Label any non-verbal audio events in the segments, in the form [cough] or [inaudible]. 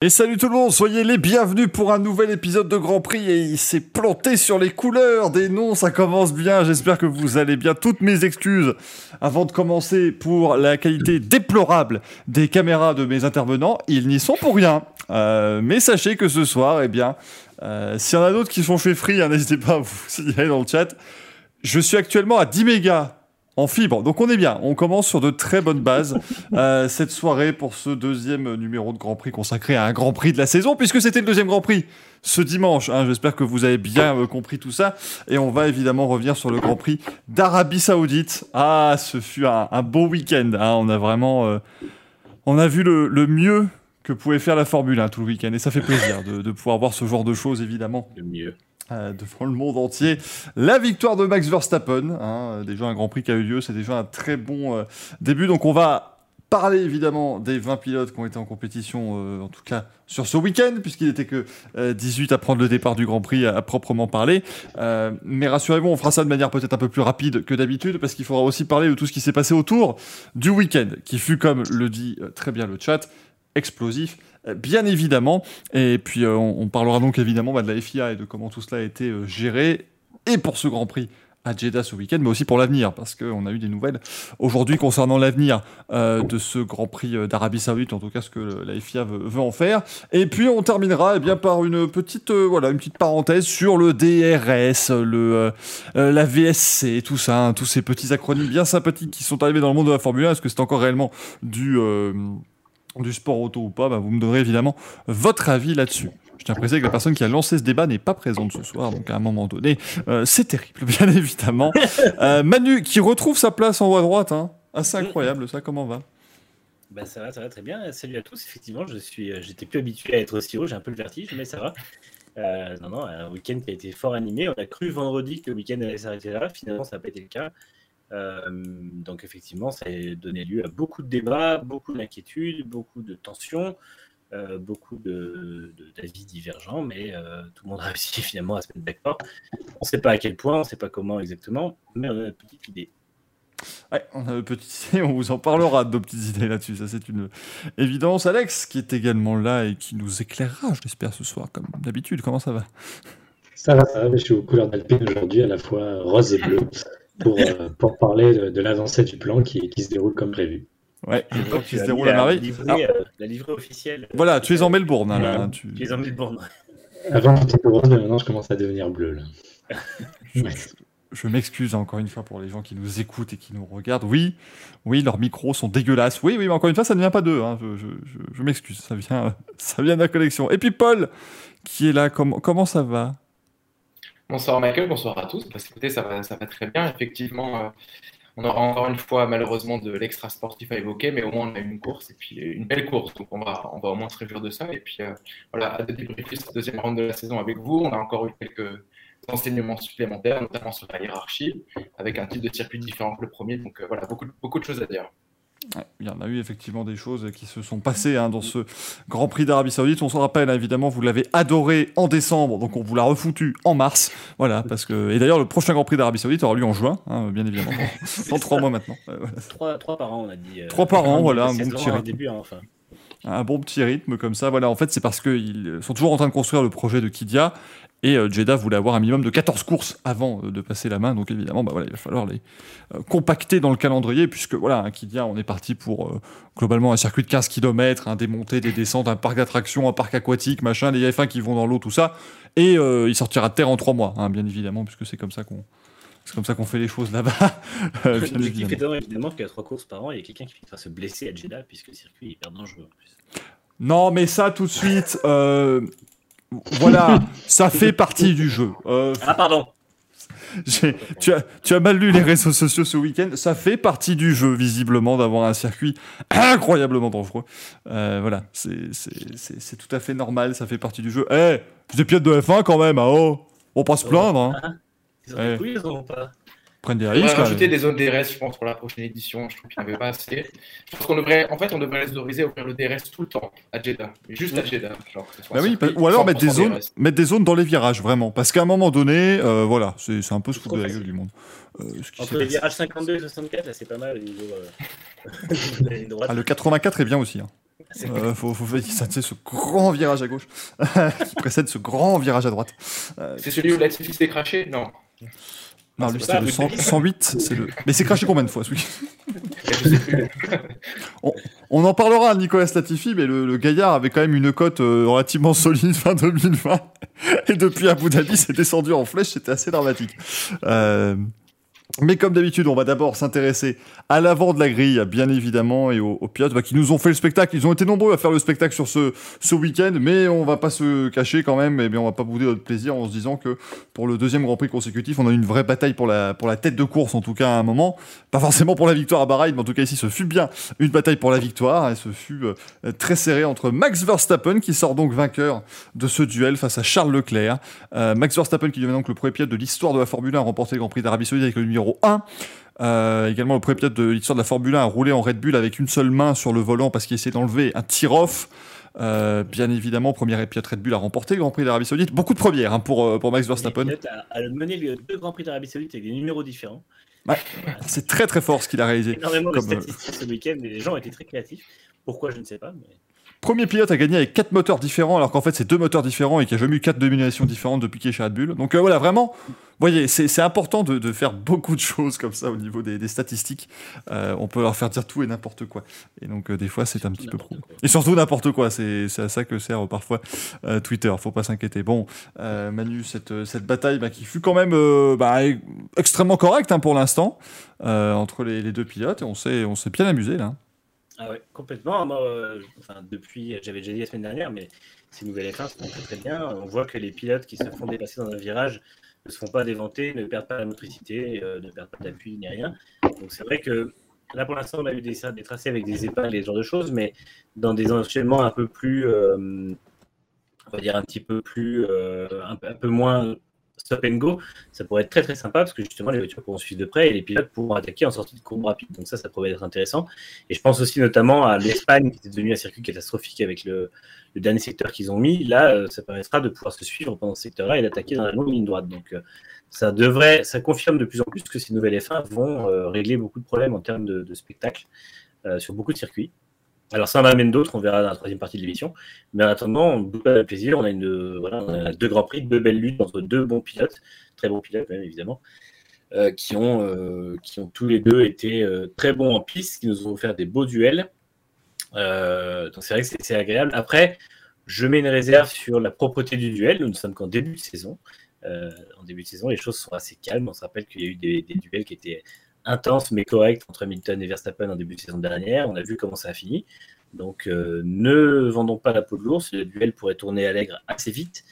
Et salut tout le monde, soyez les bienvenus pour un nouvel épisode de Grand Prix et il s'est planté sur les couleurs des noms, ça commence bien, j'espère que vous allez bien. Toutes mes excuses avant de commencer pour la qualité déplorable des caméras de mes intervenants, ils n'y sont pour rien. Euh, mais sachez que ce soir, eh bien, euh, s'il y en a d'autres qui sont fait free, hein, [laughs] n'hésitez pas à vous signaler dans le chat. Je suis actuellement à 10 mégas en fibre. Donc on est bien, on commence sur de très bonnes bases euh, cette soirée pour ce deuxième numéro de Grand Prix consacré à un Grand Prix de la saison, puisque c'était le deuxième Grand Prix ce dimanche. Hein. J'espère que vous avez bien euh, compris tout ça. Et on va évidemment revenir sur le Grand Prix d'Arabie Saoudite. Ah, ce fut un, beau week-end. Hein. On a vraiment... Euh, on a vu le, mieux que pouvait faire la Formule 1 tout le week-end. Et ça fait plaisir de, de pouvoir voir ce genre de choses, évidemment. Le mieux. Euh, devant le monde entier. La victoire de Max Verstappen, hein, déjà un Grand Prix qui a eu lieu, c'est déjà un très bon euh, début. Donc on va parler évidemment des 20 pilotes qui ont été en compétition, euh, en tout cas sur ce week-end, puisqu'il n'était que 18 à prendre le départ du Grand Prix à, proprement parler. mais rassurez-vous, on fera ça de manière peut-être un peu plus rapide que d'habitude, parce qu'il faudra aussi parler de tout ce qui s'est passé autour du week-end, qui fut, comme le dit très bien le chat, explosif euh, bien évidemment. Et puis euh, on, parlera donc évidemment bah, de la FIA et de comment tout cela a été euh, géré, et pour ce Grand Prix à Jeddah ce week-end, mais aussi pour l'avenir, parce qu'on a eu des nouvelles aujourd'hui concernant l'avenir de ce Grand Prix d'Arabie Saoudite, en tout cas ce que la FIA veut, en faire. Et puis on terminera eh bien, par une petite, voilà, une petite parenthèse sur le DRS, le, la VSC, tout ça, hein, tous ces petits acronymes bien sympathiques qui sont arrivés dans le monde de la Formule 1. Est-ce que c'est encore réellement du du sport auto ou pas, bah, vous me donnerez évidemment votre avis là-dessus. Je tiens à préciser que la personne qui a lancé ce débat n'est pas présente ce soir, donc à un moment donné, euh, c'est terrible, [laughs] bien évidemment. Euh, Manu, qui retrouve sa place en haut à droite, hein. assez incroyable ça, comment va? Bah, ça va, ça va très bien. Salut à tous. Effectivement, je suis, euh, j'étais plus habitué à être aussi haut, j'ai un peu le vertige, mais ça va. non, non, un week-end qui a été fort animé. On a cru vendredi que le week-end allait s'arrêter là. Finalement, ça n'a pas été le cas. Euh, donc effectivement, ça a donné lieu à beaucoup de débats, beaucoup d'inquiétudes, beaucoup de tensions, euh, beaucoup d'avis divergents, mais euh, tout le monde [laughs] a réussi finalement à se mettre d'accord. On ne sait pas à quel point, on ne sait pas comment exactement, mais on a une petite idée. Ouais, on a une petite [laughs] idée, on vous en parlera de nos petites idées là-dessus, ça c'est une évidence. Alex, qui est également là et qui nous éclairera, je l'espère, ce soir, comme d'habitude. Comment ça va? Ça va, ça va, je suis aux couleurs d'Alpine aujourd'hui, à la fois rose et bleu pour, euh, pour parler de, l'avancée du plan qui, qui, se déroule comme prévu. Ouais, le plan qui se déroule à merveille. Euh, la livrée officielle. Voilà, tu es en Melbourne. Hein, là, tu... tu... es en Melbourne. Avant, j'étais rose, mais maintenant, je commence à devenir bleu. Là. [laughs] je, m'excuse encore une fois pour les gens qui nous écoutent et qui nous regardent. Oui, oui, leurs micros sont dégueulasses. Oui, oui, mais encore une fois, ça ne vient pas d'eux. Hein. Je, je, je m'excuse, ça vient, [laughs] ça vient de la collection. Et puis Paul, qui est là, comment ça va? Bonsoir Michael, bonsoir à tous. Parce écoutez, ça va, ça va très bien. Effectivement, euh, on aura encore une fois malheureusement de l'extra sportif à évoquer, mais au moins on a une course et puis une belle course. Donc on va, au moins se réjouir de ça. Et puis euh, voilà, à de débriefer cette deuxième ronde de la saison avec vous. On a encore eu quelques enseignements supplémentaires, notamment sur la hiérarchie, avec un type de circuit différent que le premier. Donc euh, voilà, beaucoup de choses à dire il y en a eu effectivement des choses qui se sont passées hein, dans ce Grand Prix d'Arabie Saoudite. On se rappelle, hein, évidemment, vous l'avez adoré en décembre, donc on vous l'a refoutu en mars. Voilà, parce que. Et d'ailleurs, le prochain Grand Prix d'Arabie Saoudite aura lieu en juin, hein, bien évidemment, dans, [laughs] trois mois maintenant. trois, par an, on a dit. Euh, trois par an, voilà, un bon petit rythme. Un bon petit rythme comme ça. Voilà, en fait, c'est parce qu'ils sont toujours en train de construire le projet de Kidia et euh, Jeddah voulait avoir un minimum de 14 courses avant euh, de passer la main. Donc évidemment, bah, voilà, il va falloir les euh, compacter dans le calendrier, puisque voilà, un Kidia, on est parti pour globalement un circuit de 15 km, un démonté, des descentes, un parc d'attractions, un parc aquatique, machin, les F1 qui vont dans l'eau, tout ça. Et il sortira de terre en 3 mois, hein, bien évidemment, puisque c'est comme ça qu'on. C'est comme ça qu'on fait les choses là-bas. [laughs] L'objectif évidemment, évidemment qu'il y a trois courses par an, il y a quelqu'un qui va se blesser à Jeddah puisque le circuit est hyper dangereux en plus. Non, mais ça tout de suite, voilà, ça fait partie du jeu. Euh, ah, pardon. Tu as, tu as, mal lu les réseaux sociaux ce week-end. Ça fait partie du jeu, visiblement, d'avoir un circuit incroyablement dangereux. Euh, voilà, c'est tout à fait normal, ça fait partie du jeu. Eh, hey, des pièces de F1 quand même, hein, oh On pas se plaindre. Hein. Ah, ils ont des eh. ou pas? Prennent des risques. On va rajouter des zones DRS, je pense, pour la prochaine édition. Je trouve qu'il n'y en avait pas assez. Je pense qu'on devrait, en fait, on devrait les autoriser à ouvrir le DRS tout le temps à Jeddah, juste à Jeddah. Genre, bah oui, ou alors mettre des zones, mettre des zones dans les virages, vraiment, parce qu'à un moment donné, euh, voilà, c'est un peu se foutre de la gueule du monde. Euh, Entre les virages 52 et 64, là, c'est pas mal. Niveau, euh... [laughs] [laughs] ah, le 84 est bien aussi. Hein. Euh, faut, faut faire ça, ce grand virage à gauche [laughs] qui précède ce grand virage à droite. Euh, c'est celui où Latifi s'est craché? Non. Non, lui, c'est le 108. C'est le... Mais c'est craché combien de fois, celui [laughs] on, on, en parlera à Nicolas Latifi, mais le, gaillard avait quand même une cote euh, relativement solide fin 2020. Et depuis Abu Dhabi, c'est descendu en flèche, c'était assez dramatique. Euh, mais comme d'habitude, on va d'abord s'intéresser à l'avant de la grille, bien évidemment, et aux, pilotes bah, qui nous ont fait le spectacle. Ils ont été nombreux à faire le spectacle sur ce, ce week-end, mais on va pas se cacher quand même, et bien on va pas bouder notre plaisir en se disant que pour le deuxième Grand Prix consécutif, on a une vraie bataille pour la, pour la tête de course, en tout cas à un moment. Pas forcément pour la victoire à Bahreïn, mais en tout cas ici, ce fut bien une bataille pour la victoire, et ce fut euh, très serré entre Max Verstappen, qui sort donc vainqueur de ce duel face à Charles Leclerc. Euh, Max Verstappen qui devient donc le premier pilote de l'histoire de la Formule 1 à remporter le Grand Prix d'Arabie Saoudite avec le numéro 1. Euh, également, le premier pilote de l'histoire de la Formule 1 a roulé en Red Bull avec une seule main sur le volant parce qu'il essayait d'enlever un tir-off. Euh, bien évidemment, premier pilote Red Bull a remporté le Grand Prix d'Arabie Saoudite. Beaucoup de premières hein, pour, euh, pour Max Verstappen. Le a, a mené les deux Grands Prix d'Arabie Saoudite avec des numéros différents. c'est très très fort ce qu'il a réalisé. Énormément de statistiques ce week-end et les gens été très créatifs. Pourquoi, je ne sais pas. Mais... Premier pilote à gagner avec quatre moteurs différents, alors qu'en fait c'est deux moteurs différents et qu'il n'y a jamais eu quatre dominations différentes depuis qu'il est chez Red Bull. Donc euh, voilà, vraiment, vous voyez, c'est important de, faire beaucoup de choses comme ça au niveau des, statistiques. Euh, on peut leur faire dire tout et n'importe quoi. Et donc euh, des fois c'est un petit peu pro. Et surtout n'importe quoi, c'est à ça que sert parfois Twitter, faut pas s'inquiéter. Bon, Manu, cette, cette bataille bah, qui fut quand même bah, extrêmement correcte hein, pour l'instant entre les, les, deux pilotes, et on s'est bien amusé là. Ah ouais, complètement. Moi, euh, enfin, depuis, j'avais déjà dit la semaine dernière, mais ces nouvelles F1 se font très très bien. On voit que les pilotes qui se font dépasser dans un virage ne se font pas déventer, ne perdent pas la motricité, euh, ne perdent pas d'appui ni rien. Donc c'est vrai que là pour l'instant on a eu des, tracés avec des épingles et ce genre de choses, mais dans des enchaînements un peu plus, euh, on va dire un petit peu plus, un, peu moins stop and go, ça pourrait être très très sympa parce que justement les voitures pourront suivre de près et les pilotes pourront attaquer en sortie de courbe rapide. Donc ça, ça pourrait être intéressant. Et je pense aussi notamment à l'Espagne qui était devenue un circuit catastrophique avec le, dernier secteur qu'ils ont mis. Là, euh, ça permettra de pouvoir se suivre pendant ce secteur-là et d'attaquer dans la longue ligne droite. Donc euh, ça devrait, ça confirme de plus en plus que ces nouvelles F1 vont euh, régler beaucoup de problèmes en termes de spectacle sur beaucoup de circuits. Alors ça en d'autres, on verra dans la troisième partie de l'émission. Mais en attendant, on plaisir. On a, une, voilà, deux grands prix, deux belles luttes entre deux bons pilotes, très bons pilotes même évidemment, euh, qui, ont, euh, qui ont tous les deux été euh, très bons en piste, qui nous ont offert des beaux duels. donc c'est vrai que c'est agréable. Après, je mets une réserve sur la propreté du duel. Nous ne sommes qu'en début de saison. en début de saison, les choses sont assez calmes. On se rappelle qu'il y a eu des duels qui étaient intense mais correct entre Hamilton et Verstappen en début de saison dernière. On a vu comment ça a fini. Donc euh, ne vendons pas la peau de l'ours. Le duel pourrait tourner à l'aigre assez vite.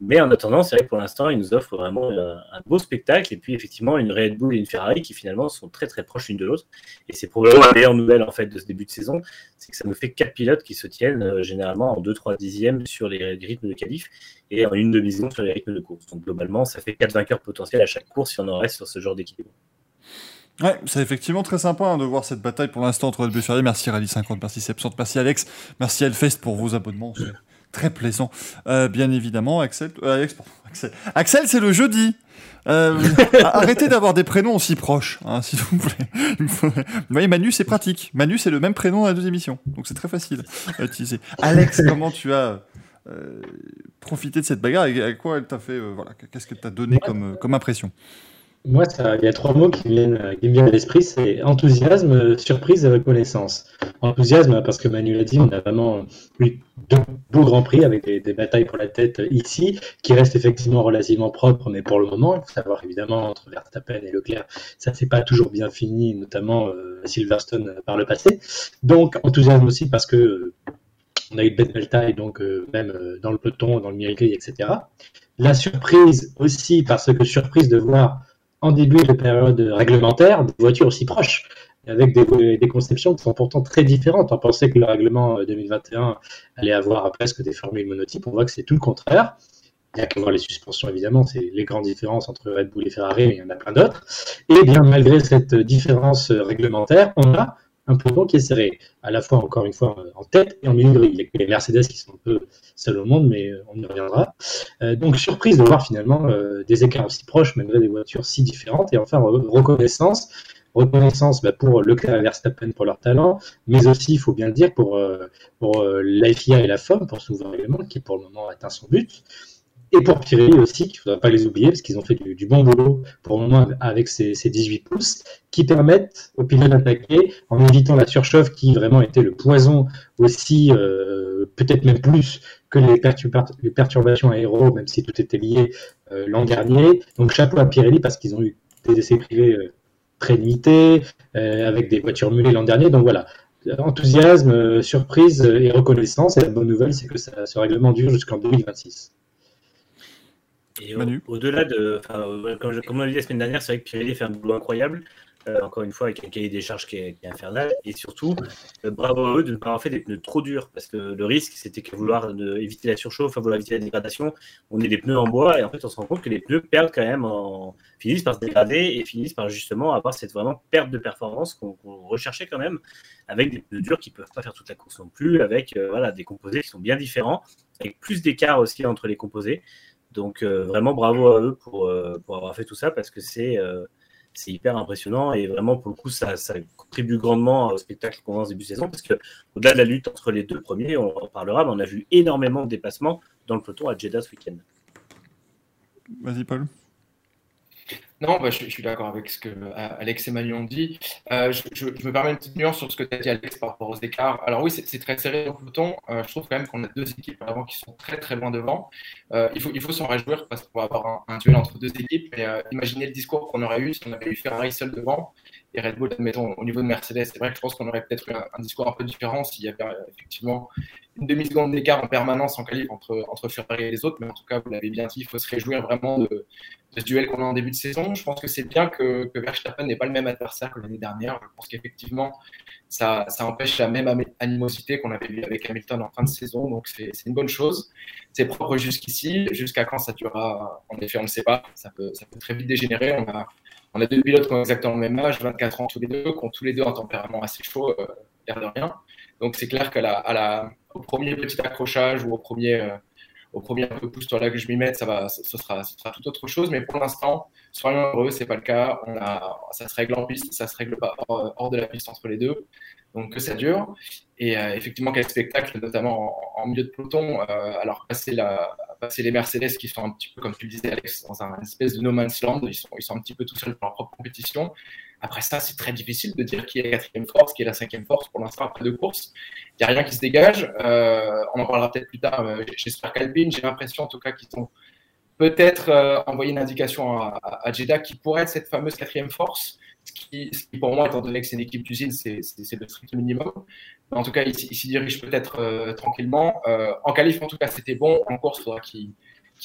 Mais en attendant, c'est vrai que pour l'instant, ils nous offrent vraiment euh, un, beau spectacle. Et puis effectivement, une Red Bull et une Ferrari qui finalement sont très très proches l'une de l'autre. Et c'est probablement la meilleure nouvelle en fait de ce début de saison, c'est que ça nous fait quatre pilotes qui se tiennent euh, généralement en 2-3 dixièmes sur les, rythmes de qualif et en une demi-seconde sur les rythmes de course. Donc globalement, ça fait quatre vainqueurs potentiels à chaque course si on en reste sur ce genre d'équilibre. Ouais, c'est effectivement très sympa hein, de voir cette bataille pour l'instant entre LB Ferrier. Merci Rally50, merci Sepsante, merci Alex, merci Elfest pour vos abonnements. C'est très plaisant. Euh, bien évidemment, Axel, euh, Alex, Axel, Axel c'est le jeudi. Euh, [laughs] arrêtez d'avoir des prénoms aussi proches, hein, s'il vous plaît. [laughs] Vous voyez, Manu, c'est pratique. Manu, c'est le même prénom dans la deux émissions, donc c'est très facile à utiliser. Alex, [laughs] comment tu as profité de cette bagarre et à quoi elle t'a fait, voilà, qu'est-ce qu'elle t'a donné comme, comme impression? Moi, il y a trois mots qui, me viennent à l'esprit, c'est enthousiasme, surprise et reconnaissance. Enthousiasme, parce que Manu l'a dit, on a vraiment eu deux beaux grands prix avec des, batailles pour la tête ici, qui restent effectivement relativement propres, mais pour le moment, il faut savoir évidemment, entre Verstappen et Leclerc, ça s'est pas toujours bien fini, notamment euh, Silverstone par le passé. Donc, enthousiasme aussi parce que on a eu de belles batailles, donc euh, même euh, dans le peloton, dans le milieu etc. La surprise aussi, parce que surprise de voir en début de période réglementaire des voitures aussi proches, avec des, conceptions qui sont pourtant très différentes. On pensait que le règlement 2021 euh, allait avoir presque des formules monotypes, on voit que c'est tout le contraire. Il n'y a qu'à voir les suspensions, évidemment, c'est les grandes différences entre Red Bull et Ferrari, mais il y en a plein d'autres. Et bien, malgré cette différence réglementaire, on a un peloton qui est serré, à la fois, encore une fois, en tête et en milieu grille. Il n'y a que les Mercedes qui sont un peu seuls au monde, mais euh, on y reviendra. Euh, donc, surprise de voir finalement euh, des écarts aussi proches, malgré des voitures si différentes. Et enfin, reconnaissance, reconnaissance bah, pour Leclerc et Verstappen pour leur talent, mais aussi, il faut bien le dire, pour, pour la FIA et la FOM, pour souvent également, qui pour le moment atteint son but. Et pour Pirelli aussi, qu'il ne faudra pas les oublier, parce qu'ils ont fait du, bon boulot pour le moment avec ces, 18 pouces, qui permettent aux pilotes d'attaquer en évitant la surchauffe qui vraiment était le poison aussi, euh, peut-être même plus que les, perturbations aéro, même si tout était lié euh, l'an dernier. Donc chapeau à Pirelli parce qu'ils ont eu des essais privés euh, très limités, avec des voitures mulées l'an dernier. Donc voilà, enthousiasme, surprise et reconnaissance. Et la bonne nouvelle, c'est que ce règlement dure jusqu'en 2026. Et au-delà de. Comme, comme, on l'a dit la semaine dernière, c'est vrai que Pirelli fait un boulot incroyable. Euh, encore une fois, avec un cahier des charges qui est, infernal. Et surtout, euh, bravo à eux de ne pas avoir fait des pneus trop durs. Parce que le risque, c'était qu'à vouloir éviter la surchauffe, vouloir éviter la dégradation, on est des pneus en bois. Et en fait, on se rend compte que les pneus perdent quand même, en... finissent par se dégrader et finissent par justement avoir cette vraiment perte de performance qu'on recherchait quand même, avec des pneus durs qui ne peuvent pas faire toute la course non plus, avec euh, voilà, des composés qui sont bien différents, avec plus d'écart aussi entre les composés. Donc euh, vraiment bravo à eux pour, euh, pour avoir fait tout ça parce que c'est euh, c'est hyper impressionnant et vraiment pour le coup ça, ça contribue grandement au spectacle qu'on lance début de saison parce que au-delà de la lutte entre les deux premiers, on en parlera, mais on a vu énormément de dépassements dans le peloton à Jeddah ce week-end. Vas-y Paul. Non, bah, je, suis d'accord avec ce que euh, Alex et Manu ont dit. Euh, je, me permets une petite nuance sur ce que tu as dit, Alex, par rapport aux écarts. Alors oui, c'est très serré le peloton. Euh, je trouve quand même qu'on a deux équipes qui sont très très loin devant. il faut, il faut s'en réjouir parce qu'on va avoir un, duel entre deux équipes. Mais imaginez le discours qu'on aurait eu si on avait eu Ferrari seul devant et Red Bull, admettons, au niveau de Mercedes. C'est vrai que je pense qu'on aurait peut-être eu un, discours un peu différent s'il y avait effectivement une demi-seconde d'écart en permanence en qualif entre, entre Ferrari et les autres. Mais en tout cas, vous l'avez bien dit, il faut se réjouir vraiment de, ce duel qu'on a en début de saison. Je pense que c'est bien que, que Verstappen n'ait pas le même adversaire que l'année dernière. Je pense qu'effectivement, ça, ça, empêche la même animosité qu'on avait vu avec Hamilton en fin de saison. Donc, c'est une bonne chose. C'est propre jusqu'ici. Jusqu'à quand ça durera? En effet, on ne sait pas. Ça peut, ça peut très vite dégénérer. On a, on a deux pilotes qui ont exactement le même âge, 24 ans tous les deux, qui ont tous les deux un tempérament assez chaud, euh, l'air de rien. Donc, c'est clair qu'au la, premier petit accrochage ou au premier. Euh, au premier un peu plus sur là que je m'y mette, ça va, ce sera, tout autre chose. Mais pour l'instant, soyons heureux, c'est pas le cas. Ça se règle en piste, ça se règle pas hors, de la piste entre les deux. Donc que ça dure. Et euh, effectivement, quel spectacle, notamment en, milieu de peloton. Euh, alors passer, les Mercedes qui sont un petit peu, comme tu le disais, Alex, dans un espèce de no man's land. Ils sont, ils sont un petit peu tout seuls dans leur propre compétition. Après ça, c'est très difficile de dire qui est la quatrième force, qui est la cinquième force pour l'instant après deux courses. Il n'y a rien qui se dégage. Euh, on en parlera peut-être plus tard. J'espère qu'Alpine, j'ai l'impression en tout cas qu'ils ont peut-être envoyé une indication à, à, Jeddah qui pourrait être cette fameuse quatrième force. Ce qui, pour moi, étant donné que c'est une équipe d'usine, c'est le strict minimum. en tout cas, il, s'y dirige peut-être euh, tranquillement. en qualif, en tout cas, c'était bon. En course, il faudra qu'il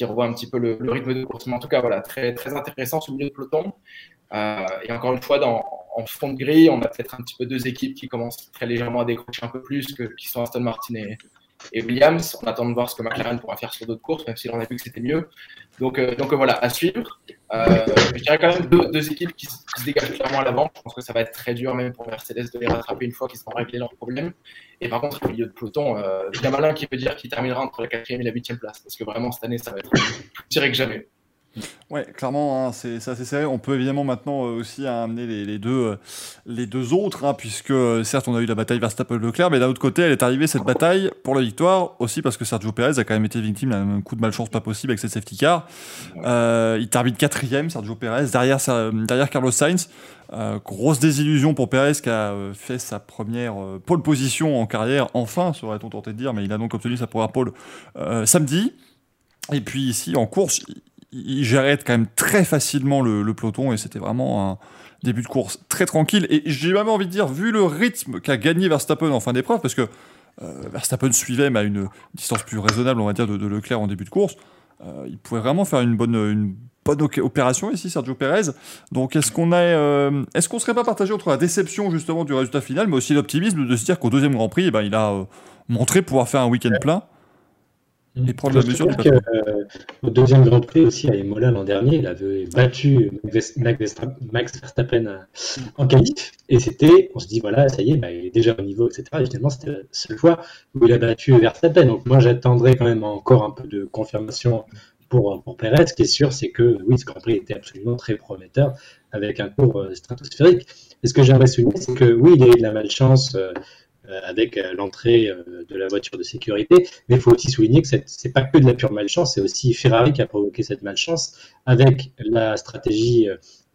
revoie un petit peu le, rythme de course. Mais en tout cas, voilà, très, très intéressant ce milieu de peloton. Euh, et encore une fois, en fond de grille, on a peut-être un petit peu deux équipes qui commencent très légèrement à décrocher un peu plus, que, qui sont Aston Martin et, et Williams. On attend de voir ce que McLaren pourra faire sur d'autres courses, même si on a vu que c'était mieux. Donc, euh, donc voilà, à suivre. Euh, je dirais quand même deux, équipes qui, se dégagent clairement à l'avant. Je pense que ça va être très dur même pour Mercedes de les rattraper une fois qu'ils seront réglés leurs problèmes. Et par contre, au milieu de peloton, euh, il y a malin qui peut dire qu'il terminera entre la quatrième et la huitième place. Parce que vraiment, cette année, ça va être plus tiré que jamais. Ouais, clairement, hein, c'est assez serré. On peut évidemment maintenant euh, aussi amener les, deux, euh, les deux autres, hein, puisque euh, certes on a eu la bataille Verstappen-Leclerc, mais d'un autre côté, elle est arrivée cette bataille pour la victoire, aussi parce que Sergio Perez a quand même été victime d'un coup de malchance pas possible avec cette safety car. il termine quatrième, Sergio Perez, derrière, derrière Carlos Sainz. grosse désillusion pour Perez qui a fait sa première pole position en carrière, enfin, serait-on tenté de dire, mais il a donc obtenu sa première pole samedi. Et puis ici, en course, il gérait quand même très facilement le, peloton et c'était vraiment un début de course très tranquille. Et j'ai même envie de dire, vu le rythme qu'a gagné Verstappen en fin d'épreuve, parce que euh, Verstappen suivait mais à une distance plus raisonnable, on va dire, de, Leclerc en début de course, euh, il pouvait vraiment faire une bonne, une bonne opération ici, Sergio Perez. Donc est-ce qu'on euh, est-ce qu'on serait pas partagé entre la déception justement du résultat final, mais aussi l'optimisme de se dire qu'au deuxième Grand Prix, eh ben, il a montré pouvoir faire un week-end plein? Et prendre la mesure euh, Au deuxième Grand Prix aussi à Imola l'an dernier, il avait battu Max Verstappen en qualif. Et c'était, on se dit, voilà, ça y est, bah, il est déjà au niveau, etc. Et finalement, c'était la seule fois où il a battu Verstappen. Donc moi, j'attendrai quand même encore un peu de confirmation pour, pour Perez. Ce qui est sûr, c'est que oui, ce Grand Prix était absolument très prometteur avec un cours euh, stratosphérique. Et ce que j'aimerais souligner, c'est que oui, il y a eu de la malchance avec l'entrée de la voiture de sécurité, mais il faut aussi souligner que c'est pas que de la pure malchance, c'est aussi Ferrari qui a provoqué cette malchance avec la stratégie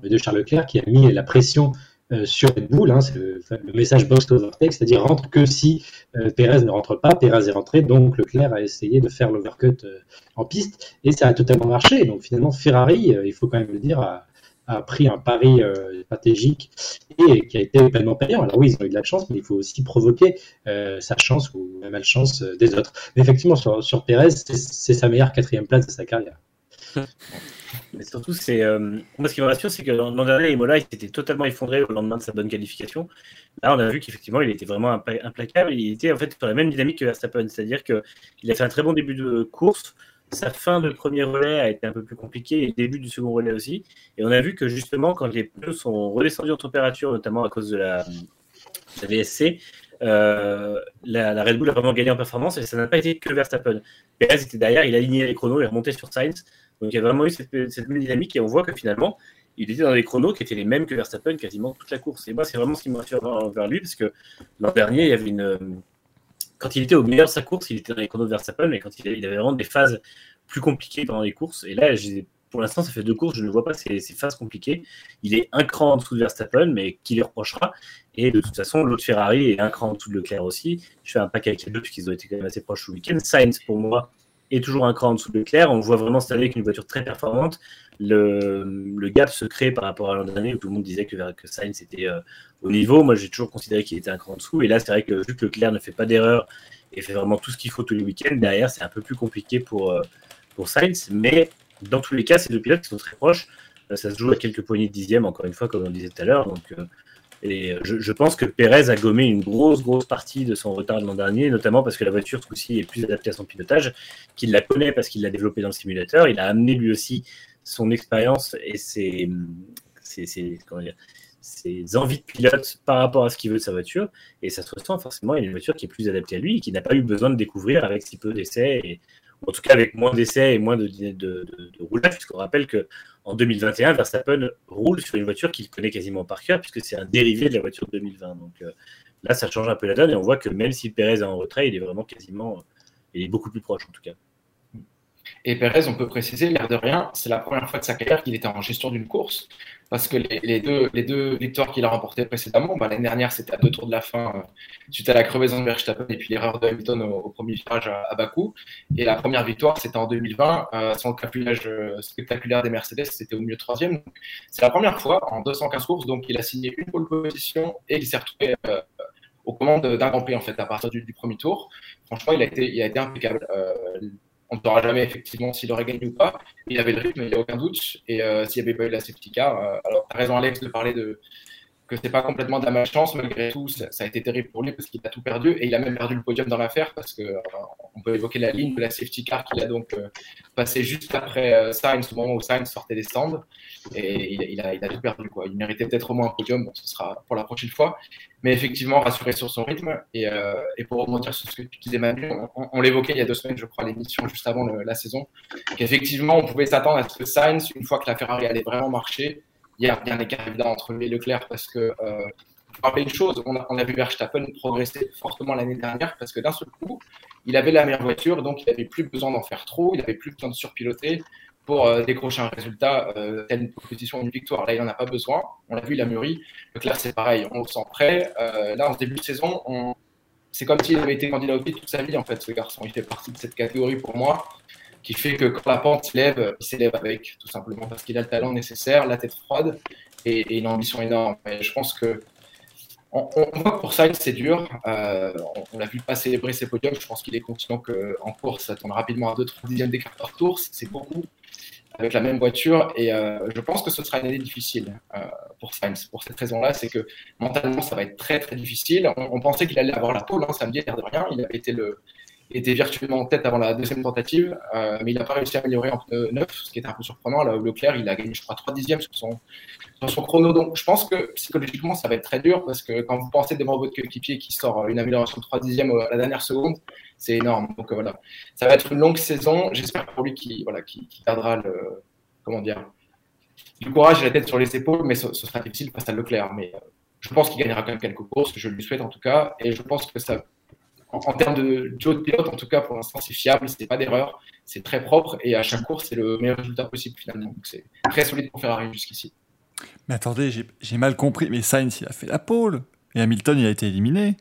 de Charles Leclerc qui a mis la pression euh, sur Red Bull, hein, c'est le, message box overtake, c'est-à-dire rentre que si euh, Perez ne rentre pas, Perez est rentré, donc Leclerc a essayé de faire l'overcut euh, en piste et ça a totalement marché. Donc finalement Ferrari, il faut quand même le dire, a, pris un pari stratégique et qui a été pleinement payant. Alors oui, ils ont eu de la chance, mais il faut aussi provoquer sa chance ou la malchance des autres. Mais effectivement, sur, sur Perez, c'est sa meilleure quatrième place de sa carrière. [laughs] Mais surtout, c'est euh, moi ce qui me rassure, c'est que l'an dernier, Imola il s'était totalement effondré au lendemain de sa bonne qualification. Là, on a vu qu'effectivement, il était vraiment implacable. Il était en fait sur la même dynamique que Verstappen, c'est-à-dire qu'il a fait un très bon début de course. Sa fin de premier relais a été un peu plus compliquée et début du second relais aussi. Et on a vu que justement, quand les pneus sont redescendus en température, notamment à cause de la, VSC, euh, la, Red Bull a vraiment gagné en performance et ça n'a pas été que Verstappen. Perez était derrière, il a aligné les chronos et remonté sur Sainz. Donc il y a vraiment eu cette, même dynamique et on voit que finalement, il était dans des chronos qui étaient les mêmes que Verstappen quasiment toute la course. Et moi, c'est vraiment ce qui me rassure vers lui, parce que l'an dernier, il y avait une. Quand il était au meilleur de sa course, il était dans les chronos de Verstappen, mais quand il, avait, vraiment des phases plus compliquées pendant les courses. Et là, pour l'instant, ça fait deux courses, je ne vois pas ces, phases compliquées. Il est un cran en dessous de Verstappen, mais qui lui reprochera Et de toute façon, l'autre Ferrari est un cran en dessous de Leclerc aussi. Je fais un pack avec les deux, puisqu'ils ont été quand même assez proches au week-end. Sainz, pour moi, toujours un cran en dessous de Leclerc. On voit vraiment cette année avec une voiture très performante. Le, le, gap se crée par rapport à l'an dernier où tout le monde disait que, que Sainz était euh, au niveau. Moi, j'ai toujours considéré qu'il était un cran en dessous. Et là, c'est vrai que vu que Leclerc ne fait pas d'erreur et fait vraiment tout ce qu'il faut tous les week-ends, derrière, c'est un peu plus compliqué pour, euh, pour Sainz. Mais dans tous les cas, ces deux pilotes qui sont très proches. Euh, ça se joue à quelques poignées de dixième, encore une fois, comme on disait tout à l'heure. Donc, et euh, je, pense que Pérez a gommé une grosse, grosse partie de son retard de l'an dernier, notamment parce que la voiture, ce coup-ci, est plus adaptée à son pilotage, qu'il la connaît parce qu'il l'a développée dans le simulateur. Il a amené lui aussi son expérience et ses, envies de pilote par rapport à ce qu'il veut de sa voiture. Et ça se ressent forcément. Il a une voiture qui est plus adaptée à lui et qui n'a pas eu besoin de découvrir avec si peu d'essais. Et, en tout cas avec moins d'essais et moins de, de, de, roulage, puisqu'on rappelle qu'en 2021, Verstappen roule sur une voiture qu'il connaît quasiment par cœur, puisque c'est un dérivé de la voiture de 2020. Donc euh, là, ça change un peu la donne, et on voit que même si Perez est en retrait, il est vraiment quasiment, il est beaucoup plus proche en tout cas. Et Perez, on peut préciser, l'air de rien, c'est la première fois de sa carrière qu'il était en gestion d'une course parce que les, deux, victoires qu'il a remportées précédemment, bah, l'année dernière, c'était à deux tours de la fin, euh, suite à la crevaison de Verstappen et puis l'erreur de Hamilton au, premier virage à, Bakou. Et la première victoire, c'était en 2020, euh, sans le calculage euh, spectaculaire des Mercedes, c'était au milieu troisième. C'est la première fois en 215 courses, donc il a signé une pole position et il s'est retrouvé aux commandes d'un Grand Prix en fait à partir du, premier tour. Franchement, il a été, il a été impeccable on ne saura jamais effectivement s'il aurait gagné ou pas. Il avait le rythme, il n'y a aucun doute. Et euh, s'il n'y avait pas eu la safety car, euh, alors tu as raison Alex de parler de que c'est pas complètement de la malchance, malgré tout, ça, a été terrible pour lui parce qu'il a tout perdu et il a même perdu le podium dans l'affaire parce que euh, on peut évoquer la ligne de la safety car qu'il a donc passé juste après Sainz au moment où Sainz sortait des stands et il, a, tout perdu quoi. Il méritait peut-être au moins un podium, bon, ce sera pour la prochaine fois mais effectivement rassuré sur son rythme. Et, euh, pour rebondir sur ce que tu disais, Manu, on, l'évoquait il y a deux semaines, je crois, l'émission juste avant la saison, qu'effectivement, on pouvait s'attendre à ce que Sainz, une fois que la Ferrari allait vraiment marcher, il y a bien écart évident entre lui et Leclerc parce que. Euh, rappelle une chose, on a, on a vu Verstappen progresser fortement l'année dernière parce que d'un seul coup, il avait la meilleure voiture, donc il n'avait plus besoin d'en faire trop, il n'avait plus besoin de surpiloter pour euh, décrocher un résultat, euh, telle une position, une victoire. Là, il n'en a pas besoin. On l'a vu, il a mûri. Donc là, c'est pareil, on sent prêt. Euh, là, en début de saison, on... c'est comme s'il avait été candidat au titre toute sa vie, en fait, ce garçon. Il fait partie de cette catégorie pour moi, qui fait que quand la pente s'élève, il s'élève avec, tout simplement parce qu'il a le talent nécessaire, la tête froide et, une ambition énorme. Et je pense que on, voit que pour ça, c'est dur. Euh, on, l'a vu pas célébrer ses podiums. Je pense qu'il est conscient qu'en course, ça tourne rapidement à 2-3 dixièmes d'écart par tour. C'est beaucoup avec la même voiture. Et euh, je pense que ce sera une année difficile euh, pour Sainz. Pour cette raison-là, c'est que mentalement, ça va être très très difficile. On, pensait qu'il allait avoir la pole hein, samedi, l'air de rien. Il avait été le, était virtuellement en tête avant la deuxième tentative, euh, mais il n'a pas réussi à améliorer en pneu neuf, ce qui était un peu surprenant. Là, Leclerc, il a gagné, je crois, 3 dixièmes sur son, son chrono. Donc, je pense que psychologiquement, ça va être très dur parce que quand vous pensez devant votre coéquipier qui sort une amélioration de 3 dixièmes à la dernière seconde, c'est énorme. Donc, euh, voilà, ça va être une longue saison. J'espère pour lui qu'il voilà, qui perdra le. Comment dire Du courage et la tête sur les épaules, mais ce, sera difficile face à Leclerc. Mais euh, Je pense qu'il gagnera quand même quelques courses, je lui souhaite en tout cas, et je pense que ça, en, termes de duo de pilote, en tout cas pour l'instant, c'est fiable, c'est pas d'erreur, c'est très propre, et à chaque course, c'est le meilleur résultat possible finalement. Donc c'est très solide pour Ferrari jusqu'ici. Mais attendez, j'ai mal compris, mais Sainz, il a fait la pole, et Hamilton, il a été éliminé.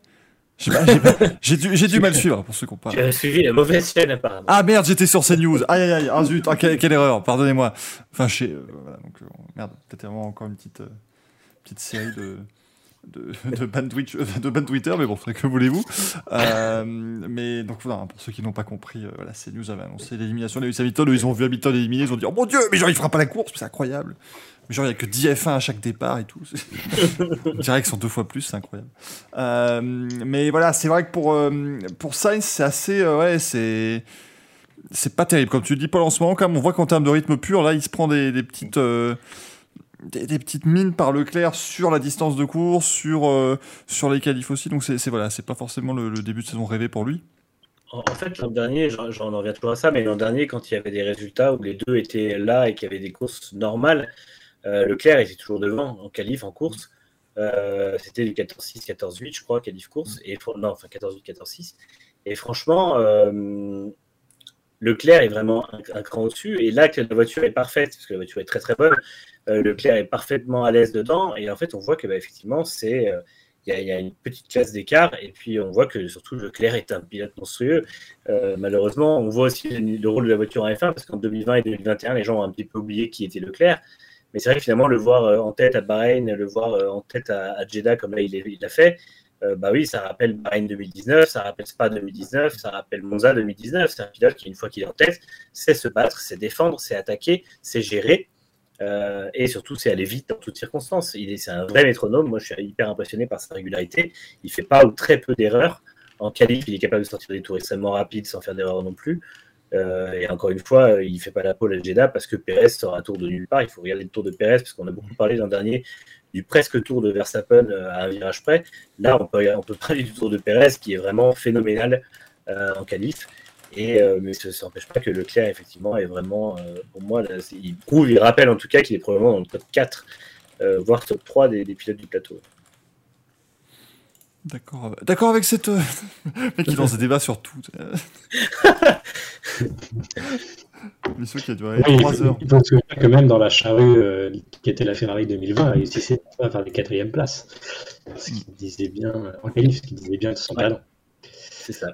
[laughs] J'ai dû, dû, mal suivre pour ceux qui ont pas. Tu as suivi la mauvaise chaîne apparemment. Ah merde, j'étais sur CNews. Aïe aïe aïe, ah zut, ah, quelle, erreur, pardonnez-moi. Enfin, je sais, euh, voilà, donc, euh, merde, peut-être vraiment encore une petite, euh, petite série de, de, [laughs] de, ban Twitter, mais bon, que voulez-vous. mais donc voilà, pour ceux qui n'ont pas compris, voilà, CNews avait annoncé l'élimination de Lewis Hamilton, ils ont vu Hamilton éliminé, ils ont dit, oh mon dieu, mais genre il fera pas la course, c'est incroyable. Genre, il n'y a que 10 F1 à chaque départ et tout. [laughs] Je dirais qu'ils sont deux fois plus, c'est incroyable. Euh, mais voilà, c'est vrai que pour, euh, pour Sainz, c'est assez. Euh, ouais, c'est. C'est pas terrible. Comme tu dis, pas en ce moment, quand on voit qu'en termes de rythme pur, là, il se prend des, des petites. Des, petites mines par Leclerc sur la distance de course, sur, sur les qualifs aussi. Donc, c'est voilà, c'est pas forcément le, début de saison rêvé pour lui. En fait, l'an dernier, j'en reviens toujours à ça, mais l'an dernier, quand il y avait des résultats où les deux étaient là et qu'il y avait des courses normales, euh, Leclerc était toujours devant en qualif, en course. Euh, c'était du 14-6, 14-8, je crois, qualif course. Et, non, enfin 14-8, 14-6. Et franchement, euh, Leclerc est vraiment un, cran au-dessus. Et là, que la voiture est parfaite, parce que la voiture est très très bonne, Leclerc est parfaitement à l'aise dedans. Et en fait, on voit que bah, effectivement, c'est il y, a une petite classe d'écart et puis on voit que surtout Leclerc est un pilote monstrueux. malheureusement, on voit aussi le rôle de la voiture en F1 parce qu'en 2020 et 2021, les gens ont un petit peu oublié qui était Leclerc. Mais c'est vrai que finalement, le voir euh, en tête à Bahreïn, le voir euh, en tête à, Jeddah, comme là il l'a fait, euh, bah oui, ça rappelle Bahreïn 2019, ça rappelle Spa 2019, ça rappelle Monza 2019. C'est un pilote qui, une fois qu'il est en tête, sait se battre, sait défendre, sait attaquer, sait gérer. et surtout, c'est aller vite dans toutes circonstances. C'est un vrai métronome. Moi, je suis hyper impressionné par sa régularité. Il fait pas ou très peu d'erreurs. En qualif, il est capable de sortir des tours extrêmement rapides sans faire d'erreurs non plus. Euh, et encore une fois, il ne fait pas la pole à Jeddah parce que Perez sera un tour de nulle part. Il faut regarder le tour de Perez parce qu'on a beaucoup parlé l'an dernier du presque tour de Verstappen euh, à un virage près. Là, on peut, on peut parler du tour de Perez qui est vraiment phénoménal euh, en qualif. Et, mais ça n'empêche pas que Leclerc, effectivement, est vraiment, pour moi, il prouve, il rappelle en tout cas qu'il est probablement dans le top 4, voire top 3 des, des pilotes du plateau. D'accord, d'accord avec cette. Euh, [laughs] mec, il lance des débats sur tout. [laughs] Mission qui a duré 3 heures. Il faut se souvenir que même dans la charrue euh, qui était la Ferrari 2020, il réussissait à faire des quatrièmes places. Ce qu'il disait bien, en qualif, ce qu'il disait bien de son talent. C'est ça.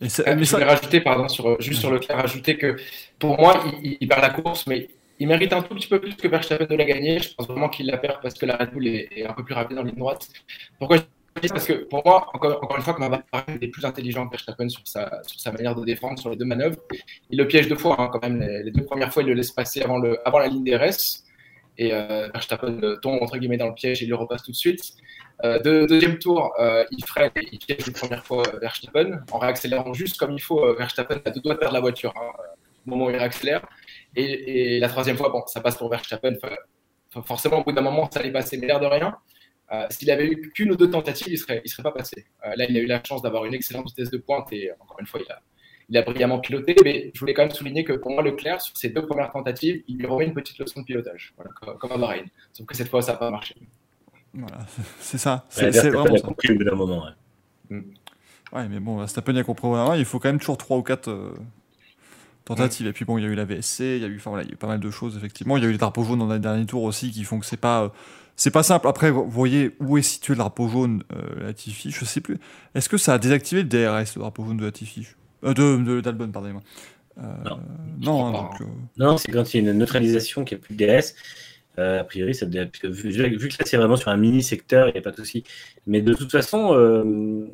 Et euh, je voulais rajouter, pardon, sur, juste sur le clair, rajouter que pour moi, il, il, perd la course, mais il mérite un tout petit peu plus que Verstappen de la gagner. Je pense vraiment qu'il la perd parce que la Red Bull est, est un peu plus rapide en ligne droite. Pourquoi parce que pour moi, encore, une fois, comme Bahreïn est plus intelligent que Verstappen sur sa, manière de défendre, sur les deux manœuvres, il le piège deux fois, hein, quand même. Les, deux premières fois, il le laisse passer avant, le, avant la ligne DRS. Et euh, Verstappen tombe entre guillemets dans le piège et il le repasse tout de suite. Euh, deuxième tour, euh, il freine et il piège une première fois Verstappen en réaccélérant juste comme il faut. Verstappen a deux doigts de perdre la voiture hein, au moment où il réaccélère. Et, et, la troisième fois, bon, ça passe pour Verstappen. forcément, au bout d'un moment, ça allait passer, mais l'air de rien. Euh, s'il avait eu qu'une ou deux tentatives, il ne serait, il serait pas passé. Euh, là, il a eu la chance d'avoir une excellente vitesse de pointe et encore une fois, il a, il a brillamment piloté. Mais je voulais quand même souligner que pour moi, Leclerc, sur ses deux premières tentatives, il lui remet une petite leçon de pilotage, voilà, comme, à Bahreïn. Sauf que cette fois, ça n'a pas marché. Voilà, [laughs] c'est ça. C'est vraiment ça. compris au bout d'un moment. Ouais. Mm. ouais. mais bon, Stappen a compris il faut quand même toujours 3 ou 4 euh, tentatives. Mm. Et puis bon, il y a eu la VSC, il y a eu, enfin, voilà, il y a eu pas mal de choses, effectivement. Il y a eu les drapeaux jaunes dans les derniers tours aussi qui font que c'est pas c'est pas simple. Après, vous voyez où est situé le drapeau jaune euh, Latifi Je sais plus. Est-ce que ça a désactivé le DRS, le drapeau jaune de Latifi euh, de, d'Albon, pardonnez-moi. Euh, non, non, hein, donc, euh, non c'est quand il y a une neutralisation qui a plus de DRS. a priori, ça, vu, vu, que là c'est vraiment sur un mini secteur, il n'y a pas de souci. Mais de toute façon,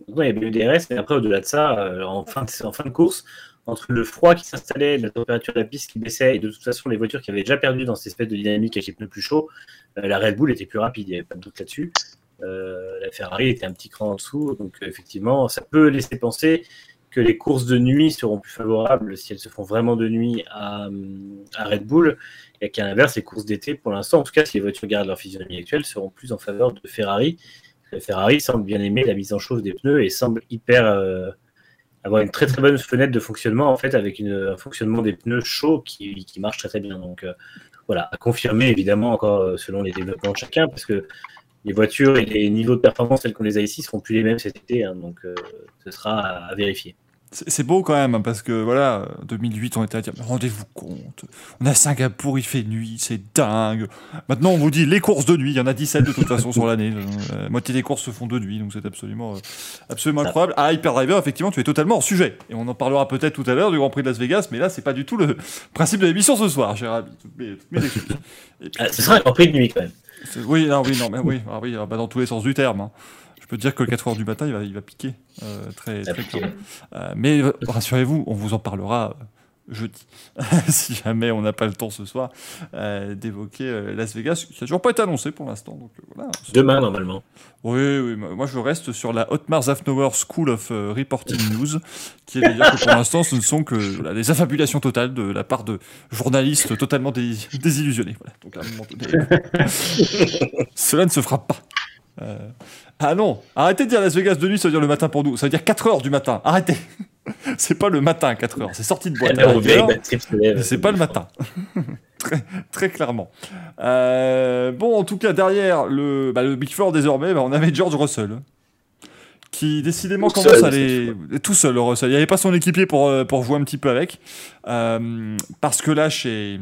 il y avait eu DRS, mais après, au-delà de ça, en, fin de, en fin de course, entre le froid qui s'installait, la température de la piste qui baissait, et de toute façon les voitures qui avaient déjà perdu dans cette espèce de dynamique avec les pneus plus chauds, euh, la Red Bull était plus rapide, il n'y avait pas de doute là-dessus. Euh, la Ferrari était un petit cran en dessous, donc effectivement, ça peut laisser penser que les courses de nuit seront plus favorables si elles se font vraiment de nuit à, Red Bull, et qu'à l'inverse, les courses d'été, pour l'instant, en tout cas, si les voitures gardent leur physionomie actuelle, seront plus en faveur de Ferrari. Ferrari semble bien aimer la mise en chauffe des pneus et semble hyper euh, avoir une très très bonne fenêtre de fonctionnement en fait avec un fonctionnement des pneus chauds qui, marche très très bien. Donc euh, voilà, à confirmer évidemment encore euh, selon les développements de chacun parce que les voitures et les niveaux de performance tels qu'on les a ici seront plus les mêmes cet été, hein, donc euh, ce sera à, vérifier. C'est beau quand même, hein, parce que voilà, 2008, on était à dire, rendez-vous compte, on a Singapour, il fait nuit, c'est dingue. Maintenant, on vous dit les courses de nuit, il y en a 17 de toute façon sur l'année. [laughs] Euh, moitié des courses se font de nuit, donc c'est absolument, euh, absolument incroyable. À Hyperdriver, effectivement, tu es totalement hors sujet. Et on en parlera peut-être tout à l'heure du Grand Prix de Las Vegas, mais là, c'est pas du tout le principe de l'émission ce soir, ami. Ah, ce sera un Grand Prix de nuit quand même. Oui, non, oui, non, mais oui, ah oui bah, dans tous les sens du terme. Hein. Peux dire que le 4h du matin, il va, il va piquer. Euh, très, très euh, mais euh, rassurez-vous, on vous en parlera jeudi, [laughs] si jamais on n'a pas le temps ce soir d'évoquer Las Vegas, qui n'a toujours pas été annoncé pour l'instant. Donc, voilà, Demain, normalement. Oui, oui, moi je reste sur la Otmar Zafnauer School of Reporting News, qui est dire que pour l'instant ce ne sont que des affabulations totales de la part de journalistes totalement désillusionnés. Donc à un moment donné, [laughs] cela ne se fera pas. Ah non, arrêtez de dire Las Vegas de nuit, ça veut dire le matin pour nous. Ça veut dire 4 heures du matin. Arrêtez. [laughs] c'est pas le matin, 4 heures. C'est sorti de boîte. c'est pas le matin. [laughs] très, très, clairement. Euh, bon, en tout cas, derrière le, bah, le Big Four, désormais, bah, on avait George Russell. Qui décidément commence à aller. Tout seul, Russell. Il n'y avait pas son équipier pour, euh, pour jouer un petit peu avec. Euh, parce que là, chez,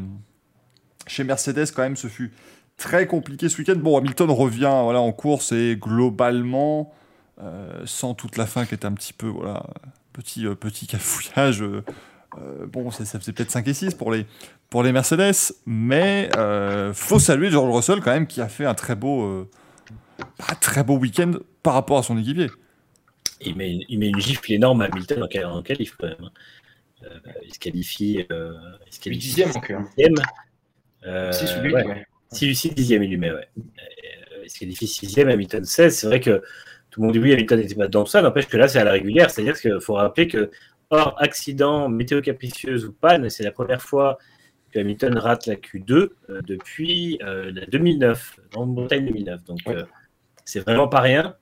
chez Mercedes, quand même, ce fut très compliqué ce week-end. Bon, Hamilton revient voilà, en course et globalement, euh, sans toute la fin qui est un petit peu, voilà, petit, euh, petit cafouillage. Euh, bon, ça, faisait peut-être 5 et 6 pour les, pour les Mercedes, mais faut saluer George Russell quand même qui a fait un très beau, très beau week-end par rapport à son équipier. Il met, une, il met une gifle énorme à Hamilton en, en qualif quand même. Hein. il se qualifie. il se qualifie dixième en cœur. C'est celui ouais. Si Lucie, dixième, il lui met, ouais. Euh, ce qui est difficile, sixième, Hamilton 16. C'est vrai que tout le monde dit oui, Hamilton n'était pas dans ça, n'empêche que là, c'est à la régulière. C'est-à-dire qu'il faut rappeler que, hors accident, météo capricieuse ou panne, c'est la première fois que Hamilton rate la Q2 euh, depuis euh, la 2009, en Bretagne 2009. Donc, c'est vraiment pas rien.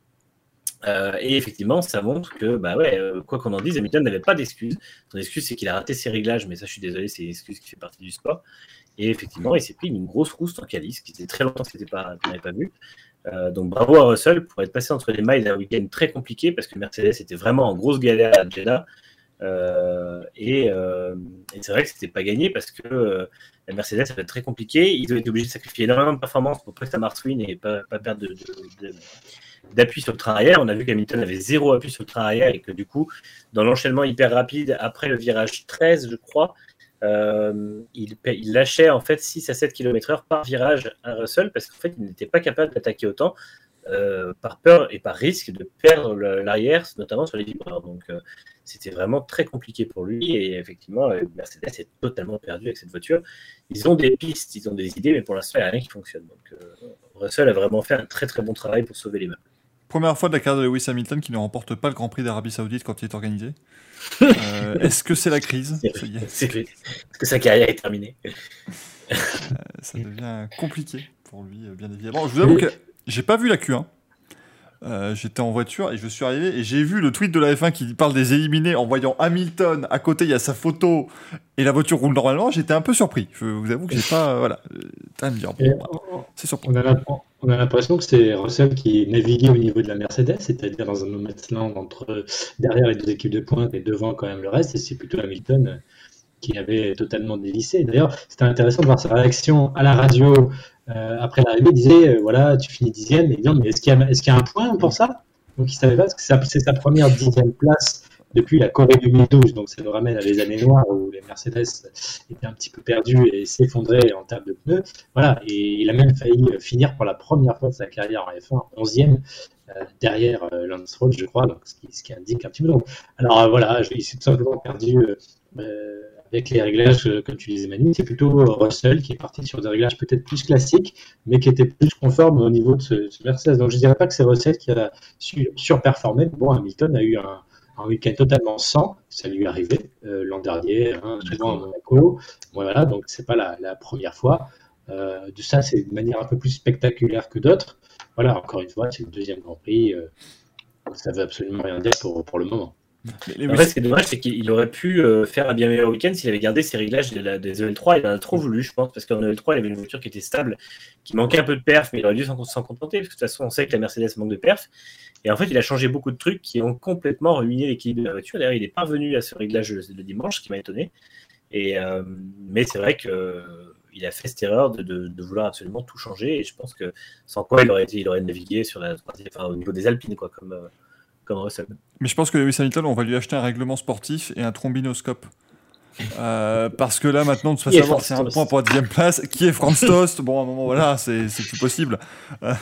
et effectivement, ça montre que, bah ouais, quoi qu'on en dise, Hamilton n'avait pas d'excuses. Son excuse, c'est qu'il a raté ses réglages, mais ça, je suis désolé, c'est une excuse qui fait partie du sport. Et effectivement, il s'est pris une grosse rousse en calice, qui était très longtemps que pas, n'avait pas vu. Euh, donc bravo à Russell pour être passé entre les mailles un week-end très compliqué parce que Mercedes était vraiment en grosse galère à Jeddah. Euh, euh, et, c'est vrai que c'était pas gagné parce que Mercedes avait très compliqué. Ils ont été obligés de sacrifier énormément de performance pour presser à Martin et pas, pas perdre d'appui sur le train arrière. On a vu qu'Hamilton avait zéro appui sur le train arrière et que du coup, dans l'enchaînement hyper rapide après le virage 13, je crois, euh, il, lâchait en fait 6 à 7 km/h par virage à Russell parce qu'en fait il n'était pas capable d'attaquer autant euh, par peur et par risque de perdre l'arrière, notamment sur les vibreurs. Donc euh, c'était vraiment très compliqué pour lui et effectivement Mercedes est totalement perdu avec cette voiture. Ils ont des pistes, ils ont des idées, mais pour l'instant il n'y a rien qui fonctionne. Donc Russell a vraiment fait un très très bon travail pour sauver les mains. Première fois de la carrière de Lewis Hamilton qui ne remporte pas le Grand Prix d'Arabie Saoudite quand il est organisé. Euh, est-ce que c'est la crise [laughs] Est-ce que sa carrière est terminée [laughs] euh, Ça devient compliqué pour lui, euh, bien évidemment. Je vous avoue que j'ai pas vu la Q1. Euh, j'étais en voiture et je suis arrivé et j'ai vu le tweet de la F1 qui parle des éliminés en voyant Hamilton à côté, il y a sa photo et la voiture roule normalement. J'étais un peu surpris. Je vous avoue que j'ai pas. Voilà. c'est surprenant. On a l'impression que c'est Russell qui naviguait au niveau de la Mercedes, c'est-à-dire dans un moment entre derrière les deux équipes de pointe et devant quand même le reste, et c'est plutôt Hamilton qui avait totalement dévissé. D'ailleurs, c'était intéressant de voir sa réaction à la radio euh, après l'arrivée. Disait euh, voilà, tu finis dixième, et mais est-ce qu'il y, a un point pour ça? Donc il savait pas, parce que c'est sa première dixième place depuis la Corée 2012, donc ça nous ramène à les années noires où les Mercedes étaient un petit peu perdus et s'effondraient en termes de pneus. Voilà, et il a même failli finir pour la première fois de sa carrière en F1, 11e, euh, derrière euh, Lance Stroll, je crois, donc, ce, qui, indique un petit peu. Alors voilà, il s'est tout simplement perdu avec les réglages, comme tu disais Manu, c'est plutôt Russell qui est parti sur des réglages peut-être plus classiques, mais qui étaient plus conformes au niveau de ce, Mercedes. Donc je ne dirais pas que c'est Russell qui a su surperformer. Bon, Hamilton a eu un, week-end totalement sans, ça lui est arrivé euh, l'an dernier, hein, à Monaco. Voilà, donc c'est pas la, première fois. Euh, de ça, c'est de manière un peu plus spectaculaire que d'autres. Voilà, encore une fois, c'est le deuxième Grand Prix. Euh, ça veut absolument rien dire pour le moment. En fait, ce qui est dommage, c'est qu'il aurait pu euh, faire un bien meilleur week-end s'il avait gardé ses réglages des EL3. Il en a trop voulu, je pense, parce qu'en EL3, il avait une voiture qui était stable, qui manquait un peu de perf, mais il aurait dû s'en contenter, parce que de toute façon, on sait que la Mercedes manque de perf. Et en fait, il a changé beaucoup de trucs qui ont complètement ruiné l'équilibre de la voiture. D'ailleurs, il est parvenu à ce réglage le dimanche, ce qui m'a étonné. Et, euh, mais c'est vrai que il a fait cette erreur de, vouloir absolument tout changer. Et je pense que sans quoi il aurait, été, il aurait navigué sur la, enfin, au niveau des Alpines, quoi, comme, euh, comme Russell. Mais je pense que Lewis Hamilton, on va lui acheter un réglement sportif et un trombinoscope. Euh, parce que là, maintenant, de savoir c'est un point pour la deuxième place. Qui est Franz [laughs] Tost Bon, à un moment, voilà, c'est plus possible. [laughs] Euh,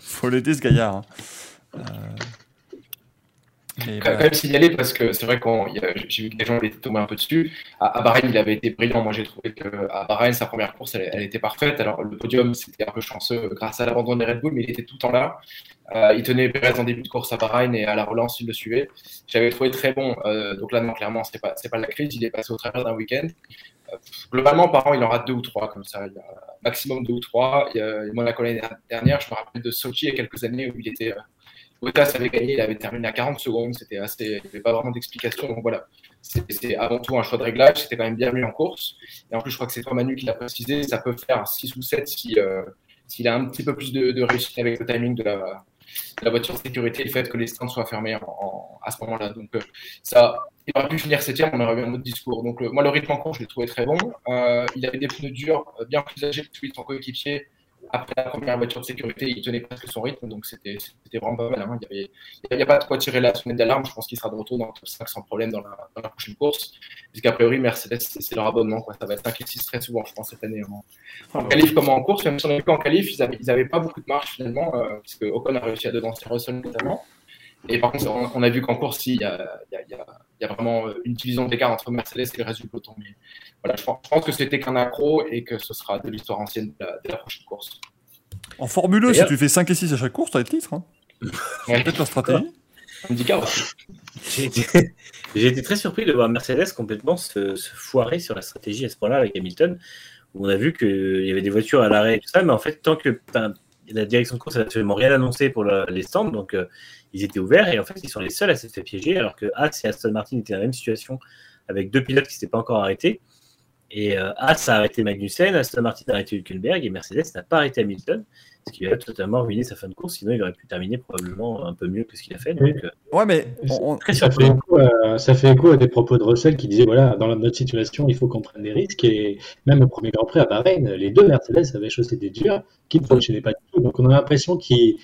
faut, l'aider, ce gaillard. Hein. Quand, quand, même signaler parce que c'est vrai que j'ai vu que des gens étaient tombés un peu dessus. À, Bahreïn, il avait été brillant. Moi, j'ai trouvé qu'à Bahreïn, sa première course, elle, était parfaite. Alors, le podium, c'était un peu chanceux grâce à l'abandon des Red Bull, mais il était tout le temps là. Euh, il tenait Perez en début de course à Bahreïn et à la relance, il le suivait. J'avais trouvé très bon. Euh, donc là, non, clairement, c'est pas, pas la crise. Il est passé au travers d'un week-end. Euh, globalement, par an, il en rate deux ou trois comme ça. Il y a maximum deux ou trois. Moi, la l'année dernière, je me rappelle de Sochi il y a quelques années où il était. Bottas avait gagné, il avait terminé à 40 secondes. C'était assez, il n'y avait pas vraiment d'explication. Donc voilà, c'est avant tout un choix de réglage. C'était quand même bien mieux en course. Et en plus, je crois que c'est toi, Manu, qui l'a précisé. Ça peut faire 6 ou 7 si, s'il a un petit peu plus de, réussite avec le timing de la, voiture de sécurité le fait que les stands soient fermés à ce moment-là. Donc, euh, ça, il aurait pu finir septième, on aurait eu un autre discours. Donc, moi, le rythme en cours, je l'ai trouvé très bon. Euh, il avait des pneus durs, euh, bien plus âgés que celui de son coéquipier après la première voiture de sécurité, il tenait presque son rythme, donc c'était vraiment pas mal. Hein. Il n'y a, pas de quoi tirer la sonnette d'alarme. Je pense qu'il sera de retour dans le top 5 sans problème dans la, dans la prochaine course. Puisqu'à priori, Mercedes, c'est leur abonnement. Quoi. Ça va être 5 et 6 très souvent, je pense, cette année. En, en qualif comme en course, même si on a vu qu'en qualif, ils n'avaient pas beaucoup de marge finalement, euh, puisque Ocon a réussi à devancer Russell notamment. Et par contre, on, a vu qu'en course, il y a, il y, a, il y a vraiment une division d'écart entre Mercedes et le reste du peloton. Mais voilà, je pense, je pense que c'était qu'un accro et que ce sera de l'histoire ancienne de la, de la prochaine course. En Formule 1, si tu fais 5 et 6 à chaque course, t'as le titre. Hein. Peut-être la stratégie. [laughs] J'ai été, très surpris de voir Mercedes complètement se, foirer sur la stratégie à ce point-là avec Hamilton, où on a vu qu'il y avait des voitures à l'arrêt et tout ça, mais en fait, tant que la direction de course n'a absolument rien annoncé pour les stands, donc euh, ils étaient ouverts et en fait, ils sont les seuls à s'être fait piéger, alors que Haas et Aston Martin étaient dans la même situation avec deux pilotes qui ne s'étaient pas encore arrêtés. Et euh, Haas a arrêté Magnussen, Aston Martin a arrêté Hülkenberg et Mercedes n'a pas arrêté Hamilton, ce qui a totalement ruiné sa fin de course. Sinon, il aurait pu terminer probablement un peu mieux que ce qu'il a fait. Donc, euh, ouais, mais ça, fait écho à, ça, fait écho à, des propos de Russell qui disait voilà, dans notre situation, il faut qu'on prenne des risques. Et même au premier Grand Prix à Bahreïn, les deux Mercedes avaient chaussé des durs qui ne fonctionnaient pas du tout. Donc, on a l'impression qu'ils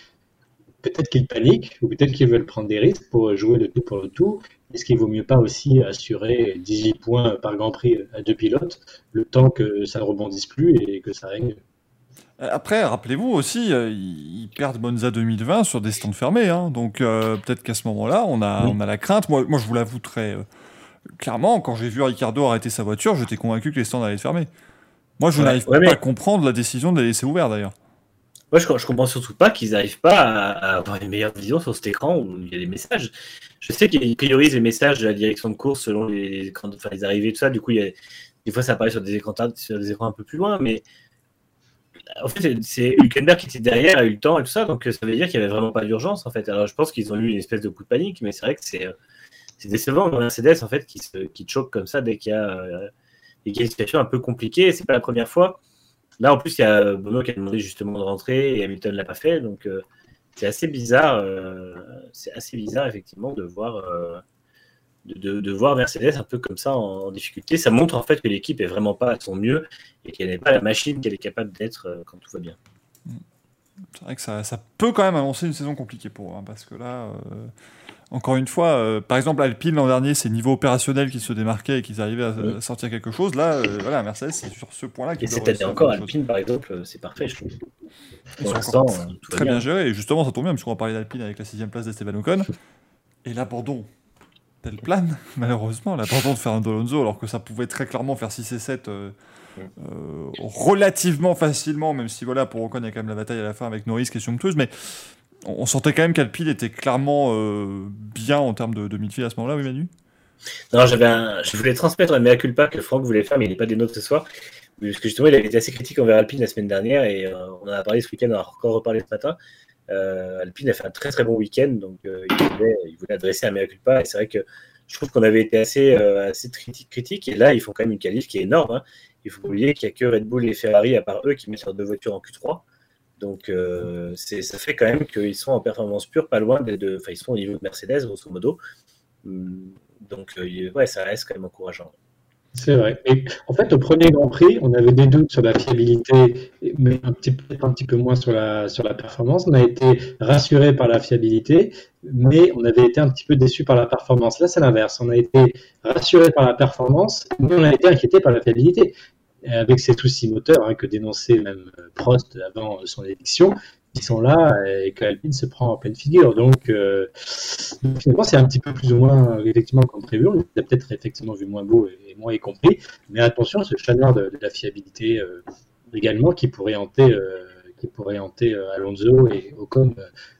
peut-être qu'ils paniquent ou peut-être qu'ils veulent prendre des risques pour jouer le tout pour le tout. Est-ce qu'il vaut mieux pas aussi assurer 18 points par Grand Prix à deux pilotes le temps que ça ne rebondisse plus et que ça règne euh, après, rappelez-vous aussi, euh, ils perdent Monza 2020 sur des stands fermés. Hein. donc euh, peut-être qu'à ce moment-là, on a, on a la crainte. Moi, moi je vous l'avoue très clairement, quand j'ai vu Ricardo arrêter sa voiture, j'étais convaincu que les stands allaient être fermés. Moi, je n'arrive pas à comprendre la décision de les laisser ouverts d'ailleurs. Moi, je, je comprends surtout pas qu'ils n'arrivent pas à, avoir une meilleure vision sur cet écran où il y a des messages. Je sais qu'ils priorisent les messages de la direction de course selon les, enfin, les arrivées, tout ça. Du coup, il y a, des fois, ça apparaît sur des écrans, des un peu plus loin, mais en fait, c'est Hülkenberg qui était derrière, a eu le temps et tout ça, donc ça veut dire qu'il n'y avait vraiment pas d'urgence, en fait. Alors, je pense qu'ils ont eu une espèce de coup de panique, mais c'est vrai que c'est décevant, Mercedes, en fait, qui, se, qui choque comme ça dès qu'il y, euh, a une situation un peu compliquée. C'est pas la première fois. Là, en plus, il y a Bono qui a demandé justement de rentrer et Hamilton ne l'a pas fait. Donc, euh, c'est assez bizarre. Euh, c'est assez bizarre, effectivement, de voir, euh, de, voir Mercedes un peu comme ça en, difficulté. Ça montre en fait que l'équipe est vraiment pas à son mieux et qu'elle n'est pas la machine qu'elle est capable d'être quand tout va bien. C'est vrai que ça, peut quand même annoncer une saison compliquée pour eux, hein, parce que là, encore une fois, euh, par exemple, Alpine l'an dernier, c'est niveau opérationnel qui se démarquait et qu'ils arrivaient à, sortir quelque chose. Là, euh, voilà, Mercedes, c'est sur ce point-là Et cette année encore, Alpine, par exemple, euh, c'est parfait, je trouve. Pour l'instant, très bien. géré. Et justement, ça tombe bien, puisqu'on va parler d'Alpine avec la sixième place d'Esteban Ocon. Et l'abandon tel plan, malheureusement, l'abandon de Fernando Alonso, alors que ça pouvait très clairement faire 6 et 7 relativement facilement, même si voilà, pour Ocon, il y a quand même la bataille à la fin avec Norris, question de mais on sentait quand même qu'Alpine était clairement euh, bien en termes de, midfield à ce moment-là, oui Manu? Non, je voulais transmettre un mea culpa que Franck voulait faire, mais il n'est pas des nôtres ce soir. Parce que justement, il avait été assez critique envers Alpine la semaine dernière et euh, on en a parlé ce week-end, on a encore reparlé ce matin. Alpine a fait un très très bon week-end, donc il voulait, adresser un mea culpa. Et c'est vrai que je trouve qu'on avait été assez, assez critique. Et là, ils font quand même une qualif qui est énorme. Hein. Il faut oublier qu'il n'y a que Red Bull et Ferrari, à part eux, qui mettent leurs deux voitures en Q3. Donc, ça fait quand même qu'ils sont en performance pure, pas loin de. Enfin, ils sont au niveau de Mercedes, grosso modo. Hum, donc, ouais, ça reste quand même encourageant. C'est vrai. En fait, au premier Grand Prix, on avait des doutes sur la fiabilité, mais un petit, un petit peu moins sur la, sur la performance. On a été rassuré par la fiabilité, mais on avait été un petit peu déçu par la performance. Là, c'est l'inverse. On a été rassuré par la performance, mais on a été inquiété par la fiabilité. Avec ces soucis moteurs hein, que dénonçait même Prost avant son élection, qui sont là et que Alpine se prend en pleine figure. Donc, euh, finalement, c'est un petit peu plus ou moins effectivement comme prévu. On a peut-être effectivement vu moins beau et, moins y compris. Mais attention ce chat de, la fiabilité euh, également qui pourrait hanter, euh, qui pourrait hanter Alonso et Ocon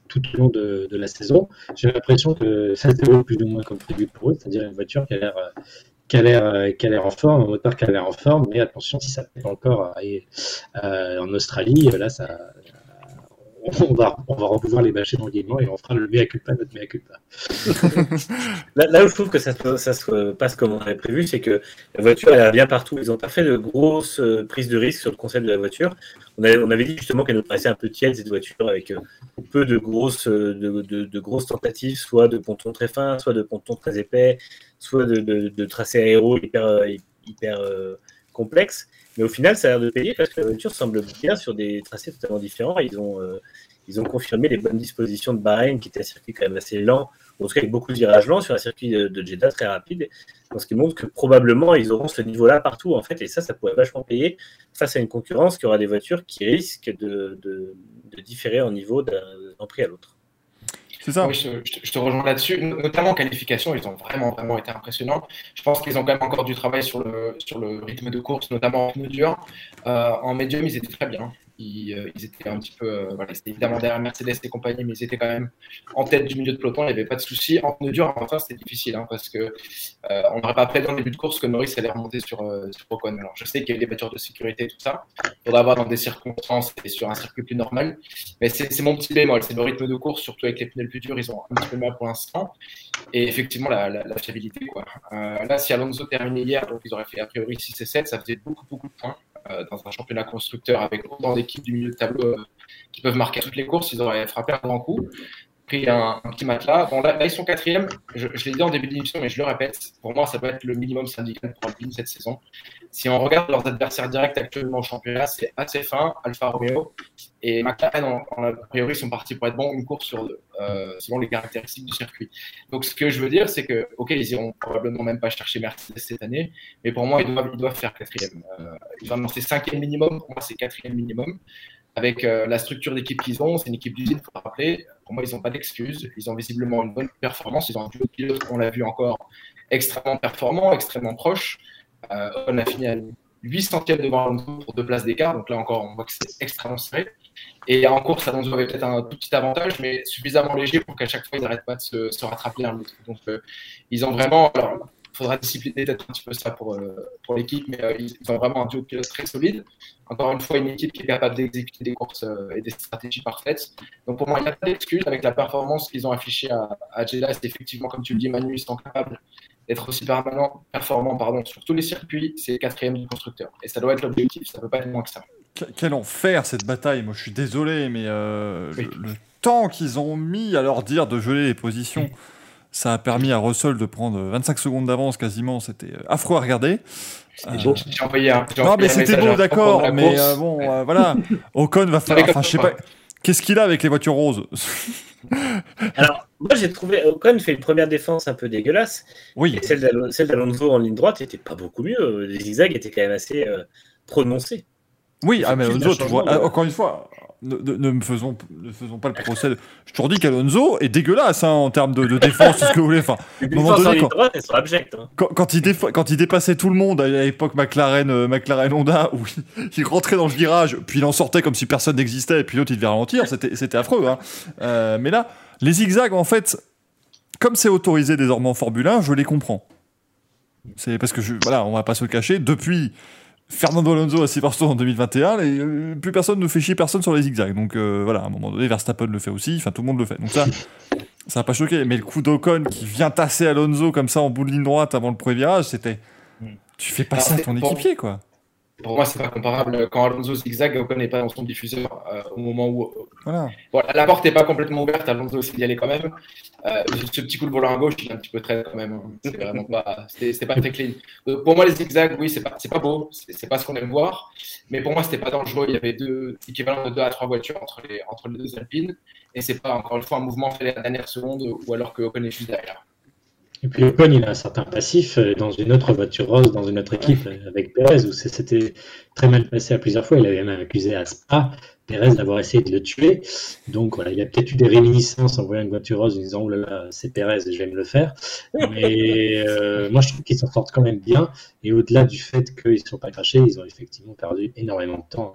tout au long de, de la saison. J'ai l'impression que ça se déroule plus ou moins comme prévu pour eux, c'est-à-dire une voiture qui a l'air qui a l'air en forme, un moteur a l'air en forme, mais attention si ça fait encore en Australie, là ça, on va, on va pouvoir les bâcher dans le et on fera le mea culpa notre mea culpa. [laughs] là, où je trouve que ça, se passe comme on avait prévu, c'est que la voiture elle bien partout. Ils n'ont pas fait de grosses euh, prises de risque sur le concept de la voiture. On avait, dit justement qu'elle nous paraissait un peu tiède cette voiture avec euh, peu de grosses, euh, de, grosses tentatives, soit de pontons très fins, soit de pontons très épais, soit de, tracés aéro hyper, hyper complexes. Mais au final, ça a l'air de payer parce que la voiture semble bien sur des tracés totalement différents. Ils ont, euh, ils ont confirmé les bonnes dispositions de Bahreïn, qui était un circuit quand même assez lent, en tout cas avec beaucoup de virages lents, sur un circuit de, Jeddah très rapide. ce qui montre que probablement ils auront ce niveau-là partout, en fait. Et ça, ça pourrait vachement payer face à une concurrence qui aura des voitures qui risquent de, de, de différer en niveau d'un prix à l'autre. C'est ça. Oui, je, te rejoins là-dessus. Notamment en qualification, ils ont vraiment, vraiment été impressionnants. Je pense qu'ils ont quand même encore du travail sur le, sur le rythme de course, notamment en dur. Euh, en médium, ils étaient très bien. Euh, ils, étaient un petit peu, euh, évidemment derrière Mercedes et compagnie, mais ils étaient quand même en tête du milieu de peloton. Il n'y avait pas de souci. En pneu dur, enfin, c'était difficile hein, parce que euh, on n'aurait pas prévu en début de course que Norris allait remonter sur, sur Ocon. Alors, je sais qu'il y a des voitures de sécurité tout ça. Il faudra voir dans des circonstances et sur un circuit plus normal. Mais c'est mon petit bémol. C'est le rythme de course, surtout avec les pneus plus durs, ils ont un petit peu mal pour l'instant. Et effectivement, la, fiabilité. Quoi. là, si Alonso terminait hier, donc ils auraient fait a priori 6 et 7, ça faisait beaucoup, beaucoup de points. Euh, dans un championnat constructeur avec autant d'équipes du milieu de tableau euh, qui peuvent marquer toutes les courses, ils auraient frappé un grand coup. Un, petit matelas. Bon, là, ils sont quatrième. Je, je l'ai dit en début d'émission, mais je le répète. Pour moi, ça peut être le minimum syndical pour Alpine cette saison. Si on regarde leurs adversaires directs actuellement au championnat, c'est assez fin, Alfa Romeo et McLaren, en, a priori, sont partis pour être bons une course sur deux, selon les caractéristiques du circuit. Donc, ce que je veux dire, c'est que, ok, ils iront probablement même pas chercher Mercedes cette année, mais pour moi, ils doivent, ils doivent faire quatrième. Euh, ils vont annoncer cinquième minimum, pour moi, c'est quatrième minimum. Avec euh, la structure d'équipe qu'ils ont, c'est une équipe d'usine, il faut rappeler. Pour moi, ils n'ont pas d'excuses. Ils ont visiblement une bonne performance. Ils ont un pilotes, on l'a vu encore, extrêmement performant, extrêmement proche. Euh, on a fini à 8 centièmes devant Alonso pour deux places d'écart. Donc là encore, on voit que c'est extrêmement serré. Et en course, Alonso avait peut-être un tout petit avantage, mais suffisamment léger pour qu'à chaque fois, ils n'arrêtent pas de se, rattraper un l'autre. Donc euh, ils ont vraiment. Il faudra discipliner peut-être un petit peu ça pour, euh, pour l'équipe, mais ils ont vraiment un duo pilote très solide. Encore une fois, une équipe qui est capable d'exécuter des courses et des stratégies parfaites. Donc pour moi, il n'y a pas d'excuse avec la performance qu'ils ont affichée à, à Jeddah. C'est effectivement, comme tu le dis, Manu, ils sont capables être aussi permanent, performant pardon, sur tous les circuits, c'est quatrième du constructeur. Et ça doit être l'objectif, ça ne peut pas être moins que ça. Quel enfer cette bataille, moi je suis désolé, mais euh, le, temps qu'ils ont mis à leur dire de geler les positions, ça a permis à Russell de prendre 25 secondes d'avance quasiment, c'était euh, affreux à regarder. Euh, j'ai envoyé un, non mais c'était beau d'accord, mais bon voilà, [laughs] Ocon va faire, enfin je sais pas, qu'est-ce qu'il a avec les voitures roses? [laughs] Alors, moi j'ai trouvé Ocon fait une première défense un peu dégueulasse. Oui. Et celle d'Alonso en ligne droite était pas beaucoup mieux. Les zigzags étaient quand même assez euh, prononcés. Oui, ah, mais Alonso, tu vois, encore une fois, ne, ne, me faisons, ne faisons pas le procès. Je te redis qu'Alonso est dégueulasse hein, en termes de, défense, tout ce que vous voulez. Enfin, [laughs] quand, il quand il dépassait tout le monde à l'époque McLaren, euh, McLaren Honda, [laughs] où il, rentrait dans le virage, puis il en sortait comme si personne n'existait, et puis l'autre il devait ralentir, c'était affreux. Hein. Euh, mais là, les zigzags, en fait, comme c'est autorisé désormais en Formule 1, je les comprends. C'est parce que, je, voilà, on va pas se le cacher, depuis Fernando Alonso à Silverstone en 2021, et euh, plus personne ne fait chier personne sur les zigzags. Donc euh, voilà, à un moment donné, Verstappen le fait aussi, enfin tout le monde le fait. Donc ça, ça n'a pas choqué. Mais le coup d'Ocon qui vient tasser Alonso comme ça en bout de ligne droite avant le premier virage, c'était. Hmm. Tu fais pas Alors, ça à ton équipier, quoi. Pour moi, c'est pas comparable. Quand Alonso zigzag, Ocon n'est pas dans son diffuseur euh, au moment où. Voilà. Bon, la porte n'est pas complètement ouverte, Alonso essaie d'y aller quand même. Euh, ce petit coup de volant à gauche, il est un petit peu très quand même. hein. C'est vraiment pas, c'était c'était pas très clean. Euh, pour moi, les zigzags, oui, c'est pas, c'est pas beau, c'est c'est pas ce qu'on aime voir. Mais pour moi, c'était pas dangereux. Il y avait deux équivalents de deux à trois voitures entre les, entre les deux Alpines. Et c'est pas encore une fois un mouvement fait à la dernière seconde ou alors que Ocon est juste derrière. Et puis Ocon, il a un certain passif euh, dans une autre voiture rose, dans une autre équipe euh, avec Perez, où c'était très mal passé à plusieurs fois. Il avait même accusé à Spa, Perez, d'avoir essayé de le tuer. Donc voilà, il a peut-être eu des réminiscences en voyant une voiture rose en disant Oh là là, c'est Perez, je vais me le faire. Mais euh, moi, je trouve qu'ils s'en sortent quand même bien. Et au-delà du fait qu'ils ne sont pas crachés, ils ont effectivement perdu énormément de temps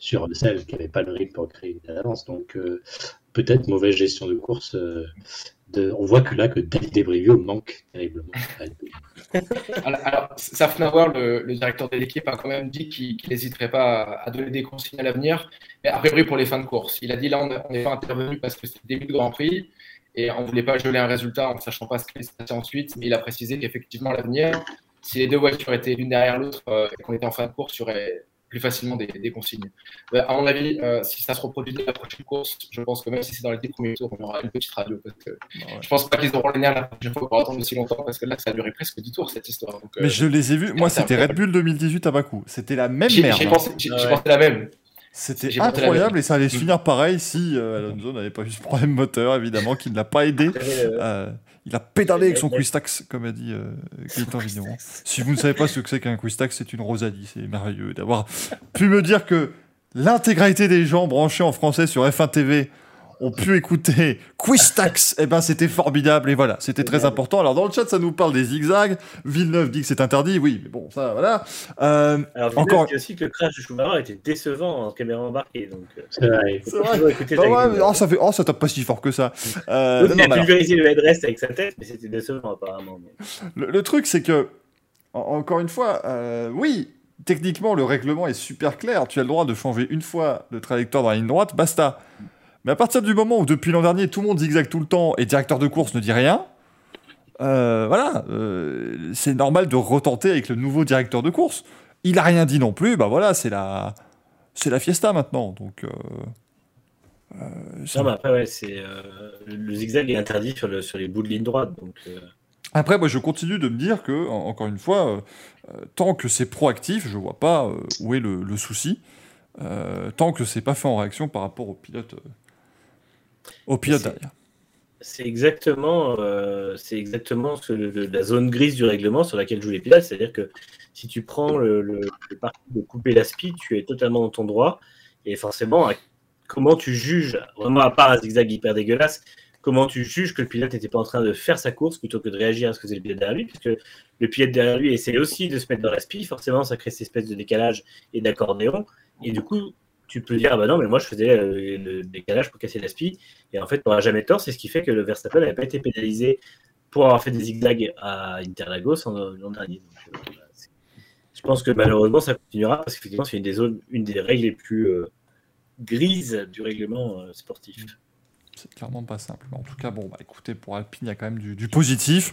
sur celle qui n'avait pas le rythme pour créer une avance. Donc euh, peut-être mauvaise gestion de course. euh, on voit que là, que David Debrivio manque terriblement. [laughs] Alors, alors, Safnauer, le, le directeur de l'équipe, a quand même dit qu'il n'hésiterait pas à, donner des consignes à l'avenir, mais a priori pour les fins de course. Il a dit là, on n'est pas intervenu parce que c'était le début de Grand Prix et on ne voulait pas geler un résultat en ne sachant pas ce qui se passer ensuite. Mais il a précisé qu'effectivement, l'avenir, si les deux voitures étaient l'une derrière l'autre euh, et qu'on était en fin de course, il y aurait plus facilement des, des consignes. Euh, à mon avis, euh, si ça se reproduit dès la prochaine course, je pense que même si c'est dans les 10 premiers tours, on aura une petite radio. Parce que je pense pas qu'ils auront les nerfs la prochaine fois pour attendre aussi longtemps parce que là, ça a duré presque 10 tours cette histoire. Donc, euh, Mais je les ai vus. Moi, c'était. Red Bull 2018 à Bakou. C'était la même merde. j'ai pensé, ouais. la même. C'était incroyable et ça allait se Mm. finir pareil si euh, Alonso n'avait pas eu ce problème moteur, évidemment, qui ne l'a pas aidé. [laughs] Euh, Euh, il a pédalé avec son Quistax, comme a dit euh, Gaëtan Vigneron. Si vous ne savez pas ce que c'est qu'un Quistax, c'est une rosadie. C'est merveilleux d'avoir pu me dire que l'intégralité des gens branchés en français sur F1 TV ont pu écouter Quistax. Eh ben, c'était formidable et voilà, c'était très important. Alors, dans le chat, ça nous parle des zigzags. Villeneuve dit que c'est interdit. Oui, mais bon, ça, voilà. Euh, Alors, Encore- Encore aussi que le crash de Schumacher était décevant en caméra embarquée. Donc, euh, C'est vrai. C'est vrai. bah ouais, oh, ça fait, oh, ça tape pas si fort que ça. Euh, L'autre, non, il a pulvérisé le headrest avec sa tête, mais c'était décevant apparemment. mais- Le, le truc, c'est que, en- encore une fois, euh, oui, techniquement, le règlement est super clair. Tu as le droit de changer une fois de trajectoire dans la ligne droite, basta. Mais à partir du moment où, depuis l'an dernier, tout le monde zigzague tout le temps et directeur de course ne dit rien, euh, voilà, euh, c'est normal de retenter avec le nouveau directeur de course. Il a rien dit non plus, bah voilà, c'est la, c'est la fiesta maintenant. Donc, euh, Non, mais après, ouais, c'est le zigzag est interdit sur, le, sur les bouts de ligne droite. Donc, Après, moi, je continue de me dire que, en- encore une fois, tant que c'est proactif, je vois pas où est le, le souci. Tant que c'est pas fait en réaction par rapport au pilote, euh, au pilote derrière. c'est exactement, euh, c'est exactement ce que le- la zone grise du règlement sur laquelle jouent les pilotes. C'est-à-dire que si tu prends le, le, le parti de couper la speed, tu es totalement dans ton droit. Et forcément, comment tu juges, vraiment à part un zigzag hyper dégueulasse, comment tu juges que le pilote n'était pas en train de faire sa course plutôt que de réagir à ce que faisait le pilote derrière lui, puisque le pilote derrière lui essaie aussi de se mettre dans la speed, forcément ça crée cette espèce de décalage et d'accordéon, et du coup tu peux dire ah bah non mais moi je faisais euh, le décalage pour casser la speed, et en fait tu n'auras jamais tort, c'est ce qui fait que le Verstappen n'avait pas été pénalisé pour avoir fait des zigzags à Interlagos l'an dernier. Euh, je pense que malheureusement ça continuera parce qu'effectivement c'est une des zones, une des règles les plus euh, grises du règlement sportif. C'est clairement pas simple. En tout cas, bon, bah, écoutez, pour Alpine, il y a quand même du positif.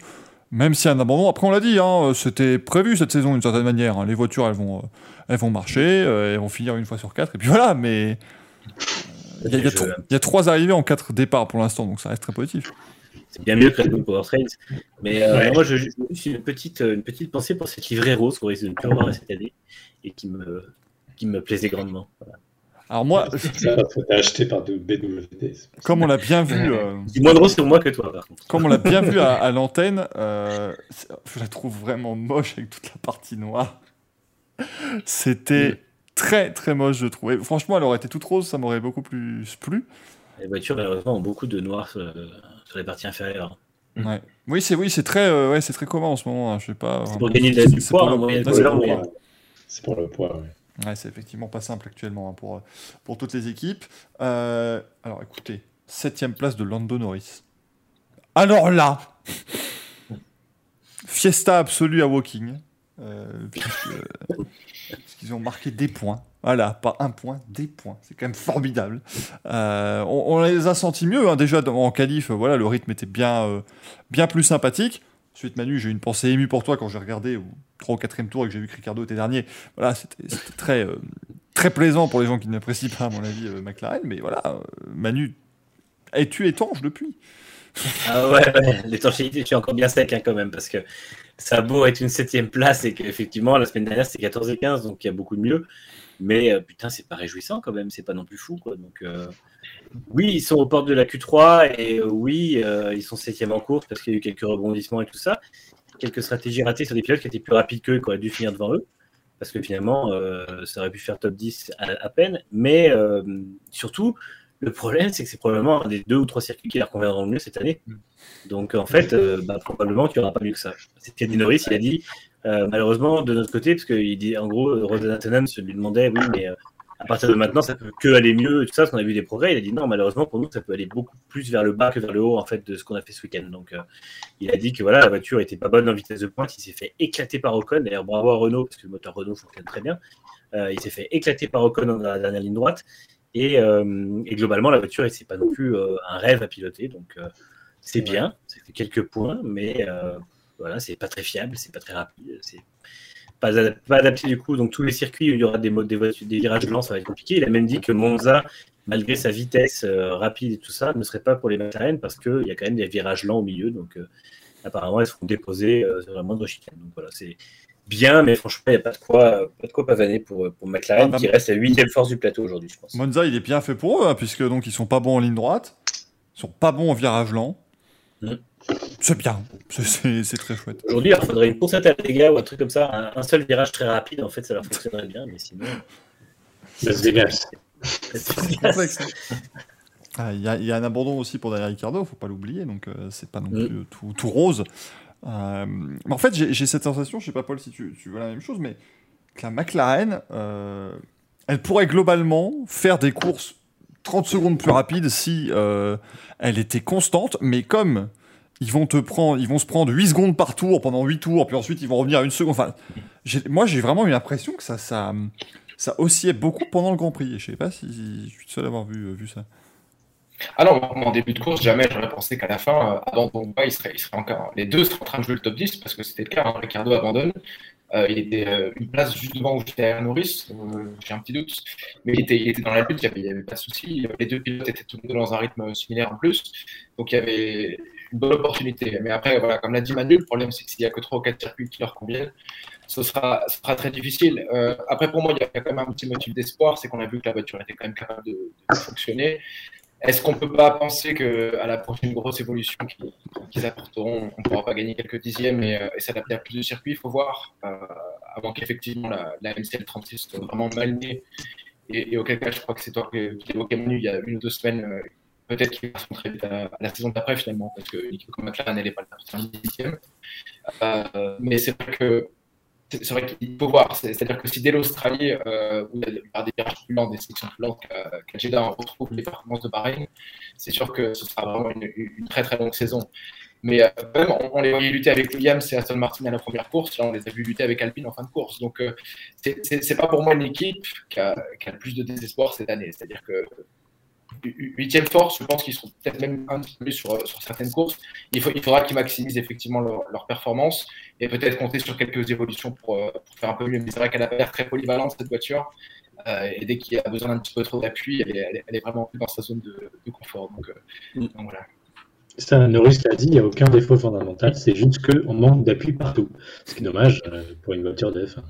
Même si un abandon, après on l'a dit, hein, c'était prévu cette saison d'une certaine manière. hein. Les voitures, elles vont, euh, elles vont marcher, euh, elles vont finir une fois sur quatre, et puis voilà. Mais euh, il y, a- il y a Je- tro- il y a trois arrivées en quatre départs pour l'instant, donc ça reste très positif. C'est bien mieux que Red Bull Powertrains. Mais euh, Ouais. moi, je j'ai juste une petite, une petite pensée pour cette livrée rose qu'on risque de ne plus revoir cette année et qui me, qui me plaisait grandement. Voilà. Alors moi, acheté par de comme on l'a bien vu, euh, moins drôle sur moi que toi, par contre. comme on l'a bien vu à, à [laughs] l'antenne, euh, je la trouve vraiment moche avec toute la partie noire. C'était très très moche, je trouvais. Franchement, elle aurait été toute rose, ça m'aurait beaucoup plus plu. Les voitures, malheureusement, ont beaucoup de noir sur, sur les parties inférieures. Ouais. Oui, c'est oui, c'est très, euh, ouais, c'est très commun en ce moment. hein, Je sais pas. C'est pour gagner de la- du c'est poids, pour-. C'est pour le poids, ouais. Ouais, c'est effectivement pas simple actuellement hein, pour, euh, pour toutes les équipes. Euh, alors écoutez, septième place de Lando Norris. Alors là, fiesta absolue à Woking. Euh, puisqu'ils qu'ils ont marqué des points. Voilà, pas un point, des points. C'est quand même formidable. On, les a sentis mieux. Hein. Déjà en qualif, voilà, le rythme était bien, bien plus sympathique. Ensuite, Manu, j'ai eu une pensée émue pour toi quand j'ai regardé au 3 ou 4 tour et que j'ai vu que Ricardo était dernier. Voilà, c'était très, euh, très plaisant pour les gens qui n'apprécient pas, à mon avis, McLaren. Mais voilà, Manu, es-tu étanche depuis? Ah ouais, l'étanchéité, je suis encore bien sec hein, quand même, parce que ça a beau être une septième place et qu'effectivement, la semaine dernière, c'était 14 et 15, donc il y a beaucoup de mieux. Mais euh, putain, c'est pas réjouissant quand même, c'est pas non plus fou. Quoi. Donc, euh, oui, ils sont aux portes de la Q3 et euh, oui, ils sont septième en course parce qu'il y a eu quelques rebondissements et tout ça. Quelques stratégies ratées sur des pilotes qui étaient plus rapides qu'eux qui auraient dû finir devant eux. Parce que finalement, ça aurait pu faire top 10 à peine. Mais surtout, le problème, c'est que c'est probablement un des deux ou trois circuits qui leur conviendront le mieux cette année. Donc, en fait, euh, bah, probablement qu'il n'y aura pas mieux que ça. Teddy Norris, il a dit, euh, malheureusement, de notre côté, parce qu'il dit, en gros, Rodan se lui demandait, oui, mais euh, à partir de maintenant, ça peut que aller mieux, et tout ça, parce qu'on a vu des progrès. Il a dit, non, malheureusement, pour nous, ça peut aller beaucoup plus vers le bas que vers le haut, en fait, de ce qu'on a fait ce week-end. Donc, il a dit que voilà, la voiture était pas bonne en vitesse de pointe, il s'est fait éclater par Ocon. D'ailleurs, bravo à Renault, parce que le moteur Renault fonctionne très bien. il s'est fait éclater par Ocon dans la dernière ligne droite. Euh, et, globalement, la voiture, c'est pas non plus euh, un rêve à piloter. Donc, euh, c'est bien, c'est quelques points, mais voilà, c'est pas très fiable, c'est pas très rapide, pas, pas, adapté du coup. Donc, tous les circuits où il y aura des, des, virages lents, ça va être compliqué. Il a même dit que Monza, malgré sa vitesse rapide et tout ça, ne serait pas pour les McLaren parce qu'il y a quand même des virages lents au milieu. Donc, apparemment, elles seront déposées sur la moindre chicane. Donc, voilà, c'est bien, mais franchement, il n'y a pas de quoi, pas de quoi pavaner pour, pour McLaren, ah, qui reste la huitième force du plateau aujourd'hui, je pense. Monza, il est bien fait pour eux, hein, puisque donc ils sont pas bons en ligne droite, ils sont pas bons en virage lent. Mm. C'est bien, c'est très chouette. Aujourd'hui, il faudrait une course à gars ou un truc comme ça, un, seul virage très rapide, en fait, ça leur fonctionnerait bien, mais sinon. Ça se dégage. [laughs] Ah, il y, a un abandon aussi pour Daniel Ricciardo, faut pas l'oublier, donc euh, c'est pas non mm. plus tout, tout, rose. Euh, en fait, j'ai cette sensation, je sais pas Paul si tu, tu, veux la même chose, mais que la McLaren, euh, elle pourrait globalement faire des courses 30 secondes plus rapides si euh, elle était constante, mais comme ils vont te prendre, ils vont se prendre 8 secondes par tour pendant 8 tours, puis ensuite ils vont revenir à une seconde. Enfin, moi j'ai vraiment eu l'impression que ça, ça, ça oscillait beaucoup pendant le Grand Prix. Je sais pas si je suis le seul à avoir vu, vu ça. Ah non, en début de course, jamais j'aurais pensé qu'à la fin, euh, avant il serait, il serait encore, les deux seraient en train de jouer le top 10 parce que c'était le cas. Hein, Ricardo abandonne. Euh, il était euh, une place juste devant où j'étais à Norris, j'ai un petit doute, mais il était, il était dans la lutte, il n'y avait, pas de souci. Les deux pilotes étaient tous les deux dans un rythme similaire en plus, donc il y avait une bonne opportunité. Mais après, voilà, comme l'a dit Manu, le problème c'est qu'il n'y a que trois ou quatre circuits qui leur conviennent, ce sera, ce sera très difficile. après, pour moi, il y a quand même un petit motif d'espoir, c'est qu'on a vu que la voiture était quand même capable de, fonctionner. Est-ce qu'on ne peut pas penser qu'à la prochaine grosse évolution qu'ils apporteront, on ne pourra pas gagner quelques dixièmes et, euh, s'adapter à plus de circuits Il faut voir, euh, avant qu'effectivement la, la, MCL 36 soit vraiment mal née. Et, auquel cas, je crois que c'est toi qui évoquais Manu il y a une ou deux semaines, euh, peut-être qu'il va se très vite à, la saison d'après finalement, parce que l'équipe comme McLaren, n'est pas le dixième. mais c'est vrai qu'il faut voir. C'est-à-dire que si dès l'Australie, euh, des virages plus lents, des sections plus lentes qu'à on retrouve les performances de Bahreïn, c'est sûr que ce sera vraiment une, très très longue saison. Mais euh, même, on, les voyait lutter avec Williams et Aston Martin à la première course. Là, on les a vus lutter avec Alpine en fin de course. Donc, euh, c'est pas pour moi une équipe qui a, qui a, le plus de désespoir cette année. C'est-à-dire que huitième force, je pense qu'ils seront peut-être même un petit peu sur, sur certaines courses. Il, faut, il faudra qu'ils maximisent effectivement leur, leur performance et peut-être compter sur quelques évolutions pour, euh, pour, faire un peu mieux. Mais c'est vrai qu'elle a l'air très polyvalente cette voiture. Euh, et dès qu'il y a besoin d'un petit peu trop d'appui, elle, elle, est vraiment plus dans sa zone de, de confort. Donc, euh, mm. donc voilà. Ça, Norris l'a dit, il n'y a aucun défaut fondamental, c'est juste qu'on manque d'appui partout. Ce qui est dommage pour une voiture de F1.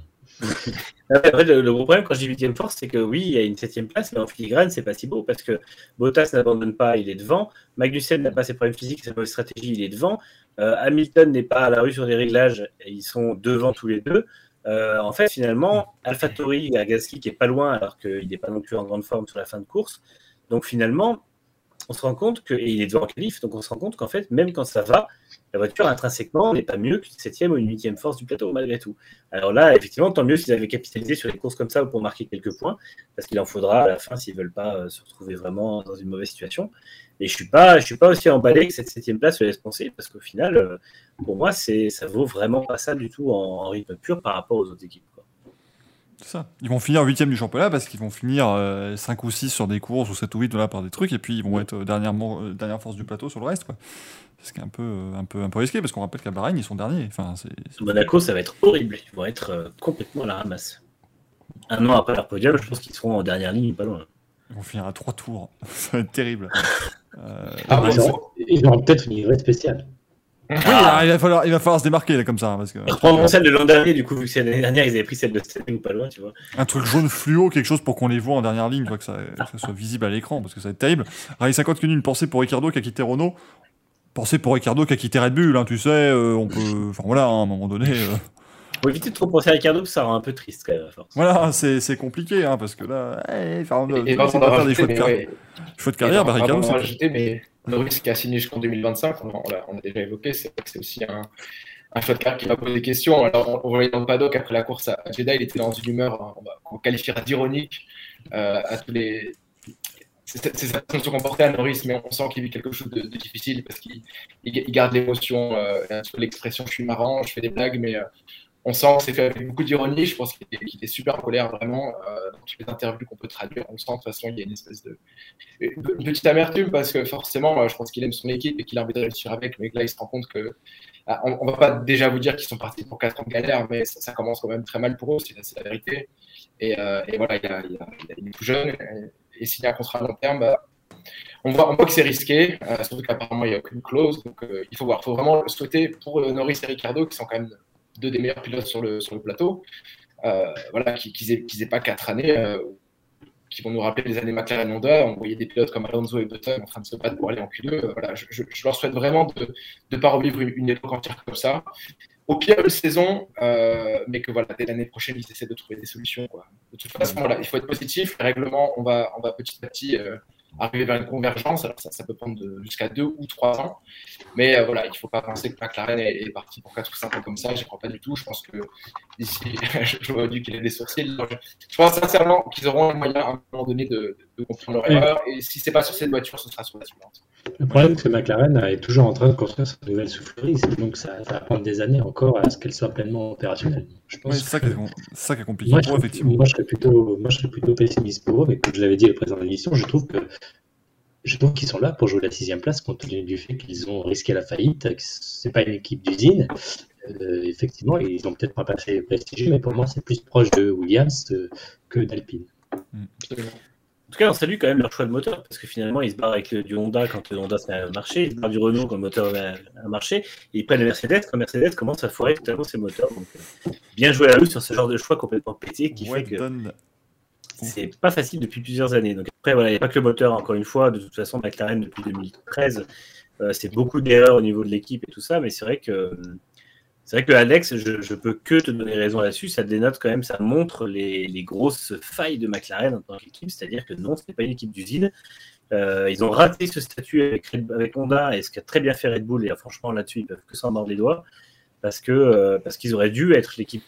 [laughs] le, gros problème quand je dis 8 force, c'est que oui, il y a une 7 place, mais en filigrane, c'est pas si beau parce que Bottas n'abandonne pas, il est devant. Magnussen n'a pas ses problèmes physiques, sa mauvaise stratégie, il est devant. Euh, Hamilton n'est pas à la rue sur des réglages, ils sont devant tous les deux. Euh, en fait, finalement, AlphaTauri, a Gasly qui est pas loin alors qu'il n'est pas non plus en grande forme sur la fin de course. Donc finalement, on se rend compte que, et il est devant qualif, donc on se rend compte qu'en fait, même quand ça va, la voiture intrinsèquement n'est pas mieux qu'une septième ou une huitième force du plateau malgré tout. Alors là, effectivement, tant mieux s'ils avaient capitalisé sur les courses comme ça pour marquer quelques points, parce qu'il en faudra à la fin s'ils veulent pas euh, se retrouver vraiment dans une mauvaise situation. Et je suis pas, je suis pas aussi emballé que cette septième place se laisse penser, parce qu'au final, euh, pour moi, c'est, ça vaut vraiment pas ça du tout en, rythme pur par rapport aux autres équipes. C'est ça. Ils vont finir 8 du championnat parce qu'ils vont finir 5 ou 6 sur des courses ou 7 ou 8 voilà, par des trucs et puis ils vont être dernièrement, dernière force du plateau sur le reste. Quoi. Ce qui est un peu, un peu, un peu risqué parce qu'on rappelle qu'à Bahreïn, ils sont derniers. Enfin, Monaco, ça va être horrible. Ils vont être complètement à la ramasse. Un an après leur podium, je pense qu'ils seront en dernière ligne, pas loin. Ils vont finir à 3 tours. [laughs] ça va être terrible. ah, ils, auront, peut-être une livrée spéciale. Oui, ah. il, va falloir, il va falloir se démarquer là comme ça. Parce que... Ils celle de l'an dernier, du coup, vu que l'année dernière, ils avaient pris celle de cette année ou pas loin, tu vois. Un truc jaune fluo, quelque chose pour qu'on les voit en dernière ligne, que ça, que ça soit visible à l'écran, parce que ça va être terrible. Rallye 50 une pensée pour Ricardo qui a quitté Renault. Pensée pour Ricardo qui a quitté Red Bull, hein, tu sais, euh, on peut. Enfin voilà, hein, à un moment donné. Euh... Faut éviter de trop penser à Ricardo, ça rend un peu triste quand même, à force. Voilà, c'est compliqué, hein, parce que là, hey, enfin, on, et, on, va faire des choix de, carrière. choix de carrière, bah, Ricardo, c'est. Norris qui a signé jusqu'en 2025, on, a, déjà évoqué, c'est aussi un, un choix qui va poser des questions. Alors, on, voyait dans le paddock après la course à Jeddah, il était dans une humeur, on, qualifiera d'ironique euh, à tous les. C'est sa façon de se comporter à Norris, mais on sent qu'il vit quelque chose de, difficile parce qu'il garde l'émotion, euh, l'expression je suis marrant, je fais des blagues, mais euh, on sent que c'est fait avec beaucoup d'ironie. Je pense qu'il était, super en colère vraiment euh, dans toutes les interviews qu'on peut traduire. On sent de toute façon il y a une espèce de une petite amertume parce que forcément, euh, je pense qu'il aime son équipe et qu'il a envie de réussir avec. Mais là, il se rend compte que ah, on, va pas déjà vous dire qu'ils sont partis pour 4 ans de galère, mais ça, commence quand même très mal pour eux, c'est la vérité. Et, euh, voilà, il, a, a, il, est tout jeune et, s'il y a un contrat à long terme, bah, on voit, on voit que c'est risqué, surtout qu'apparemment il n'y a aucune clause. Donc il faut voir, il faut vraiment le souhaiter pour Norris et Ricardo qui sont quand même deux des meilleurs pilotes sur le, sur le plateau, euh, voilà, qu'ils n'aient pas quatre années euh, qui vont nous rappeler les années McLaren Honda. On voyait des pilotes comme Alonso et Button en train de se battre pour aller en Q2. Euh, voilà, je, leur souhaite vraiment de ne pas revivre une, époque entière comme ça. Au pire, une saison, mais que voilà, dès l'année prochaine, ils essaient de trouver des solutions. Quoi. De toute façon, voilà, il faut être positif. Le règlement, on va, on va petit à petit arriver vers une convergence. Alors ça, peut prendre jusqu'à deux ou trois ans. Mais euh, voilà, il ne faut pas penser que McLaren est, est parti pour quatre ou cinq ans comme ça. Je crois pas du tout. Je pense que d'ici, [laughs] je vois du qu'il ait des sourcils. Je pense sincèrement qu'ils auront les moyens à un moment donné de, de comprendre leur erreur. Et si ce n'est pas sur cette voiture, ce sera sur la suivante. Le problème, c'est que McLaren est toujours en train de construire sa nouvelle soufflerie. Donc ça, va prendre des années encore à ce qu'elle soit pleinement opérationnelle. c'est ça, qui est compliqué moi, pour effectivement. Moi je, serais plutôt, moi, je serais plutôt pessimiste pour eux, mais comme je l'avais dit le président de l'émission, je trouve que je trouve qu'ils sont là pour jouer la sixième place compte tenu du fait qu'ils ont risqué la faillite, que c'est pas une équipe d'usine. Euh, effectivement, ils ont peut-être pas passé prestigieux, mais pour moi, c'est plus proche de Williams euh, que d'Alpine. En tout cas, on salue quand même leur choix de moteur, parce que finalement, ils se barrent avec du Honda quand le Honda ça a marché, ils se barrent du Renault quand le moteur a marché, et ils prennent le Mercedes quand Mercedes commence à foirer totalement ses moteurs. Donc, euh, bien joué à eux sur ce genre de choix complètement pété qui fait que c'est pas facile depuis plusieurs années. Donc après, voilà, il n'y a pas que le moteur, encore une fois. De toute façon, McLaren, depuis 2013, euh, c'est beaucoup d'erreurs au niveau de l'équipe et tout ça. Mais c'est vrai que c'est vrai que Alex, je, je peux que te donner raison là-dessus. Ça dénote quand même, ça montre les, grosses failles de McLaren en tant qu'équipe. C'est-à-dire que non, ce n'est pas une équipe d'usine. Euh, ils ont raté ce statut avec, Honda et ce qu'a très bien fait Red Bull. Et franchement, là-dessus, ils peuvent que s'en mordre les doigts parce euh, qu'ils auraient dû être l'équipe.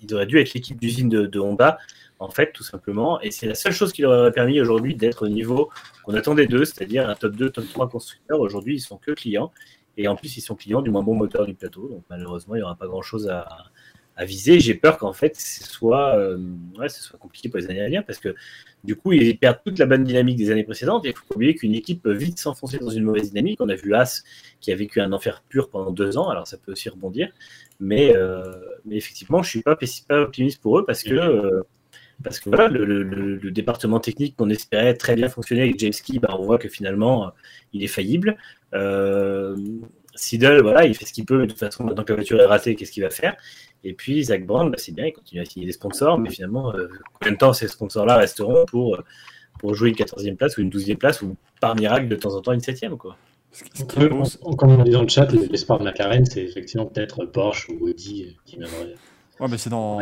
dû être l'équipe d'usine de, Honda en fait, tout simplement. Et c'est la seule chose qui leur aurait permis aujourd'hui d'être au niveau qu'on attendait d'eux, c'est-à-dire un top 2, top 3 constructeurs. Aujourd'hui, ils sont que clients. Et en plus, ils sont clients du moins bon moteur du plateau. Donc, malheureusement, il n'y aura pas grand-chose à, viser. J'ai peur qu'en fait, ce soit, euh, ouais, ce soit compliqué pour les années à venir parce que du coup, ils perdent toute la bonne dynamique des années précédentes. Et il faut pas oublier qu'une équipe peut vite s'enfoncer dans une mauvaise dynamique. On a vu As qui a vécu un enfer pur pendant deux ans. Alors, ça peut aussi rebondir. Mais, euh, effectivement, je ne suis pas, optimiste pour eux parce que. Euh, parce que le, département technique qu'on espérait très bien fonctionner avec James Key, bah, on voit que finalement, il est faillible. Euh, Siddle, voilà, il fait ce qu'il peut, mais de toute façon, maintenant que la voiture est ratée, qu'est-ce qu'il va faire? Et puis, Zach Brown, bah, c'est bien, il continue à signer des sponsors, mais finalement, euh, combien de temps ces sponsors-là resteront pour, pour jouer une 14e place ou une 12e place, ou par miracle, de temps en temps, une 7e quoi? Comme on dit dans le chat, l'espoir de McLaren, c'est effectivement peut-être Porsche ou Audi euh, qui viendrait. Ouais, mais c'est dans,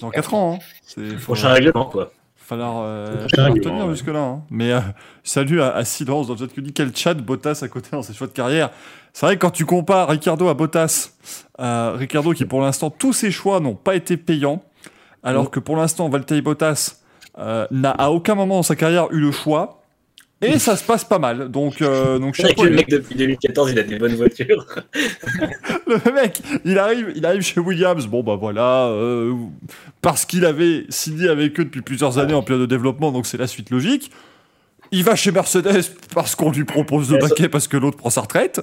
dans 4 ans. Hein. Prochain règlement, quoi. Falloir, euh, tenir jusque-là. Hein. Mais euh, [laughs] salut à, Silence dans le chat qui dit quel chat Bottas à côté dans ses choix de carrière. C'est vrai que quand tu compares Ricardo à Bottas, euh, Ricardo qui pour l'instant tous ses choix n'ont pas été payants, alors que pour l'instant Valtteri Bottas euh, n'a à aucun moment dans sa carrière eu le choix. Et ça se passe pas mal. Donc, euh, donc le mec depuis 2014, il a des bonnes voitures. [laughs] Le mec, il arrive, il arrive chez Williams. Bon, bah voilà, euh, parce qu'il avait signé avec eux depuis plusieurs années en période de développement, donc c'est la suite logique. Il va chez Mercedes parce qu'on lui propose de baquer parce que l'autre prend sa retraite.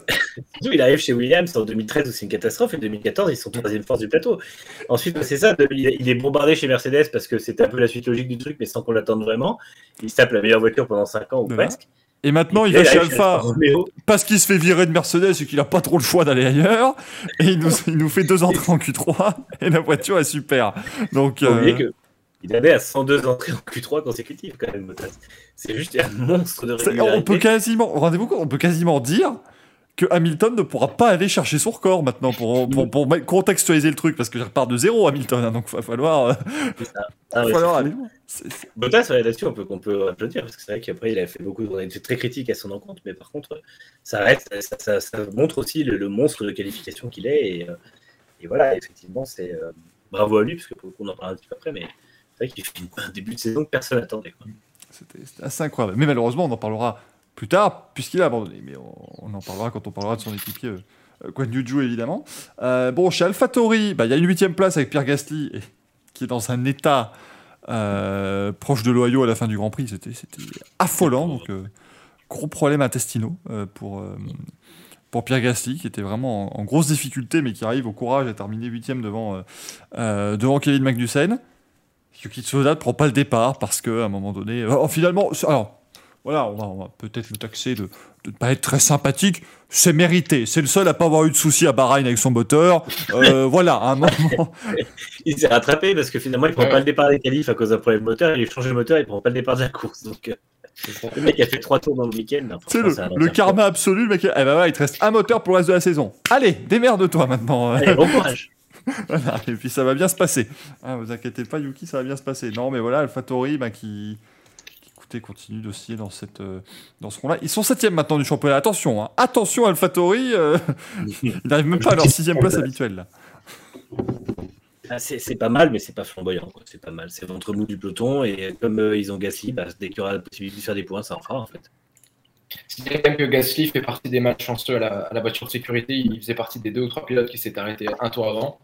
Il arrive chez Williams en 2013 où c'est une catastrophe et 2014 ils sont troisième force du plateau. Ensuite c'est ça, il est- bombardé chez Mercedes parce que c'était un peu la suite logique du truc mais sans qu'on l'attende vraiment. Il se tape la meilleure voiture pendant 5 ans ou Voilà. presque. Et maintenant, il va chez Alpha parce qu'il se fait virer de Mercedes et qu'il a pas trop le choix d'aller ailleurs. Et il nous, il nous fait deux entrées en Q3 et la voiture est super. Donc, euh, que il avait à 102 entrées en Q3 consécutives quand même Bottas. C'est juste un monstre de régularité. on peut quasiment, rendez-vous compte, on peut quasiment dire que Hamilton ne pourra pas aller chercher son record maintenant pour, pour, pour contextualiser le truc parce que je repart de zéro Hamilton, hein, donc il va falloir, euh, ça. va Ah ouais, falloir aller Bottas, ouais, là-dessus, on peut, on peut applaudir, parce que c'est vrai qu'après, il a fait beaucoup, on a été très critique à son encontre, mais par contre, ça reste, ça, ça- ça montre aussi le, le monstre de qualification qu'il est, et, euh, et voilà, effectivement, c'est euh, bravo à lui, parce que on en parlera un petit peu après, mais c'est vrai qu'il fait un début de saison que personne n'attendait. quoi. C'était assez incroyable. Mais malheureusement, on en parlera plus tard, puisqu'il a abandonné. Mais on, on en parlera quand on parlera de son équipier, euh, euh, Guan Yu évidemment. Euh, bon, chez AlphaTauri, bah, il y a une huitième place avec Pierre Gasly, et- qui est dans un état euh, proche de l'Ohio à la fin du Grand Prix. C'était affolant. Donc, euh, gros problème intestinaux pour, pour Pierre Gasly, qui était vraiment en, en grosse difficulté, mais qui arrive au courage à terminer huitième devant, devant Kevin Magnussen. Yuki Tsunoda ne prend pas le départ parce que à un moment donné, euh, finalement, alors voilà, on va, on va peut-être le taxer de de ne pas être très sympathique. C'est mérité. C'est le seul à pas avoir eu de soucis à Bahreïn avec son moteur. Euh, [laughs] voilà, à un moment. Il s'est rattrapé, parce que finalement, il prend Ouais. pas le départ des qualifs à cause d'un problème moteur, il a changé le moteur, il prend pas le départ de la course. Donc, euh, le mec a fait trois tours dans le week-end. C'est le, le karma absolu, le mec. Eh ben voilà, il te reste un moteur pour le reste de la saison. Allez, démerde-toi maintenant. Allez, bon courage. [laughs] Voilà, et puis ça va bien se passer. Ah, vous inquiétez pas, Yuki, ça va bien se passer. Non, mais voilà, AlphaTauri, bah, qui, qui écoutez, continue d'osciller dans, cette, euh, dans ce rond-là. Ils sont septième maintenant du championnat. Attention, hein. attention, AlphaTauri, euh, [laughs] ils n'arrivent même pas à leur sixième place habituelle. Là. Ah, c'est pas mal, mais c'est pas flamboyant. C'est pas mal. C'est ventre mou du peloton. Et comme euh, ils ont Gasly, bah, dès qu'il y aura la possibilité de faire des points, ça en fera en fait. C'est quand même que Gasly fait partie des matchs chanceux à la, voiture de sécurité. Il faisait partie des deux ou trois pilotes qui s'étaient arrêtés un tour avant.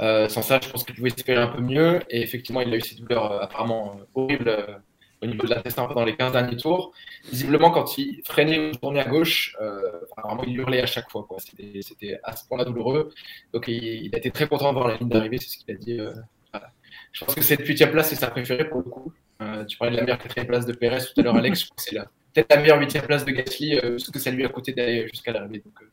Euh, sans ça, je pense qu'il pouvait espérer un peu mieux. Et effectivement, il a eu ces douleurs euh, apparemment euh, horribles au niveau de l'intestin pendant les 15 derniers tours. Visiblement, quand il freinait ou tournait à gauche, apparemment, il hurlait à chaque fois. C'était à ce point-là douloureux. Donc, il, a été très content de voir la ligne d'arrivée. C'est ce qu'il a dit. Je pense que cette huitième place, c'est sa préférée pour le coup. Tu parlais de la meilleure quatrième place de Perez tout à l'heure, Alex. C'est la peut-être la meilleure huitième place de Gasly, euh, parce que ça lui a coûté d'aller jusqu'à l'arrivée. Donc, euh,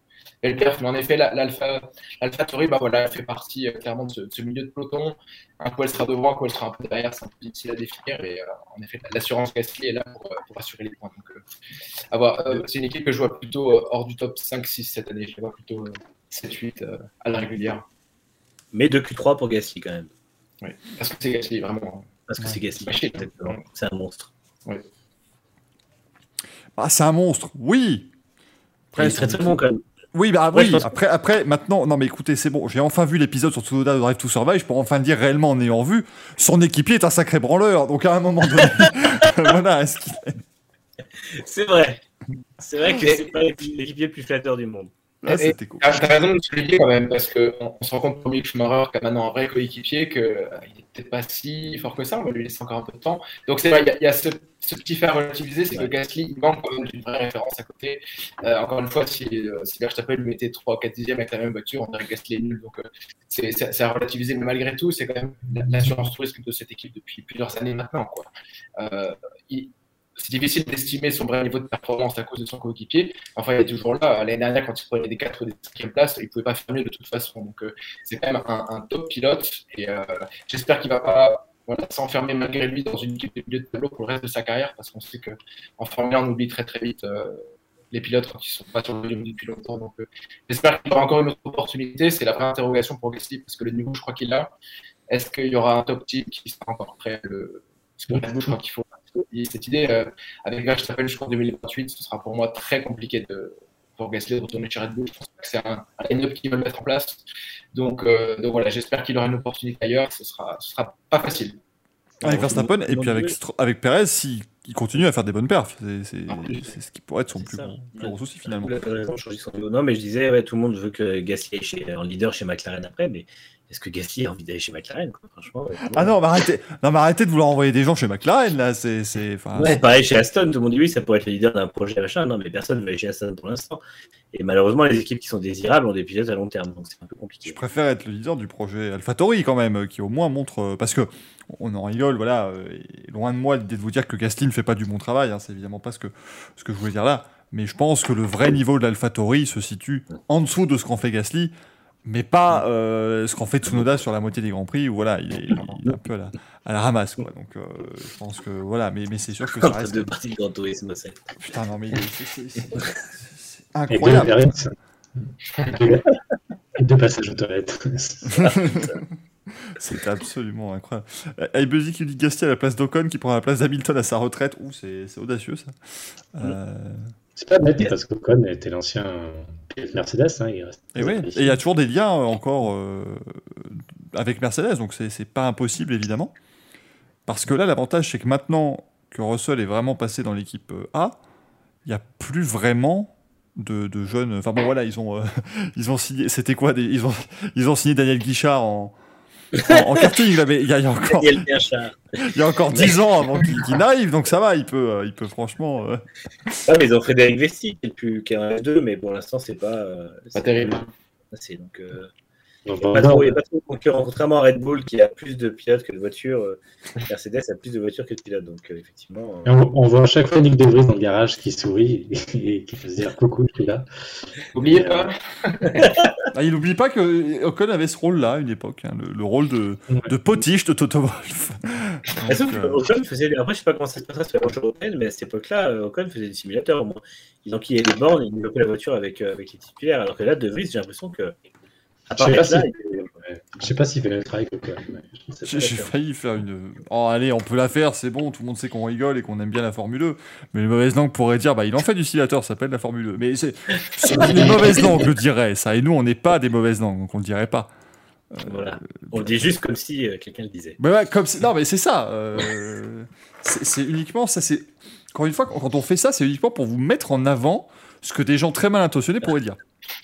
belle perf. Mais en effet, la- l'Alpha l'Alpha Tauri, bah voilà, elle fait partie euh, clairement de ce, de ce milieu de peloton. Un coup, elle sera devant, un coup, elle sera un peu derrière. C'est un peu difficile à définir. Et euh, en effet, l'assurance Gasly est là pour, pour assurer les points. Donc, euh, à voir. Euh, c'est une équipe que je vois plutôt euh, hors du top 5-6 cette année. Je la vois plutôt euh, 7-8 euh, à la régulière. Mais 2 Q3 pour Gasly quand même. Parce que c'est Gasly, vraiment. Parce que Ouais. c'est Gasly. C'est un monstre. Ah, c'est un monstre, oui il est très très bon quand même. Oui, bah Ouais, oui, après, après, maintenant, non mais écoutez, c'est bon, j'ai enfin vu l'épisode sur Tsunoda de Drive to Survive, je peux enfin dire réellement en ayant vu, son équipier est un sacré branleur, donc à un moment donné, [laughs] voilà, est-ce qu'il- C'est vrai. C'est vrai que c'est pas l'équipier le plus flatteur du monde. Et- c'était cool. T'as raison de le souligner quand même, parce qu'on on se rend compte pour Mick Schumacher, qui a maintenant un vrai coéquipier, qu'il n'est peut-être pas si fort que ça, on va lui laisser encore un peu de temps. Donc c'est vrai, il y a, il y a ce, ce petit fait à relativiser, c'est que. Gasly, il manque quand même d'une vraie référence à côté. Euh, encore une fois, si, euh, si Verstappen lui mettait 3 ou 4 dixièmes avec la même voiture, on dirait que Gasly est nul. Donc euh, c'est à relativiser, mais malgré tout, c'est quand même la- l'assurance touriste de cette équipe depuis plusieurs années maintenant. Quoi. Euh, il- c'est difficile d'estimer son vrai niveau de performance à cause de son coéquipier. Enfin, il est toujours là. L'année dernière, quand il prenait des 4 ou des 5e places, il ne pouvait pas faire mieux de toute façon. Donc, euh, c'est quand même un, top pilote. Et euh, j'espère qu'il ne va pas s'enfermer malgré lui dans une équipe de milieu de tableau pour le reste de sa carrière, parce qu'on sait qu'en Formule 1, on oublie très très vite euh, les pilotes quand ils ne sont pas sur le niveau depuis longtemps. Donc, j'espère qu'il aura encore une autre opportunité. C'est la vraie interrogation pour Gasly, parce que le niveau, je crois qu'il l'a. Est-ce qu'il y aura un top team qui sera encore prêt? Le... Parce que je crois qu'il faut cette idée, euh, avec Verstappen jusqu'en 2028, ce sera pour moi très compliqué de, pour Gasly de retourner chez Red Bull. Je pense pas que c'est un, un line-up qu'ils veulent mettre en place. Donc, euh, donc voilà, j'espère qu'il aura une opportunité ailleurs. Ce sera, ce sera pas facile. Avec Verstappen, et puis avec, avec Perez, s'il il continue à faire des bonnes perfs. C'est- C'est c'est ce qui pourrait être son plus, gros, plus gros souci finalement. Non, mais je disais, ouais, tout le monde veut que Gasly chez, en leader chez McLaren après, mais est-ce que Gasly a envie d'aller chez McLaren quoi, Franchement, ouais, Ah non, mais arrêtez, non, mais arrêtez de vouloir envoyer des gens chez McLaren là. C'est, c'est, Ouais, pareil chez Aston, tout le monde dit oui, ça pourrait être le leader d'un projet machin. Non, mais personne ne veut aller chez Aston pour l'instant. Et malheureusement, les équipes qui sont désirables ont des pilotes à long terme, donc c'est un peu Je compliqué. préfère être le leader du projet AlphaTauri quand même, euh, qui au moins montre. euh, parce que on en rigole, voilà. euh, loin de moi l'idée de vous dire que Gasly ne fait pas du bon travail, hein, c'est évidemment pas ce que, ce que je voulais dire là. Mais je pense que le vrai niveau de l'AlphaTauri se situe en dessous de ce qu'en fait Gasly, mais pas euh, ce qu'en fait Tsunoda sur la moitié des Grands Prix, où voilà, il est, il est un peu à la, à la ramasse, quoi. Donc euh, je pense que voilà, mais, mais c'est sûr que ça reste. deux parties de Grand Tourisme, c'est. Putain, non, mais c'est- c'est Et deux incroyable. et deux passages aux toilettes. [laughs] C'est absolument incroyable. Euh, Buzzy qui dit Gasly à la place d'Ocon qui prend la place d'Hamilton à sa retraite. Ouh, c'est audacieux ça. Euh, C'est pas bête parce qu'Ocon était l'ancien Mercedes. Hein, il reste et ouais, il y a toujours des liens encore euh, avec Mercedes, donc c'est pas impossible évidemment. Parce que là, l'avantage c'est que maintenant que Russell est vraiment passé dans l'équipe euh, A, il n'y a plus vraiment de, de jeunes. Enfin bon, voilà, ils ont, euh, [laughs] ils ont signé. C'était quoi des, ils, ont, ils ont signé Daniel Guichard en. En, en karting, il, avait- il y a, il y a encore, Daniel Bianchard. [laughs] il y a encore 10 ans avant qu'il qu'il n'arrive, donc ça va, il peut, euh, il peut franchement. euh, Ah, mais ils ont Frédéric Vesti, qui est le plus qui est un F2, mais pour l'instant, c'est pas. euh, Pas c'est terrible. C'est donc. euh, Il n'y a, pas trop- il y a pas trop de concurrents. Contrairement à Red Bull qui a plus de pilotes que de voitures, euh, Mercedes a plus de voitures que de pilotes. Donc euh, effectivement, euh, on, on voit à chaque fois Nick De Vries dans le garage qui sourit et, qui fait se dire coucou, je suis là. N'oubliez pas, Ah, il n'oublie pas que Ocon avait ce rôle-là à une époque, hein, le, le rôle de, de potiche de Toto Wolff. Ah, Donc, sauf que euh, Ocon faisait. Après, je sais pas comment ça se passerait sur la voiture européenne, mais à cette époque-là, Ocon faisait des simulateurs. Au moins. Ils enquillaient les bornes, ils développaient la voiture avec, euh, avec les titulaires. Alors que là, De Vries, j'ai l'impression que. À part Je sais pas ça, si- il-. Je sais pas s'il fait le travail pas. J'ai failli faire une. Oh, allez, on peut la faire, c'est bon, tout le monde sait qu'on rigole et qu'on aime bien la Formule 2. Mais les mauvaises langues pourraient dire, bah, il en fait du simulateur, ça s'appelle la Formule 2. Mais c'est les mauvaises langues le diraient, ça. Et nous, on n'est pas des mauvaises langues, donc on le dirait pas. Euh, Voilà. On le dit juste comme si euh, quelqu'un le disait. Mais ouais, comme non, mais c'est ça. euh, c'est c'est uniquement ça. C'est encore une fois, quand on fait ça, c'est uniquement pour vous mettre en avant ce que des gens très mal intentionnés pourraient dire.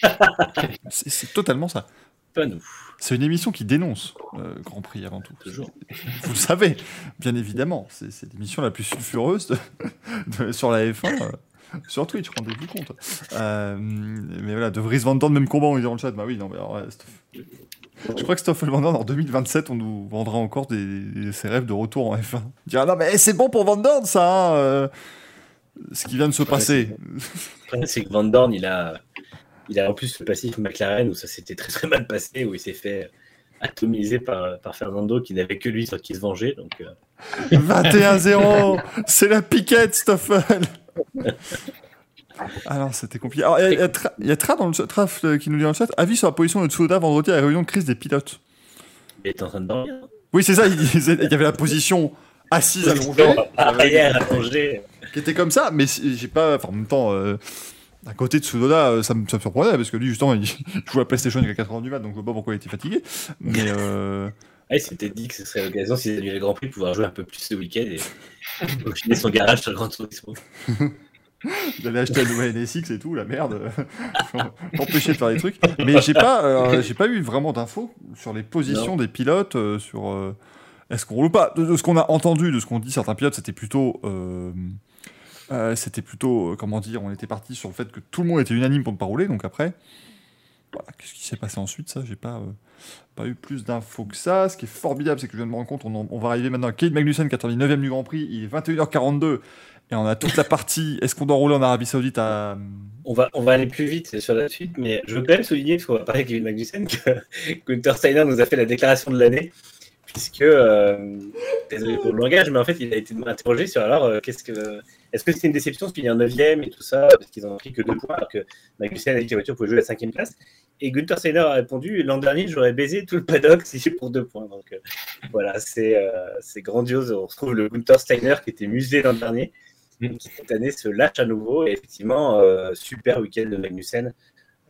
[laughs] C'est totalement ça. Pas nous, C'est une émission qui dénonce euh, Grand Prix avant tout. toujours. Vous le savez, bien évidemment. C'est l'émission la plus sulfureuse de- de- sur la F1. euh, sur Twitch, rendez-vous compte. Euh, mais voilà, De Vries Van Dorn, même combat, on dit dans le chat. Bah oui, non, mais alors, ouais, Stoff- Je crois que Stoffel Van Dorn, en 2027, on nous vendra encore des, ses rêves de retour en F1. Il dira, non, mais c'est bon pour Van Dorn, ça hein, euh, Ce qui vient de se passer. C'est que Van Dorn, il a, il a en plus le passif McLaren où ça s'était très très mal passé, où il s'est fait atomiser par, par Fernando qui n'avait que lui sur qui se venger. Donc, euh, 21-0 C'est la piquette, Stoffel Alors, c'était compliqué. Alors, il y a, Tra- il y a Tra dans le chat, Traf euh, qui nous dit dans le chat avis sur la position de Tsunoda vendredi à la réunion de crise des pilotes. il était en train de dormir. Oui, c'est ça, il, y avait la position assise allongée, Arrière, allongé. Qui était comme ça, mais j'ai pas. Enfin, en même temps. euh, à côté de Tsunoda, euh, ça me, ça me surprenait parce que lui, justement, il [laughs] joue à PlayStation jusqu'à 4h du mat, donc je vois pas pourquoi il était fatigué. Mais euh, [laughs] il s'était dit que ce serait l'occasion, s'il annulait le Grand Prix, de pouvoir jouer un peu plus ce week-end et [laughs] peaufiner son garage sur le Grand Turismo. il allait acheter un nouvel NSX et tout, la merde. Empêcher de faire des trucs. Mais j'ai pas, euh, j'ai pas eu vraiment d'infos sur les positions des pilotes, euh, sur euh, est-ce qu'on roule ou pas. De, de ce qu'on a entendu, de ce qu'on dit certains pilotes, c'était plutôt. Euh, c'était plutôt, euh, comment dire, on était parti sur le fait que tout le monde était unanime pour ne pas rouler, donc après, voilà, qu'est-ce qui s'est passé ensuite, ça, j'ai pas, euh, pas eu plus d'infos que ça. Ce qui est formidable, c'est que je viens de me rendre compte, on, va arriver maintenant à Kate Magnussen qui a terminé 9ème du Grand Prix, il est 21h42, et on a toute la partie, est-ce qu'on doit rouler en Arabie Saoudite. On va, on va aller plus vite sur la suite, mais je veux quand même souligner, parce qu'on va parler avec Kevin Magnussen, que [laughs] Gunther Steiner nous a fait la déclaration de l'année, puisque, désolé pour le langage, mais en fait, il a été interrogé sur alors, qu'est-ce que, est-ce que c'était une déception de finir 9ème et tout ça, parce qu'ils ont pris que deux points, alors que Magnussen a dit que la voiture pouvait jouer à la cinquième place. Et Gunther Steiner a répondu L'an dernier, j'aurais baisé tout le paddock si c'est pour deux points. Donc euh, voilà, c'est euh, c'est grandiose. On retrouve le Gunther Steiner qui était musée l'an dernier, qui cette année se lâche à nouveau. Et effectivement, euh, super week-end de Magnussen.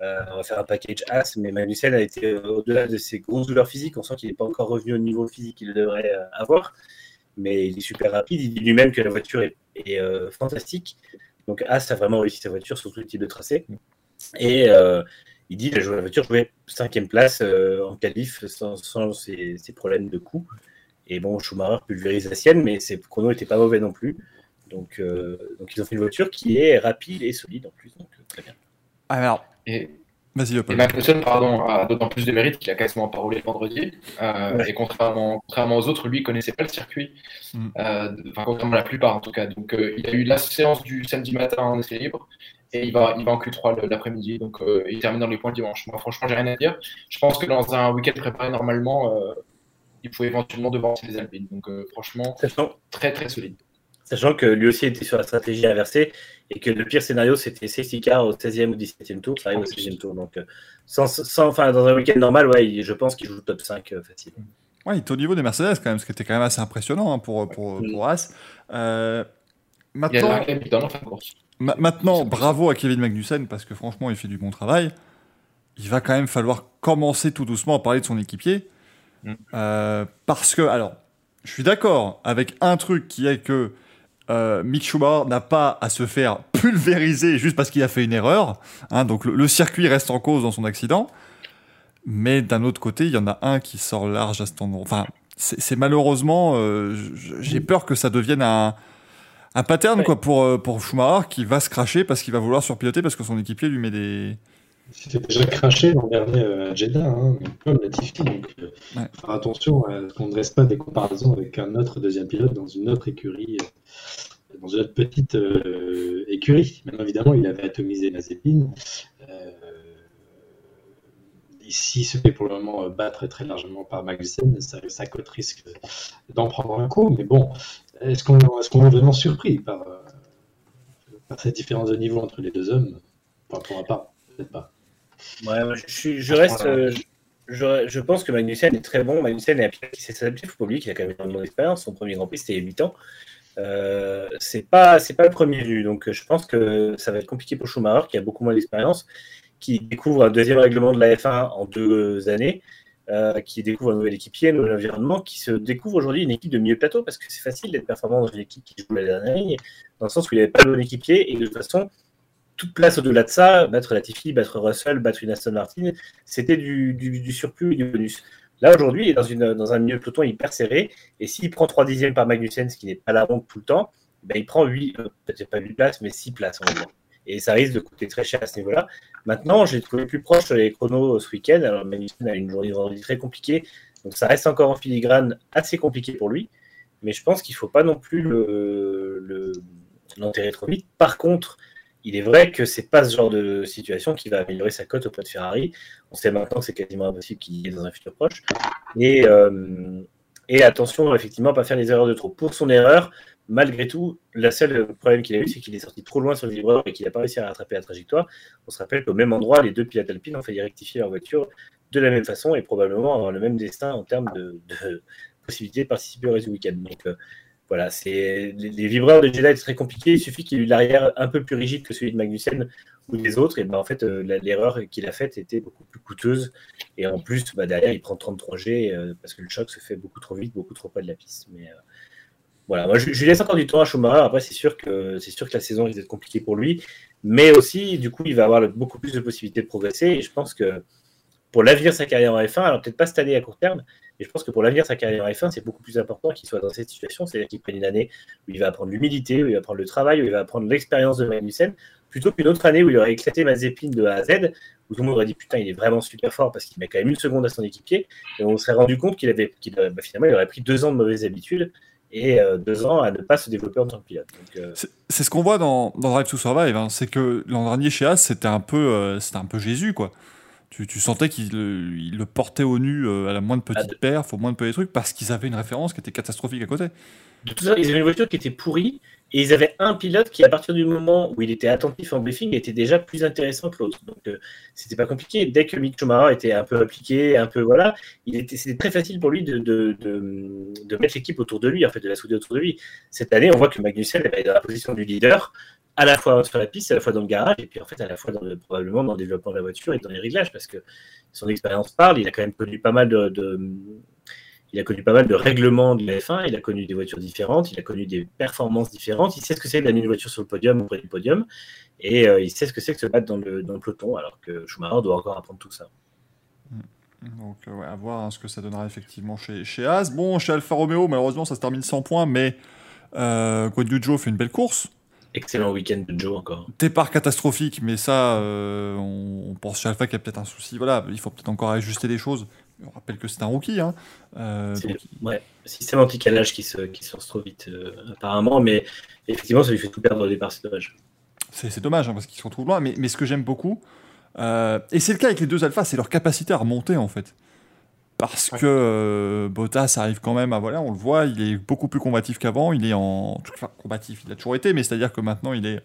On va faire un package As, mais Magnussen a été au-delà de ses grosses douleurs physiques. On sent qu'il n'est pas encore revenu au niveau physique qu'il devrait avoir. Mais il est super rapide. Il dit lui-même que la voiture est, fantastique. Donc As a vraiment réussi sa voiture sur tout le type de tracé. Et il dit la voiture jouait cinquième place en qualif sans, sans ses, problèmes de coût. Et bon, Schumacher pulvérise la sienne, mais ses chronos n'étaient pas mauvais non plus. Donc, euh, donc ils ont fait une voiture qui est rapide et solide en plus. Donc euh, très bien. Alors, et, vas-y, et Magnussen, pardon, a d'autant plus de mérite qu'il a quasiment pas roulé le vendredi. Euh, et contrairement, contrairement aux autres, lui, il connaissait pas le circuit. Mm. enfin, contrairement à la plupart en tout cas. Donc il a eu la séance du samedi matin en essai libre. Et il va, il va en Q3 l'après-midi. Donc il termine dans les points dimanche. Moi, franchement, j'ai rien à dire. Je pense que dans un week-end préparé normalement, il pouvait éventuellement devancer les Alpines. Donc franchement, très très solide. Sachant que lui aussi était sur la stratégie inversée et que le pire scénario, c'était safety car au 16e ou 17e tour. Ça arrive au 16e tour. Donc, euh, sans, enfin, dans un week-end normal, ouais, je pense qu'il joue top 5 euh, facile. Ouais, il est au niveau des Mercedes quand même, ce qui était quand même assez impressionnant hein, pour, pour, pour As. Euh, maintenant, maintenant bravo à Kevin Magnussen parce que franchement, il fait du bon travail. Il va quand même falloir commencer tout doucement à parler de son équipier. Mm. parce que, alors, je suis d'accord avec un truc qui est que euh, Mick Schumacher n'a pas à se faire pulvériser juste parce qu'il a fait une erreur. Hein, donc le, circuit reste en cause dans son accident. Mais d'un autre côté, il y en a un qui sort large à cet endroit. Enfin, c'est malheureusement, euh, j'ai peur que ça devienne un, un pattern quoi, pour, euh, pour Schumacher qui va se cracher parce qu'il va vouloir surpiloter parce que son équipier lui met des, c'était déjà craché l'an dernier à Jeddah, hein, comme Latifi. Donc, faire attention à ce qu'on ne dresse pas des comparaisons avec un autre deuxième pilote dans une autre écurie dans une autre petite euh, écurie. Maintenant, évidemment, il avait atomisé Mazepin. Euh, ici, se fait pour le moment battre très largement par Magnussen. Ça, ça cote risque d'en prendre un coup. Mais bon, est-ce qu'on est, est vraiment surpris par, euh, par cette différence de niveau entre les deux hommes? Enfin, pour pas, peut-être pas. Ouais, je, je, reste. Je, je, pense que Magnussen est très bon. Magnussen est un pilote qui s'est s'adapter. Il faut pas oublier qu'il a quand même énormément d'expérience. Son premier Grand Prix, c'était il y a 8 ans. Euh, c'est pas c'est pas le premier vu, donc je pense que ça va être compliqué pour Schumacher qui a beaucoup moins d'expérience, qui découvre un deuxième règlement de la F1 en deux années, euh, qui découvre un nouvel équipier, un nouvel environnement, qui se découvre aujourd'hui une équipe de milieu plateau parce que c'est facile d'être performant dans une équipe qui joue la dernière ligne, dans le sens où il n'avait pas le bon équipier et de toute façon toute place au-delà de ça, battre Latifi, battre Russell, battre une Aston Martin, c'était du, surplus et du bonus. Là, aujourd'hui, il est dans, un milieu de peloton hyper serré. Et s'il prend 3 dixièmes par Magnussen, ce qui n'est pas la ronde tout le temps, ben, il prend 8, euh, peut-être pas 8 places, mais 6 places, va dire. Et ça risque de coûter très cher à ce niveau-là. Maintenant, j'ai trouvé plus proche les chronos ce week-end. Alors, Magnussen a une journée très compliquée. Donc, ça reste encore en filigrane assez compliqué pour lui. Mais je pense qu'il ne faut pas non plus l'enterrer le, trop vite. Par contre, il est vrai que c'est pas ce genre de situation qui va améliorer sa cote auprès de Ferrari. On sait maintenant que c'est quasiment impossible qu'il y ait dans un futur proche. Et, euh, attention, effectivement, pas faire les erreurs de trop. Pour son erreur, malgré tout, le seul problème qu'il a eu, c'est qu'il est sorti trop loin sur le livreur et qu'il n'a pas réussi à rattraper la trajectoire. On se rappelle qu'au même endroit, les deux pilotes alpines ont failli rectifier leur voiture de la même façon et probablement avoir le même destin en termes de, de possibilité de participer au reste du week-end. Donc, euh, voilà, c'est les, vibreurs de Jedi c'est très compliqué. Il suffit qu'il ait eu l'arrière un peu plus rigide que celui de Magnussen ou des autres. Et ben en fait, euh, l'erreur qu'il a faite était beaucoup plus coûteuse. Et en plus, bah, derrière, il prend 33G euh, parce que le choc se fait beaucoup trop vite, beaucoup trop pas de la piste. Mais euh, voilà, je, lui laisse encore du temps à Schumacher. Après, c'est sûr que la saison risque d'être compliquée pour lui, mais aussi, du coup, il va avoir beaucoup plus de possibilités de progresser. Et je pense que pour l'avenir sa carrière en F1, alors peut-être pas cette année à court terme, et je pense que pour l'avenir sa carrière en F1, c'est beaucoup plus important qu'il soit dans cette situation, c'est-à-dire qu'il prenne une année où il va apprendre l'humilité, où il va apprendre le travail, où il va apprendre l'expérience de Magnussen, plutôt qu'une autre année où il aurait éclaté Mazepin de A à Z, où tout le monde aurait dit putain, il est vraiment super fort parce qu'il met quand même une seconde à son équipier, et on serait rendu compte qu'il avait, bah, finalement, aurait pris deux ans de mauvaises habitudes et euh, deux ans à ne pas se développer en tant que pilote. Euh, c'est ce qu'on voit dans, Drive to Survive, hein. c'est que l'an dernier chez As, c'était un peu, euh, c'était un peu Jésus quoi tu, sentais qu'ils le, portaient au nu euh, à la moindre petite ah, perfs, au moindre petit truc, parce qu'ils avaient une référence qui était catastrophique à côté. De tout ça, ils avaient une voiture qui était pourrie, et ils avaient un pilote qui, à partir du moment où il était attentif en briefing, était déjà plus intéressant que l'autre. Donc, euh, c'était pas compliqué. Dès que Mick Schumacher était un peu appliqué, un peu voilà, il était, c'était très facile pour lui de, de, de, mettre l'équipe autour de lui, en fait, de la souder autour de lui. Cette année, on voit que Magnussen est dans la position du leader à la fois sur la piste, à la fois dans le garage, et puis en fait à la fois probablement dans le développement de la voiture et dans les réglages, parce que son expérience parle. Il a quand même connu pas mal de, il a connu pas mal de règlements de la F1, il a connu des voitures différentes, il a connu des performances différentes, il sait ce que c'est d'amener une voiture sur le podium auprès du podium, et euh, il sait ce que c'est que se battre dans le, dans le peloton, alors que Schumacher doit encore apprendre tout ça. Donc, euh, ouais, à voir hein, ce que ça donnera effectivement chez, chez As. Bon, chez Alfa Romeo, malheureusement, ça se termine sans points, mais euh, Joe fait une belle course. Excellent week-end de Joe encore. Départ catastrophique, mais ça, euh, on, on pense chez Alpha qu'il y a peut-être un souci. Voilà, il faut peut-être encore ajuster les choses. On rappelle que c'est un rookie. Hein. Euh, C'est- donc, Ouais, système anti-calage qui se, qui se lance trop vite, euh, apparemment, mais effectivement, ça lui fait tout perdre au départ, c'est dommage. c'est c'est dommage hein, parce qu'ils se retrouvent loin. Mais, mais ce que j'aime beaucoup, euh, et c'est le cas avec les deux alphas, c'est leur capacité à remonter en fait. Parce Ouais. que euh, Bottas arrive quand même à. Voilà, on le voit, il est beaucoup plus combatif qu'avant. Il est en. Enfin, combatif, il a toujours été, mais c'est-à-dire que maintenant, il est.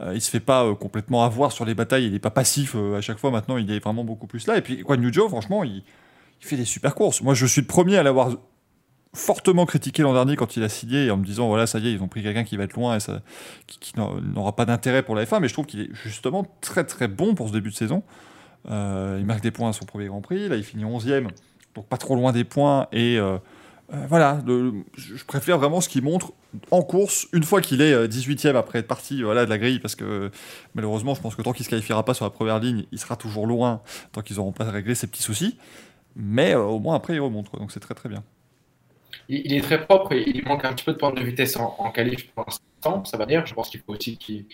euh, il se fait pas euh, complètement avoir sur les batailles, il est pas passif euh, à chaque fois. Maintenant, il est vraiment beaucoup plus là. Et puis, quoi, New Joe, franchement, il, il fait des super courses. Moi, je suis le premier à l'avoir fortement critiqué l'an dernier quand il a signé en me disant voilà ça y est ils ont pris quelqu'un qui va être loin et ça, qui, qui n'aura- pas d'intérêt pour la F1 mais je trouve qu'il est justement très très bon pour ce début de saison il marque des points à son premier Grand Prix là il finit 11e pas trop loin des points et euh, euh, voilà je préfère vraiment ce qu'il montre en course une fois qu'il est euh, 18e après être parti voilà, de la grille parce que malheureusement je pense que tant qu'il se qualifiera pas sur la première ligne il sera toujours loin tant qu'ils n'auront pas réglé ses petits soucis. Mais euh, au moins après il remonte donc c'est très très bien Il, est très propre et il manque un petit peu de pointe de vitesse en, en qualif pour l'instant, ça va dire. Je pense qu'il faut aussi qu'il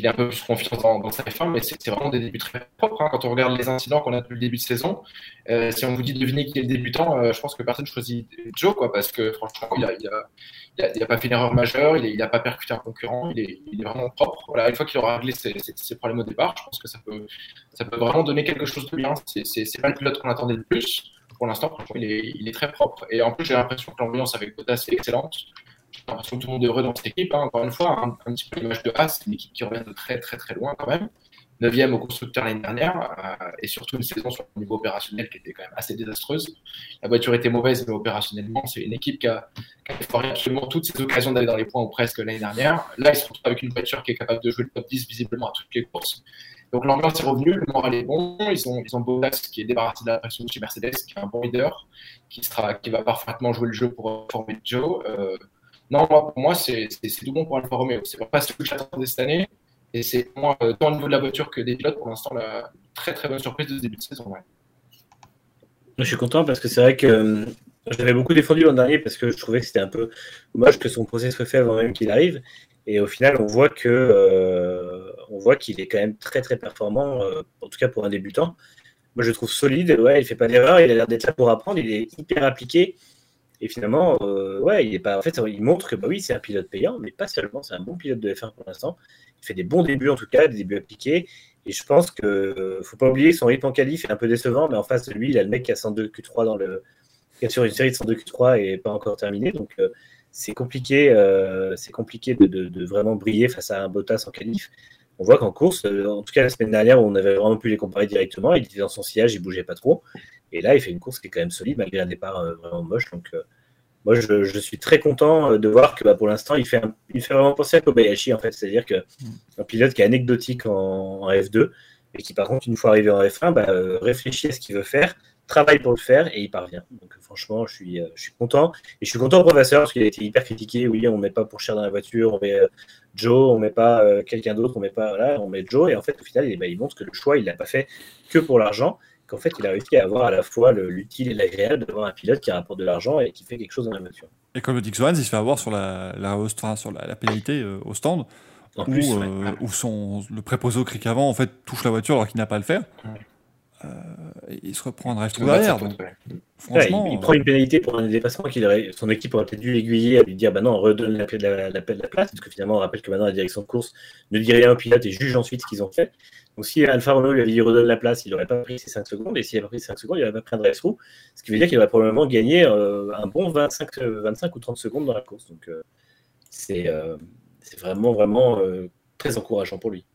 ait un peu plus confiance dans, sa F1, mais c'est vraiment des débuts très propres. hein. Quand on regarde les incidents qu'on a depuis le début de saison, euh, si on vous dit de deviner qui est le débutant, euh, je pense que personne choisit Joe, parce que franchement, il n'a pas fait une erreur majeure, il n'a pas percuté un concurrent, il est, vraiment propre. Une fois qu'il aura réglé ses, problèmes au départ, je pense que ça peut, ça peut vraiment donner quelque chose de bien. C'est pas le pilote qu'on attendait le plus pour l'instant, il est, il est très propre. Et en plus, j'ai l'impression que l'ambiance avec Bottas est excellente. J'ai l'impression que tout le monde est heureux dans cette équipe. hein. Encore une fois, un, petit peu l'image de Haas, une équipe qui revient de très très très loin quand même. 9e au constructeur l'année dernière, euh, et surtout une saison sur le niveau opérationnel qui était quand même assez désastreuse. La voiture était mauvaise, mais opérationnellement, c'est une équipe qui a, qui a absolument toutes ses occasions d'aller dans les points ou presque l'année dernière. Là, ils se retrouvent avec une voiture qui est capable de jouer le top 10 visiblement à toutes les courses. Donc l'ambiance est revenue, le moral est bon. Ils ont, ils ont Bottas qui est débarrassé de la pression chez Mercedes, qui est un bon leader, qui, sera, qui va parfaitement jouer le jeu pour former Joe. Euh, non, moi, pour moi, c'est tout bon pour Alfa Romeo. C'est pas ce que j'attendais cette année. Et c'est moi, euh, tant au niveau de la voiture que des pilotes, pour l'instant, la très très bonne surprise de ce début de saison. Je suis content parce que c'est vrai que euh, je l'avais beaucoup défendu l'an dernier parce que je trouvais que c'était un peu dommage que son procès soit fait avant même qu'il arrive. Et au final, on voit que euh, on voit qu'il est quand même très très performant, euh, en tout cas pour un débutant. Moi, je le trouve solide. Ouais, il fait pas d'erreur. Il a l'air d'être là pour apprendre. Il est hyper appliqué. Et finalement, euh, il est pas. En fait, il montre que bah oui, c'est un pilote payant, mais pas seulement. C'est un bon pilote de F1 pour l'instant. Il fait des bons débuts en tout cas, des débuts appliqués. Et je pense que faut pas oublier que son rythme en qualif est un peu décevant, mais en face de lui, il a le mec qui a 102 Q3 dans le qui est sur une série de 102 Q3 et pas encore terminé. Donc euh, c'est compliqué, c'est compliqué de vraiment briller face à un Bottas en qualif. On voit qu'en course, euh, en tout cas la semaine dernière, où on avait vraiment pu les comparer directement, il était dans son sillage, il bougeait pas trop. Et là, il fait une course qui est quand même solide malgré un départ euh, vraiment moche. Donc euh, moi, je, je suis très content de voir que bah, pour l'instant, il fait, un- il fait vraiment penser à Kobayashi en fait, c'est-à-dire que un pilote qui est anecdotique en, en F2 et qui par contre une fois arrivé en F1 bah, réfléchit à ce qu'il veut faire, travaille pour le faire et il parvient. Donc franchement, je suis, euh, je suis content et je suis content pour Vasseur parce qu'il a été hyper critiqué. Oui, on met pas pour cher dans la voiture, on met euh, Joe, on met pas euh, quelqu'un d'autre, on met pas voilà, on met Joe et en fait au final, il, bah, il montre que le choix il l'a pas fait que pour l'argent. Qu'en fait, il a réussi à avoir à la fois le- l'utile et l'agréable d'avoir un pilote qui rapporte de l'argent et qui fait quelque chose dans la voiture. Et comme le dit Xoran, il se fait avoir sur la, la, host- enfin, sur la, la pénalité euh, au stand, En où, plus, euh, où son, le préposé au cric avant en fait, touche la voiture alors qu'il n'a pas à le faire. Ouais. Euh, il se reprend un drive C'est tout derrière. donc. Ouais, franchement, il, il euh, prend une pénalité pour un dépassement qu'il aurait, son équipe aurait peut-être dû l'aiguiller à lui dire bah non, redonne la, la, la, la place, parce que finalement, on rappelle que maintenant la direction de course ne dit rien au pilote et juge ensuite ce qu'ils ont fait. Donc si Alfa Romeo lui avait dit redonne la place, il n'aurait pas pris ses 5 secondes, et s'il avait pris ses 5 secondes, il n'aurait pas pris un drive through, ce qui veut dire qu'il aurait probablement gagné euh, un bon 25, euh, 25 ou 30 secondes dans la course. Donc euh, c'est euh, vraiment, vraiment euh, très encourageant pour lui.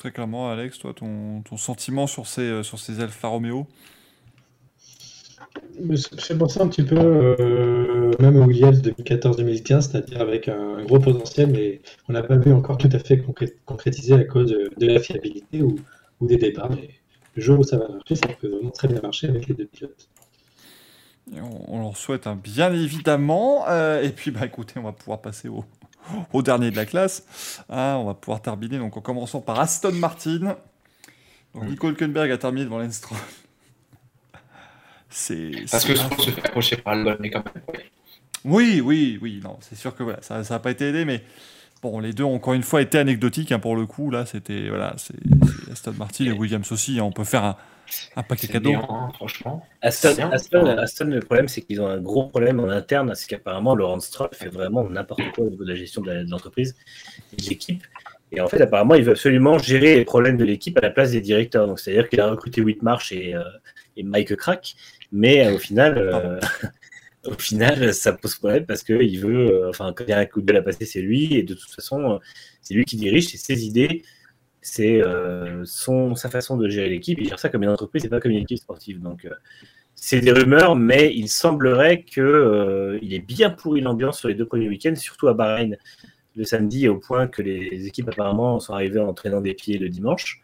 Très clairement, Alex, toi, ton, ton sentiment sur ces, euh, sur ces Alfa Romeo? Ça me fait penser un petit peu euh, même au Williams 2014-2015, c'est-à-dire avec un gros potentiel, mais on n'a pas vu encore tout à fait concré- concrétiser à cause de, de la fiabilité ou, ou des départs. Mais le jour où ça va marcher, ça peut vraiment très bien marcher avec les deux pilotes. on, leur souhaite bien évidemment. et puis, bah écoutez, on va pouvoir passer au, [laughs] au dernier de la classe. Hein, on va pouvoir terminer donc en commençant par Aston Martin. Donc Nico Hülkenberg a terminé devant Lance [laughs] C'est. Parce que Stroll se fait accrocher par le mais quand même. Oui, oui, oui. Non, c'est sûr que voilà, ça n'a pas été aidé, mais bon, les deux ont encore une fois été anecdotiques hein, pour le coup. Là, c'était voilà, c'est Aston Martin et Williams aussi. Hein, on peut faire un, un paquet cadeau. Hein, franchement. Aston, Aston, le problème, c'est qu'ils ont un gros problème en interne, c'est qu'apparemment, Laurent Stroll fait vraiment n'importe quoi au niveau de la gestion de l'entreprise et de l'équipe. Et en fait, apparemment, il veut absolument gérer les problèmes de l'équipe à la place des directeurs. Donc, c'est-à-dire qu'il a recruté Whitmarsh et, euh, et Mike Crack, mais euh, au final, euh, [laughs] au final, ça pose problème parce qu'il veut, enfin, quand il y a un coup de gueule à passer, c'est lui, et de toute façon, c'est lui qui dirige, c'est ses idées, c'est son sa façon de gérer l'équipe. Il gère ça comme une entreprise, c'est pas comme une équipe sportive. Donc, c'est des rumeurs, mais il semblerait que il est bien pourri l'ambiance sur les deux premiers week-ends, surtout à Bahreïn le samedi, au point que les équipes apparemment sont arrivées en entraînant des pieds le dimanche.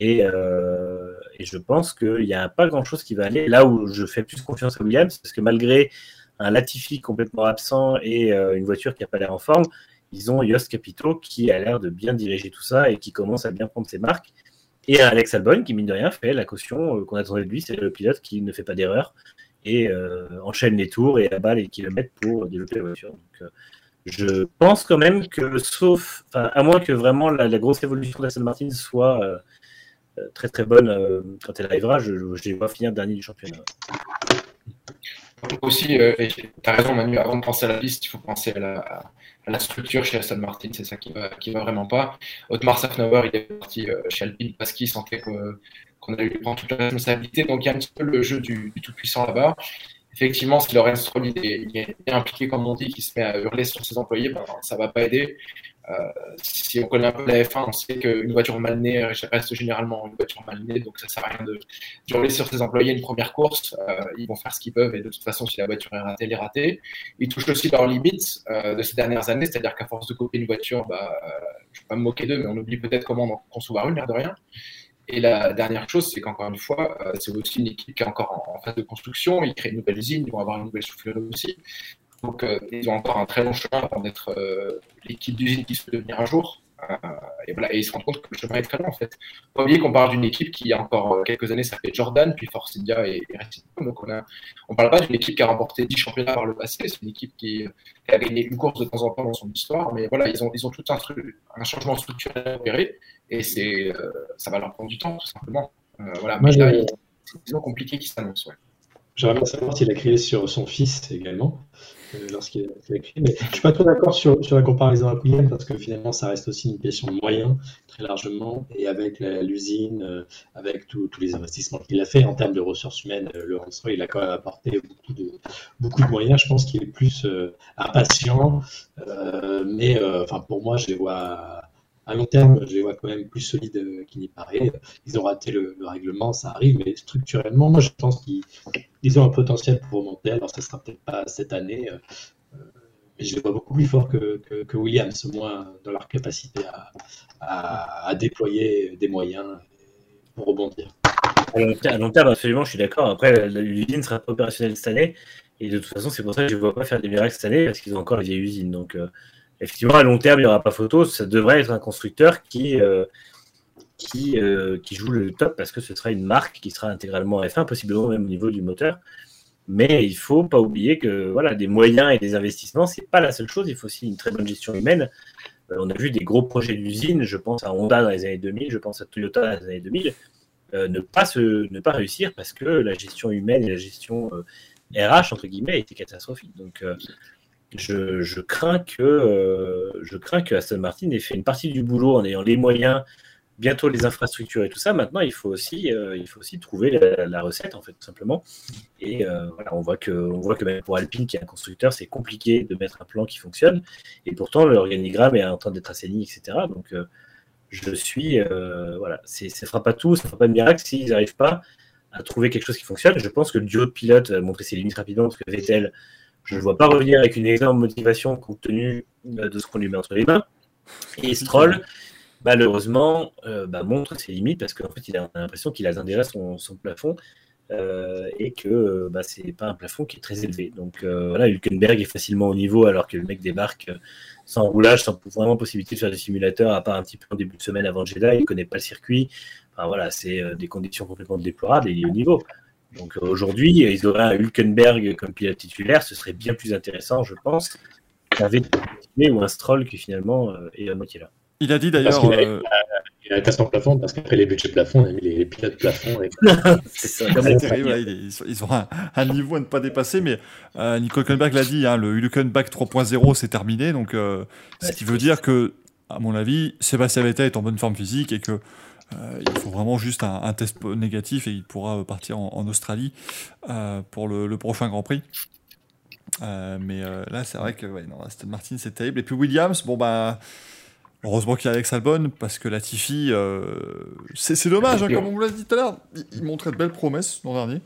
Et, euh, je pense qu'il n'y a pas grand-chose qui va aller. Là où je fais plus confiance à Williams, parce que malgré un Latifi complètement absent et euh, une voiture qui n'a pas l'air en forme, ils ont Yost Capito qui a l'air de bien diriger tout ça et qui commence à bien prendre ses marques. Et Alex Albon qui, mine de rien, fait la caution euh, qu'on attendait de lui, c'est le pilote qui ne fait pas d'erreur et enchaîne les tours et abat les kilomètres pour développer la voiture. Donc, je pense quand même que, sauf, à moins que vraiment la, grosse évolution d'Aston Martin soit euh, euh, très très bonne euh, quand elle arrivera, je, je, les vois finir dernier du championnat. Aussi, tu as raison Manu, avant de penser à la liste, il faut penser à la, structure chez Aston Martin, c'est ça qui va, va vraiment pas. Otmar Safnauer, il est parti chez Alpine parce qu'il sentait qu'on allait lui prendre toute la responsabilité, donc il y a un petit peu le jeu du tout-puissant là-bas effectivement, si Lorenz Stroll est, impliqué, comme on dit, qui se met à hurler sur ses employés, ben, ça va pas aider. Euh, si on connaît un peu la F1, on sait qu'une voiture mal née reste généralement une voiture mal née, donc ça ne sert à rien de hurler sur ses employés une première course. Euh, ils vont faire ce qu'ils peuvent, et de toute façon, si la voiture est ratée, elle est ratée. Ils touchent aussi leurs limites euh, de ces dernières années, c'est-à-dire qu'à force de copier une voiture, bah, je ne vais pas me moquer d'eux, mais on oublie peut-être comment on concevoir une, l'air de rien. Et la dernière chose, c'est qu'encore une fois, euh, c'est aussi une équipe qui est encore en, phase de construction. Ils créent une nouvelle usine, ils vont avoir une nouvelle soufflerie aussi. Donc, euh, ils ont encore un très long chemin avant d'être euh, l'équipe d'usine qui se peut devenir un jour. et voilà, et ils se rendent compte que le chemin est très long en fait. Faut oublier qu'on parle d'une équipe qui, il y a encore quelques années, ça fait Jordan, puis Force India et, et Donc, on ne on parle pas d'une équipe qui a remporté 10 championnats par le passé. C'est une équipe qui, a gagné une course de temps en temps dans son histoire. Mais voilà, ils ont, ils ont tout un, un changement structurel à opérer et c'est, euh, ça va leur prendre du temps, tout simplement. Euh, voilà, mais là, c'est compliqué qui s'annonce. Ouais. J'aimerais bien savoir s'il a créé sur son fils également, euh, lorsqu'il a écrit. Mais je suis pas trop d'accord sur, sur, la comparaison à William, parce que finalement, ça reste aussi une question de moyens, très largement. Et avec l'usine, avec tous les investissements qu'il a fait en termes de ressources humaines, Laurence Roy, il a quand même apporté beaucoup de, beaucoup de moyens. Je pense qu'il est plus impatient. mais enfin, pour moi, je les vois à long terme, je les vois quand même plus solides euh, qu'il n'y paraît. Ils ont raté le, règlement, ça arrive, mais structurellement, moi, je pense qu'ils ont un potentiel pour remonter. Alors, ça ne sera peut-être pas cette année, euh, euh, mais je les vois beaucoup plus forts que, que, Williams, moins dans leur capacité à, déployer des moyens pour rebondir. À long, terme, absolument, je suis d'accord. Après, l'usine sera pas opérationnelle cette année. Et de toute façon, c'est pour ça que je ne vois pas faire des miracles cette année, parce qu'ils ont encore la vieille usine. Donc, effectivement, à long terme, il n'y aura pas photo. Ça devrait être un constructeur qui, euh, qui, euh, qui joue le top parce que ce sera une marque qui sera intégralement F1, possiblement même au niveau du moteur. Mais il ne faut pas oublier que voilà, des moyens et des investissements, ce n'est pas la seule chose. Il faut aussi une très bonne gestion humaine. Euh, on a vu des gros projets d'usine. Je pense à Honda dans les années 2000, je pense à Toyota dans les années 2000. ne, pas se, ne pas réussir parce que la gestion humaine et la gestion RH, entre guillemets, était catastrophique. Donc, je, crains que, euh, je crains que Aston Martin ait fait une partie du boulot en ayant les moyens, bientôt les infrastructures et tout ça. Maintenant, il faut aussi, euh, trouver la, recette, en fait, tout simplement. Et euh, voilà, on voit que, même pour Alpine, qui est un constructeur, c'est compliqué de mettre un plan qui fonctionne. Et pourtant, l'organigramme est en train d'être assaini, etc. Donc, je suis, voilà, ça ne fera pas tout, ça ne fera pas de miracle s'ils n'arrivent pas à trouver quelque chose qui fonctionne. Je pense que le duo de pilotes va montrer ses limites rapidement parce que Vettel je ne vois pas revenir avec une énorme motivation compte tenu euh, de ce qu'on lui met entre les mains. Et Stroll, malheureusement, euh, bah, montre ses limites parce qu'en fait, il a l'impression qu'il a déjà son, son plafond. et que bah, c'est pas un plafond qui est très élevé. Donc voilà, Hülkenberg est facilement au niveau alors que le mec débarque sans roulage, sans vraiment possibilité de faire des simulateurs, à part un petit peu en début de semaine avant Jeddah, il connaît pas le circuit. Enfin voilà, c'est des conditions complètement déplorables et il est au niveau. Donc aujourd'hui, ils auraient un Hülkenberg comme pilote titulaire, ce serait bien plus intéressant, je pense, qu'un ou un Stroll qui finalement euh, est à moitié là. Il a dit d'ailleurs. Euh, il a, en plafond parce qu'après les budgets plafond, on a mis les pilotes plafond. Et... [laughs] c'est ça. C'est terrible, ils, ont un, niveau à ne pas dépasser, mais euh, Nico Hülkenberg l'a dit, hein, le Hülkenberg 3.0 c'est terminé, donc ce qui veut dire que, à mon avis, Sébastien Vettel est en bonne forme physique et que euh, il faut vraiment juste un, test négatif et il pourra partir en, Australie euh, pour le, prochain Grand Prix. Euh, mais là, c'est vrai que ouais, non, Aston Martin, c'est terrible. Et puis Williams, bon bah. Heureusement qu'il y a Alex Albon, parce que la Tiffy, c'est dommage, hein, comme on vous l'a dit tout à l'heure, il, montrait de belles promesses l'an dernier.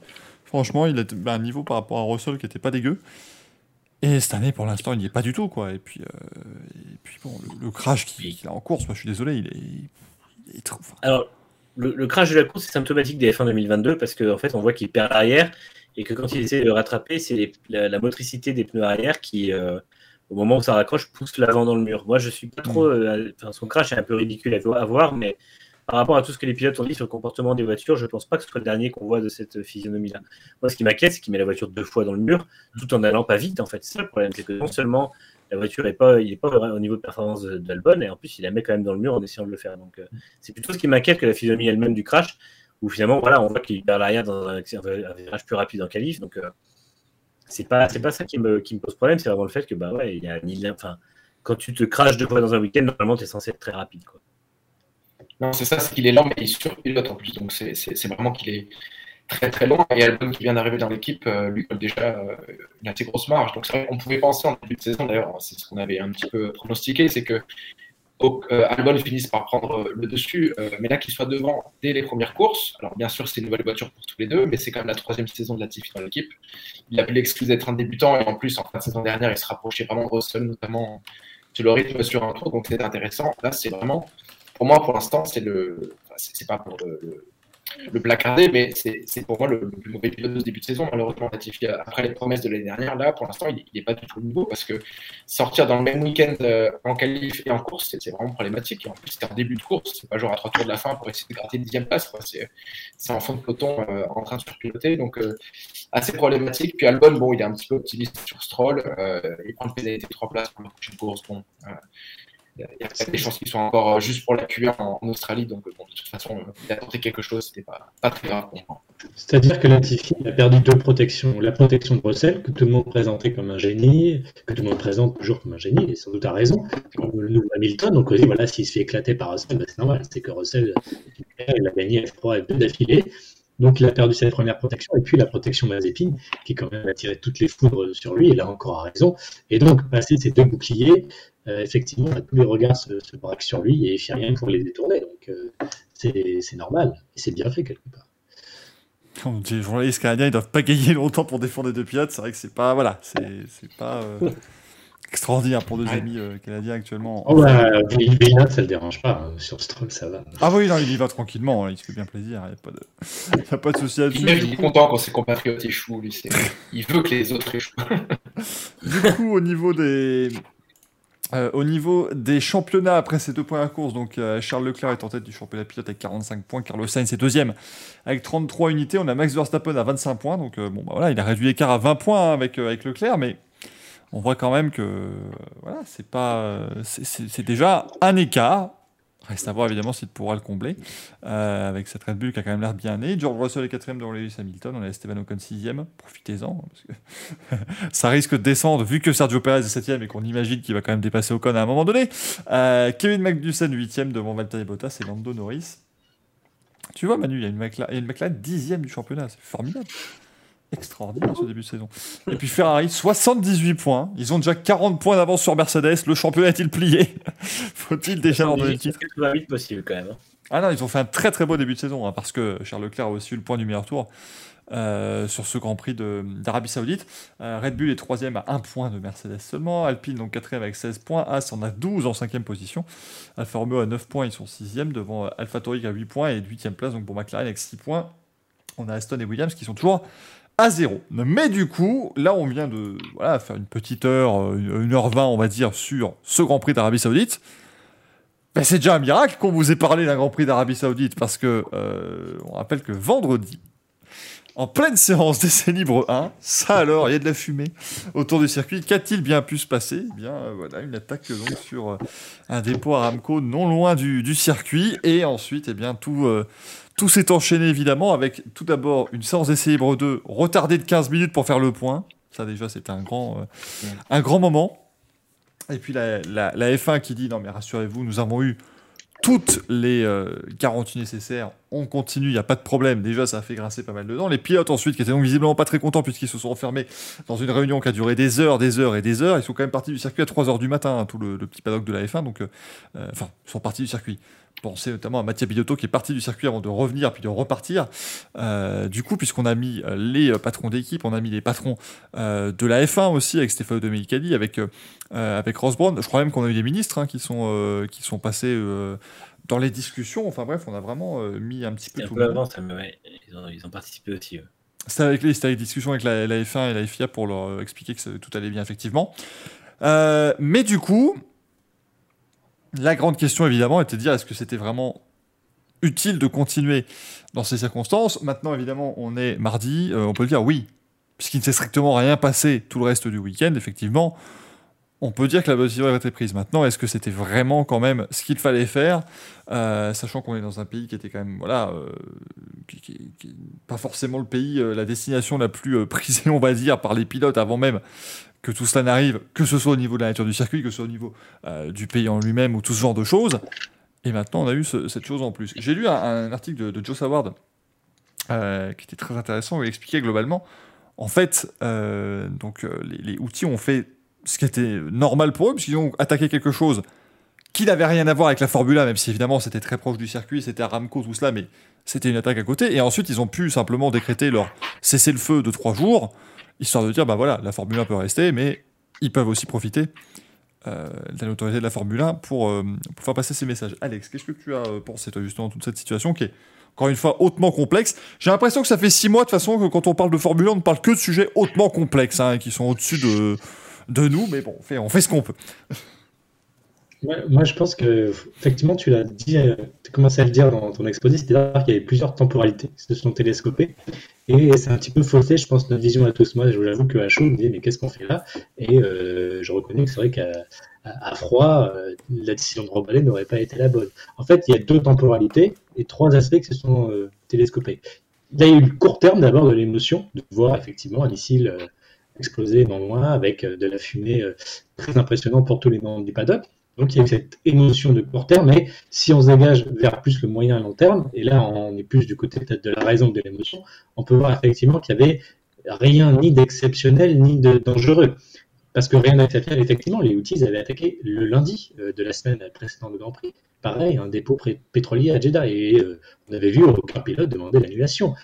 Franchement, il a bah, un niveau par rapport à Russell qui était pas dégueu. Et cette année, pour l'instant, il n'y est pas du tout, quoi. Et puis, et puis bon, le, crash qu'il a en course, moi je suis désolé, il est, alors, le, crash de la course est symptomatique des F1 2022 parce qu'en en fait, on voit qu'il perd l'arrière et que quand il essaie de le rattraper, c'est la, motricité des pneus arrière qui, euh, au moment où ça raccroche, pousse l'avant dans le mur. Moi, je suis pas trop. Mm. Euh, son crash est un peu ridicule à voir, mais par rapport à tout ce que les pilotes ont dit sur le comportement des voitures, je ne pense pas que ce soit le dernier qu'on voit de cette physionomie-là. Moi, ce qui m'inquiète, c'est qu'il met la voiture deux fois dans le mur, tout en allant pas vite. En fait, c'est ça le problème, c'est que non seulement la voiture n'est pas, pas au niveau de performance d'Albon, et en plus, il la met quand même dans le mur en essayant de le faire. Donc, euh, c'est plutôt ce qui m'inquiète que la physionomie elle-même du crash, où finalement, voilà, on voit qu'il perd l'arrière dans un, virage plus rapide en qualif. Donc, euh, c'est pas, pas ça qui me, qui me pose problème, c'est vraiment le fait que, bah ouais, il y a ni quand tu te craches deux fois dans un week-end, normalement, tu es censé être très rapide, quoi. Non, c'est ça, c'est qu'il est lent, mais il surpilote en plus. Donc, c'est vraiment qu'il est très très long. Et Albon qui vient d'arriver dans l'équipe, euh, lui colle déjà euh, une assez grosse marge. Donc c'est vrai qu'on pouvait penser en début de saison, d'ailleurs, c'est ce qu'on avait un petit peu pronostiqué, c'est que euh, Albon finisse par prendre le dessus, mais là qu'il soit devant dès les premières courses. Alors bien sûr, c'est une nouvelle voiture pour tous les deux, mais c'est quand même la troisième saison de Latifi dans l'équipe. Il a pu l'excuse d'être un débutant et en plus, en fin de saison dernière, il se rapprochait vraiment de Russell, notamment sur le rythme sur un tour, donc c'est intéressant. Là, c'est vraiment, pour moi, pour l'instant, c'est le, c'est pas pour le placardé, mais c'est pour moi le, plus mauvais pilote de ce début de saison. Malheureusement, après les promesses de l'année dernière, là, pour l'instant, il n'est pas du tout au niveau parce que sortir dans le même week-end euh, en qualif et en course, c'est vraiment problématique. Et en plus, c'est un début de course, c'est pas genre à trois tours de la fin pour essayer de gratter une dixième place. C'est en fond de peloton euh, en train de surpiloter, donc euh, assez problématique. Puis Albon, bon, il est un petit peu optimiste sur Stroll, il prend le pénalité trois places pour la prochaine course. Bon, il y a des chances qu'ils soient encore euh, juste pour la QA en, Australie. Donc, de toute façon, euh, il a tenté quelque chose, c'était pas, pas très grave C'est-à-dire que Latifi a perdu deux protections. La protection de Bruxelles, que tout le monde présentait comme un génie, que tout le monde présente toujours comme un génie, et sans doute a raison. Le nouveau Hamilton, donc on dit, voilà, s'il se fait éclater par Russell, ben, c'est normal, c'est que Russell, il a gagné F3 F2 d'affilée. Donc il a perdu cette première protection, et puis la protection Mazepin, qui quand même a tiré toutes les foudres sur lui, et là encore a raison. Et donc, passer ces deux boucliers, euh, effectivement, tous les regards se, braquent sur lui et il fait rien pour les détourner. Donc, euh, c'est normal et c'est bien fait quelque part. les journalistes canadiens, ils doivent pas gagner longtemps pour défendre deux pilotes. C'est vrai que c'est pas, voilà, pas euh, extraordinaire pour deux amis canadiens actuellement. Oh bah, Vina, ça le dérange pas. Hein. Sur Stroll, ça va. Ah oui, non, il y va tranquillement. Hein. il se fait bien plaisir. Il n'y a pas de, [laughs] y a pas de souci là-dessus. Il est content quand ses compatriotes échouent. Lui, il veut que les autres échouent. du coup, au niveau des euh, au niveau des championnats, après ces deux points à course, donc euh, Charles Leclerc est en tête du championnat pilote avec 45 points, Carlos Sainz est deuxième avec 33 unités, on a Max Verstappen à 25 points, donc euh, bon bah voilà, il a réduit l'écart à 20 points hein, avec, avec Leclerc, mais on voit quand même que voilà, c'est pas, c'est déjà un écart Reste à voir évidemment s'il pourra le combler euh, avec cette Red Bull qui a quand même l'air bien née. George Russell est quatrième devant Lewis Hamilton. On a Esteban Ocon sixième. Profitez-en [laughs] ça risque de descendre vu que Sergio Perez est septième et qu'on imagine qu'il va quand même dépasser Ocon à un moment donné. Euh, Kevin Magnussen huitième devant Valtteri Bottas et Lando Norris. Tu vois Manu, il y a une McLaren dixième du championnat. C'est formidable extraordinaire ce début de saison. Et puis Ferrari, 78 points. Ils ont déjà 40 points d'avance sur Mercedes. Le championnat est-il plié? [laughs] Faut-il déjà leur donner le titre? possible quand même. Hein. Ah non, ils ont fait un très très beau début de saison hein, parce que Charles Leclerc a aussi eu le point du meilleur tour. Euh, sur ce Grand Prix d'Arabie Saoudite. Euh, Red Bull est troisième à 1 point de Mercedes seulement. Alpine donc quatrième avec 16 points. As en a 12 en cinquième position. Alfa Romeo à 9 points, ils sont sixième devant AlphaTauri à 8 points et 8 place donc pour McLaren avec 6 points On a Aston et Williams qui sont toujours à zéro. Mais du coup, là, on vient de voilà, faire une petite heure, une heure vingt, on va dire, sur ce Grand Prix d'Arabie Saoudite. Ben, c'est déjà un miracle qu'on vous ait parlé d'un Grand Prix d'Arabie Saoudite parce que euh, on rappelle que vendredi, en pleine séance d'essai libre 1, ça alors, il y a de la fumée autour du circuit. Qu'a-t-il bien pu se passer? Eh Bien, euh, voilà, une attaque donc sur euh, un dépôt Aramco non loin du, circuit et ensuite, eh bien, tout tout s'est enchaîné évidemment avec tout d'abord une séance d'essai libre 2 retardée de 15 minutes pour faire le point. Ça déjà, c'était un grand un grand moment. Et puis la, F1 qui dit non mais rassurez-vous, nous avons eu toutes les euh, garanties nécessaires, on continue, il n'y a pas de problème. Déjà, ça a fait grincer pas mal dedans. Les pilotes ensuite, qui étaient donc visiblement pas très contents puisqu'ils se sont enfermés dans une réunion qui a duré des heures, des heures et des heures. Ils sont quand même partis du circuit à 3h du matin, hein, tout le, petit paddock de la F1. Donc, euh, euh, enfin, ils sont partis du circuit. Pensez notamment à Mathieu Bidotto qui est parti du circuit avant de revenir puis de repartir. du coup, puisqu'on a mis les patrons d'équipe, on a mis les patrons de la F1 aussi avec Stéphane Domenicali, avec euh, avec Ross Brown. Je crois même qu'on a eu des ministres hein, qui, sont, euh, qui sont passés euh, dans les discussions. Enfin bref, on a vraiment mis un petit peu tout le monde. ils, ont, ils, ont, participé aussi. C'était avec les, avec discussions avec la, F1 et la FIA pour leur expliquer que tout allait bien, effectivement. mais du coup, la grande question, évidemment, était de dire est-ce que c'était vraiment utile de continuer dans ces circonstances? Maintenant, évidemment, on est mardi, on peut dire oui, puisqu'il ne s'est strictement rien passé tout le reste du week-end, effectivement on peut dire que la décision a été prise. Maintenant, est-ce que c'était vraiment quand même ce qu'il fallait faire, euh, sachant qu'on est dans un pays qui était quand même, voilà, euh, pas forcément le pays, euh, la destination la plus [laughs] prisée, on va dire, par les pilotes avant même que tout cela n'arrive, que ce soit au niveau de la nature du circuit, que ce soit au niveau du pays en lui-même ou tout ce genre de choses. Et maintenant, on a eu cette chose en plus. J'ai lu un, article de, Joe Saward qui était très intéressant où il expliquait globalement, en fait, donc les, outils ont fait ce qui était normal pour eux, puisqu'ils ont attaqué quelque chose qui n'avait rien à voir avec la Formule 1, même si évidemment c'était très proche du circuit, c'était Aramco, tout cela, mais c'était une attaque à côté. Et ensuite, ils ont pu simplement décréter leur cessez-le-feu de trois jours, histoire de dire, bah voilà, la Formule 1 peut rester, mais ils peuvent aussi profiter euh, de l'autorité de la Formule 1 pour, euh, pour, faire passer ces messages. Alex, qu'est-ce que tu as euh, pensé, toi, justement, de toute cette situation qui est, encore une fois, hautement complexe? J'ai l'impression que ça fait six mois, de toute façon, que quand on parle de Formule 1, on ne parle que de sujets hautement complexes, hein, qui sont au-dessus de de nous, mais bon, on fait, on fait ce qu'on peut. Moi, je pense que, effectivement, tu l'as dit, euh, tu commencé à le dire dans ton exposé, c'est-à-dire qu'il y avait plusieurs temporalités qui se sont télescopées. Et c'est un petit peu faussé, je pense, notre vision à tous. Moi, je vous avoue qu'à chaud, je me disais, mais qu'est-ce qu'on fait là? Et euh, je reconnais que c'est vrai qu'à froid, euh, la décision de remballer n'aurait pas été la bonne. En fait, il y a deux temporalités et trois aspects qui se sont télescopés. Il y a eu le court terme d'abord de l'émotion, de voir effectivement un missile explosé non loin avec de la fumée très impressionnante pour tous les membres du paddock. Donc il y a cette émotion de court terme, mais si on se dégage vers plus le moyen et long terme, et là on est plus du côté de la raison que de l'émotion, on peut voir effectivement qu'il n'y avait rien ni d'exceptionnel ni de dangereux. Parce que rien d'exceptionnel, effectivement, les outils avaient attaqué le lundi euh, de la semaine précédente au Grand Prix. Pareil, un dépôt pétrolier à Jeddah, et on avait vu aucun pilote demander l'annulation.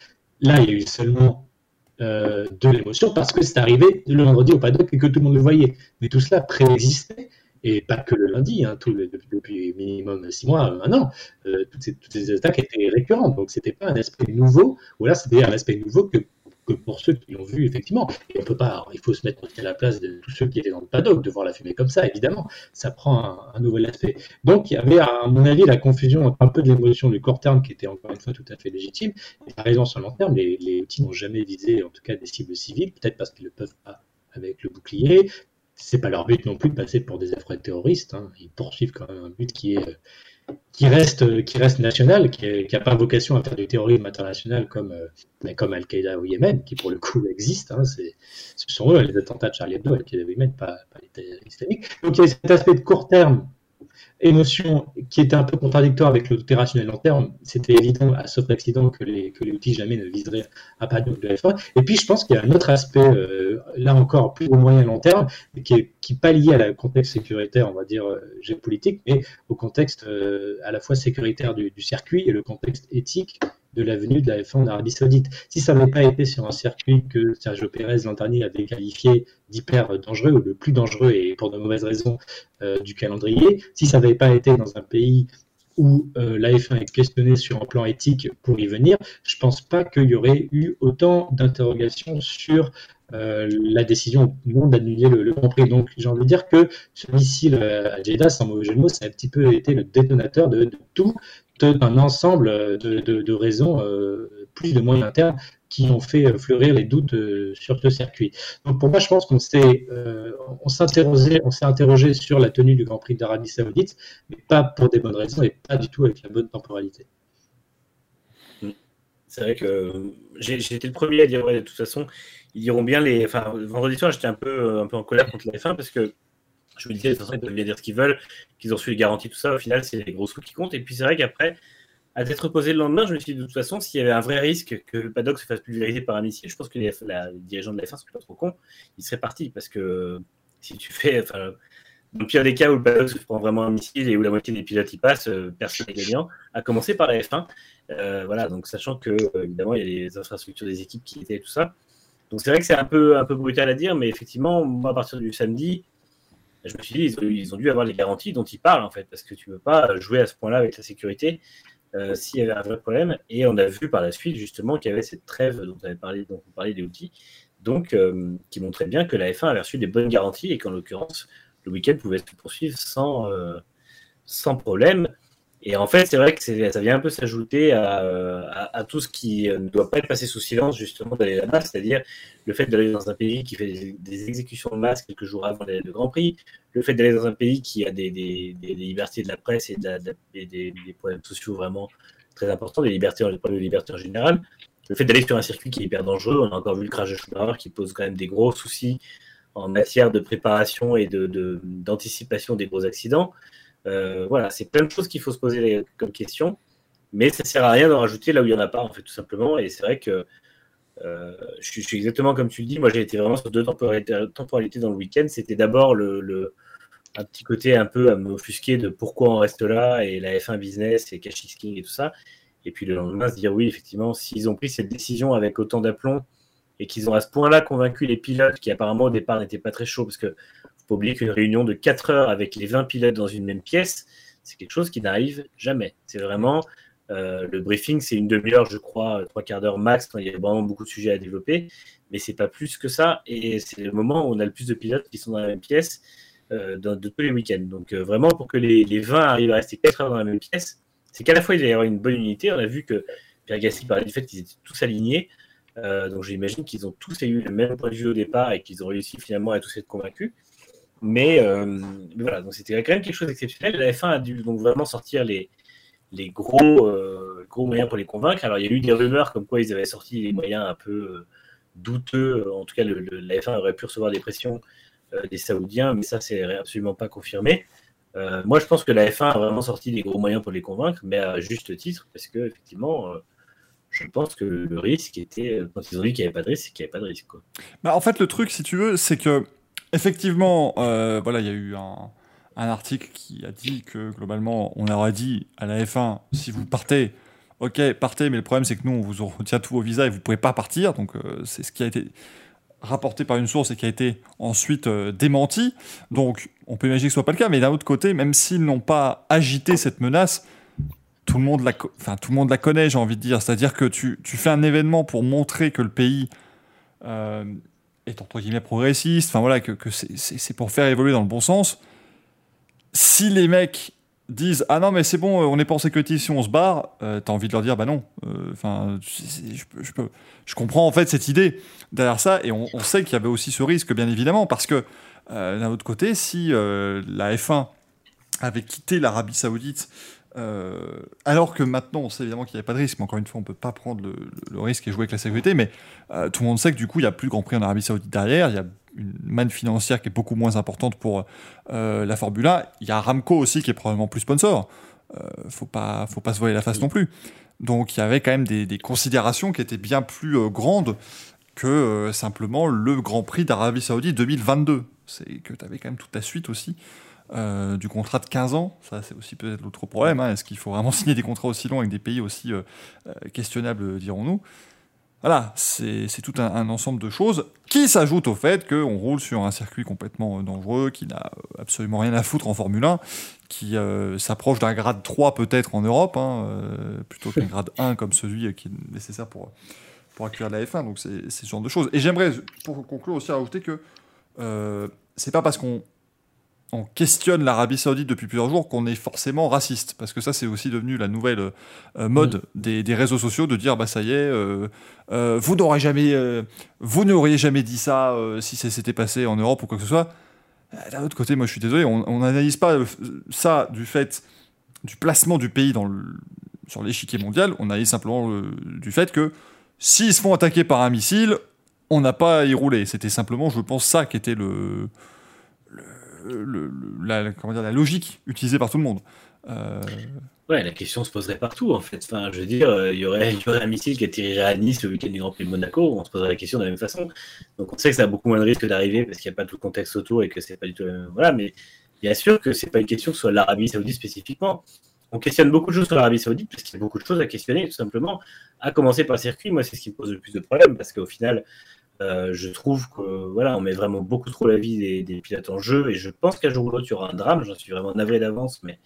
Là, il y a eu seulement euh, de l'émotion parce que c'est arrivé le vendredi au paddock et que tout le monde le voyait. Mais tout cela préexistait, et pas que le lundi, hein, tout depuis minimum six mois, un an, euh, toutes, ces, attaques étaient récurrentes. Donc c'était pas un aspect nouveau, ou là c'était un aspect nouveau que pour ceux qui l'ont vu, effectivement. Et on peut pas, il faut se mettre à la place de tous ceux qui étaient dans le paddock, de voir la fumée comme ça, évidemment. Ça prend un, nouvel aspect. Donc, il y avait, à mon avis, la confusion entre un peu de l'émotion du court terme, qui était encore une fois tout à fait légitime, et la raison sur le long terme. Les outils n'ont jamais visé, en tout cas, des cibles civiles, peut-être parce qu'ils ne peuvent pas avec le bouclier. C'est pas leur but non plus de passer pour des affreux terroristes. Hein. Ils poursuivent quand même un but qui est qui reste, qui reste national, qui n'a pas vocation à faire du terrorisme international comme, euh, comme Al-Qaïda au Yémen, qui pour le coup [laughs] existe. Hein, ce sont eux les attentats de Charlie Hebdo, Al-Qaïda au Yémen, pas, pas l'État islamique. Donc il y a cet aspect de court terme émotion qui était un peu contradictoire avec l'opérationnel long terme. C'était évident, à sauf accident, que les, que les outils jamais ne viseraient à pas de F1. Et puis, je pense qu'il y a un autre aspect, euh, là encore, plus au moyen long terme, qui est qui pas lié à la contexte sécuritaire, on va dire, euh, géopolitique, mais au contexte euh, à la fois sécuritaire du, circuit et le contexte éthique de la venue de la F1 en Arabie Saoudite. Si ça n'avait pas été sur un circuit que Sergio Pérez l'an dernier avait qualifié d'hyper dangereux ou le plus dangereux et pour de mauvaises raisons euh, du calendrier, si ça n'avait pas été dans un pays où euh, la F1 est questionnée sur un plan éthique pour y venir, je pense pas qu'il y aurait eu autant d'interrogations sur euh, la décision non d'annuler le, Grand Prix. Donc j'ai envie de dire que ce missile à Jeddah, sans mauvais jeu de mots, ça a un petit peu été le détonateur de, tout d'un ensemble de, raisons euh, plus de moyen terme qui ont fait euh, fleurir les doutes euh, sur ce circuit. Donc pour moi, je pense qu'on s'est euh, on s'est interrogé sur la tenue du Grand Prix d'Arabie Saoudite, mais pas pour des bonnes raisons et pas du tout avec la bonne temporalité. C'est vrai que j'ai été le premier à dire ouais, de toute façon, ils diront bien les. Enfin, vendredi soir, j'étais un peu, un peu en colère contre la F1 parce que je me disais, de toute façon, ils peuvent bien dire ce qu'ils veulent, qu'ils ont reçu les garanties, tout ça. Au final, c'est les gros sous qui comptent. Et puis, c'est vrai qu'après, à d'être posé le lendemain, je me suis dit de toute façon, s'il y avait un vrai risque que le paddock se fasse pulvériser par un missile, je pense que les, dirigeants de la F1 sont pas trop cons, ils seraient partis parce que si tu fais, enfin, dans le pire des cas où le paddock se prend vraiment un missile et où la moitié des pilotes y passent, euh, personne n'est gagnant, à commencer par la F1. Euh, voilà, donc sachant que évidemment il y a les infrastructures des équipes qui étaient et tout ça. Donc c'est vrai que c'est un peu, un peu brutal à dire, mais effectivement, moi à partir du samedi, je me suis dit, ils ont, dû avoir les garanties dont ils parlent en fait, parce que tu ne peux pas jouer à ce point-là avec la sécurité. Euh, s'il y avait un vrai problème. Et on a vu par la suite justement qu'il y avait cette trêve dont on avait parlé, dont on parlait des outils, donc euh, qui montrait bien que la F1 avait reçu des bonnes garanties et qu'en l'occurrence le week-end pouvait se poursuivre sans, euh, sans problème. Et en fait, c'est vrai que ça vient un peu s'ajouter à, tout ce qui ne doit pas être passé sous silence, justement, d'aller là-bas, c'est-à-dire le fait d'aller dans un pays qui fait des, exécutions de masse quelques jours avant le Grand Prix, le fait d'aller dans un pays qui a des, libertés de la presse et, des, problèmes sociaux vraiment très importants, des libertés, problèmes de liberté en général, le fait d'aller sur un circuit qui est hyper dangereux, on a encore vu le crash de Schumacher qui pose quand même des gros soucis en matière de préparation et d'anticipation des gros accidents. Euh, voilà, c'est plein de choses qu'il faut se poser comme question, mais ça sert à rien d'en rajouter là où il n'y en a pas, en fait, tout simplement. Et c'est vrai que euh, je, suis, exactement comme tu le dis. Moi, j'ai été vraiment sur deux temporalités, dans le week-end. C'était d'abord le, un petit côté un peu à m'offusquer de pourquoi on reste là et la F1 business et cash king et tout ça. Et puis le lendemain, se dire oui, effectivement, s'ils ont pris cette décision avec autant d'aplomb et qu'ils ont à ce point-là convaincu les pilotes qui apparemment au départ n'étaient pas très chauds parce que faut pas oublier qu'une réunion de 4 heures avec les 20 pilotes dans une même pièce, c'est quelque chose qui n'arrive jamais. C'est vraiment euh, le briefing, c'est une demi-heure, je crois, trois quarts d'heure max, quand il y a vraiment beaucoup de sujets à développer, mais c'est pas plus que ça. Et c'est le moment où on a le plus de pilotes qui sont dans la même pièce euh, de tous les week-ends. Donc euh, vraiment, pour que les, 20 arrivent à rester 4 heures dans la même pièce, c'est qu'à la fois il va y avoir une bonne unité. On a vu que Pierre Gassi parlait du fait qu'ils étaient tous alignés. donc j'imagine qu'ils ont tous eu le même point de vue au départ et qu'ils ont réussi finalement à tous être convaincus. Euh, mais, voilà, donc c'était quand même quelque chose d'exceptionnel. La F1 a dû donc vraiment sortir les, les gros, euh, gros moyens pour les convaincre. Alors il y a eu des rumeurs comme quoi ils avaient sorti des moyens un peu euh, douteux. En tout cas, la F1 aurait pu recevoir des pressions des Saoudiens, mais ça, c'est absolument pas confirmé. moi, je pense que la F1 a vraiment sorti des gros moyens pour les convaincre, mais à juste titre, parce que effectivement, je pense que le risque était, quand ils ont dit qu'il n'y avait pas de risque, c'est qu'il n'y avait pas de risque. Quoi. Bah, en fait, le truc, si tu veux, c'est que Effectivement, euh, voilà, il y a eu un, article qui a dit que globalement, on aurait dit à la F1 si vous partez, ok, partez, mais le problème c'est que nous, on vous retient tous vos visas et vous ne pouvez pas partir. Donc, euh, c'est ce qui a été rapporté par une source et qui a été ensuite euh, démenti. Donc, on peut imaginer que ce soit pas le cas, mais d'un autre côté, même s'ils n'ont pas agité cette menace, tout le monde la, enfin, tout le monde la connaît, j'ai envie de dire. C'est-à-dire que tu, fais un événement pour montrer que le pays est entre guillemets progressiste, enfin voilà, que, c'est pour faire évoluer dans le bon sens. Si les mecs disent ah non mais c'est bon, on n'est pas en sécurité si on se barre, euh, t'as envie de leur dire bah non. Euh, enfin, je, je, je, comprends en fait cette idée derrière ça et on, sait qu'il y avait aussi ce risque bien évidemment parce que euh, d'un autre côté, si la F1 avait quitté l'Arabie Saoudite euh, alors que maintenant, on sait évidemment qu'il n'y a pas de risque, mais encore une fois, on ne peut pas prendre le, risque et jouer avec la sécurité, mais euh, tout le monde sait que du coup, il n'y a plus de Grand Prix en Arabie Saoudite derrière, il y a une manne financière qui est beaucoup moins importante pour euh, la Formule 1, il y a Ramco aussi qui est probablement plus sponsor, faut pas, faut pas se voiler la face non plus. Donc il y avait quand même des, des considérations qui étaient bien plus grandes que simplement le Grand Prix d'Arabie Saoudite 2022. C'est que tu avais quand même toute la suite aussi euh, du contrat de 15 ans. Ça, c'est aussi peut-être l'autre problème. Hein. Est-ce qu'il faut vraiment [laughs] signer des contrats aussi longs avec des pays aussi euh, euh, questionnables, dirons-nous? Voilà, c'est tout un, ensemble de choses qui s'ajoutent au fait qu'on roule sur un circuit complètement dangereux, qui n'a absolument rien à foutre en Formule 1, qui s'approche d'un grade 3 peut-être en Europe, hein, plutôt qu'un grade 1 comme celui qui est nécessaire pour, pour accueillir la F1. Donc c'est ce genre de choses. Et j'aimerais, pour conclure aussi, rajouter que c'est pas parce qu'on on questionne l'Arabie Saoudite depuis plusieurs jours qu'on est forcément raciste. Parce que ça, c'est aussi devenu la nouvelle euh, mode mm. des, réseaux sociaux de dire bah ça y est, euh, euh, vous n'aurez jamais, vous n'auriez jamais dit ça si ça s'était passé en Europe ou quoi que ce soit. D'un autre côté, moi je suis désolé, on n'analyse pas ça du fait du placement du pays dans le, sur l'échiquier mondial, on analyse simplement du fait que s'ils se font attaquer par un missile, on n'a pas à y rouler. C'était simplement, je pense, ça qui était le, la, la logique utilisée par tout le monde. Euh... Ouais, la question se poserait partout en fait. Enfin, je veux dire, euh, il y aurait, un missile qui atterrirait à Nice le week-end du Grand Prix de Monaco, on se poserait la question de la même façon. Donc on sait que ça a beaucoup moins de risques d'arriver parce qu'il n'y a pas tout le contexte autour et que c'est pas du tout. Voilà, mais bien sûr que c'est pas une question sur l'Arabie Saoudite spécifiquement. On questionne beaucoup de choses sur l'Arabie Saoudite parce qu'il y a beaucoup de choses à questionner tout simplement. À commencer par le circuit, moi c'est ce qui me pose le plus de problèmes parce qu'au final, euh, je trouve que voilà, on met vraiment beaucoup trop la vie des, pilotes en jeu et je pense qu'un jour ou l'autre, il y aura un drame. J'en suis vraiment navré d'avance, mais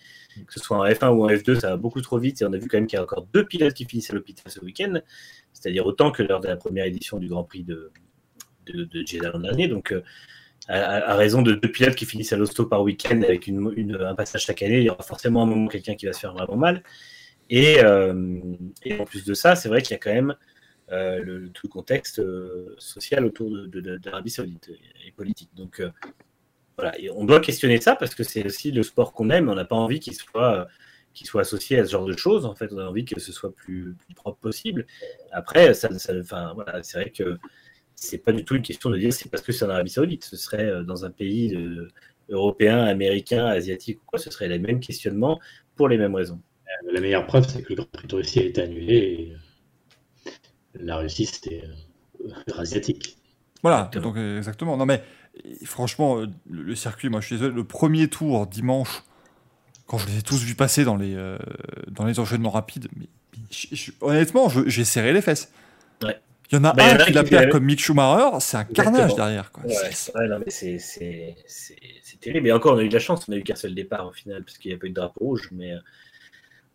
que ce soit en F1 ou en F2, ça va beaucoup trop vite. Et on a vu quand même qu'il y a encore deux pilotes qui finissent à l'hôpital ce week-end, c'est-à-dire autant que lors de la première édition du Grand Prix de, de, de Jeddah l'an dernier. Donc, euh, à, raison de deux pilotes qui finissent à l'hosto par week-end avec un passage chaque année, il y aura forcément un moment quelqu'un qui va se faire vraiment mal. Euh, et en plus de ça, c'est vrai qu'il y a quand même euh, le, tout le contexte euh, social autour de, l'Arabie Saoudite et, politique. Donc euh, voilà, on doit questionner ça parce que c'est aussi le sport qu'on aime. On n'a pas envie qu'il soit qu'il soit associé à ce genre de choses. En fait, on a envie que ce soit plus, propre possible. Après, ça, voilà, c'est vrai que c'est pas du tout une question de dire c'est parce que c'est en Arabie Saoudite. Ce serait dans un pays européen, américain, asiatique ou quoi, ce serait les mêmes questionnements pour les mêmes raisons. La meilleure preuve, c'est que le Grand Prix de Russie a été annulé. Et la Russie, c'était euh, [laughs] asiatique. Voilà, donc exactement. Non mais franchement, euh, le, circuit, moi je suis désolé, le premier tour dimanche, quand je les ai tous vus passer dans les, euh, dans les enchaînements rapides, mais, honnêtement, j'ai serré les fesses. Ouais. Il y en a bah, un qui la perd comme Mick Schumacher, c'est un carnage derrière. Quoi. Ouais, non, mais c'est terrible. Et encore, on a eu de la chance, on a eu qu'un seul départ au final, parce qu'il n'y a pas eu de drapeau rouge. Mais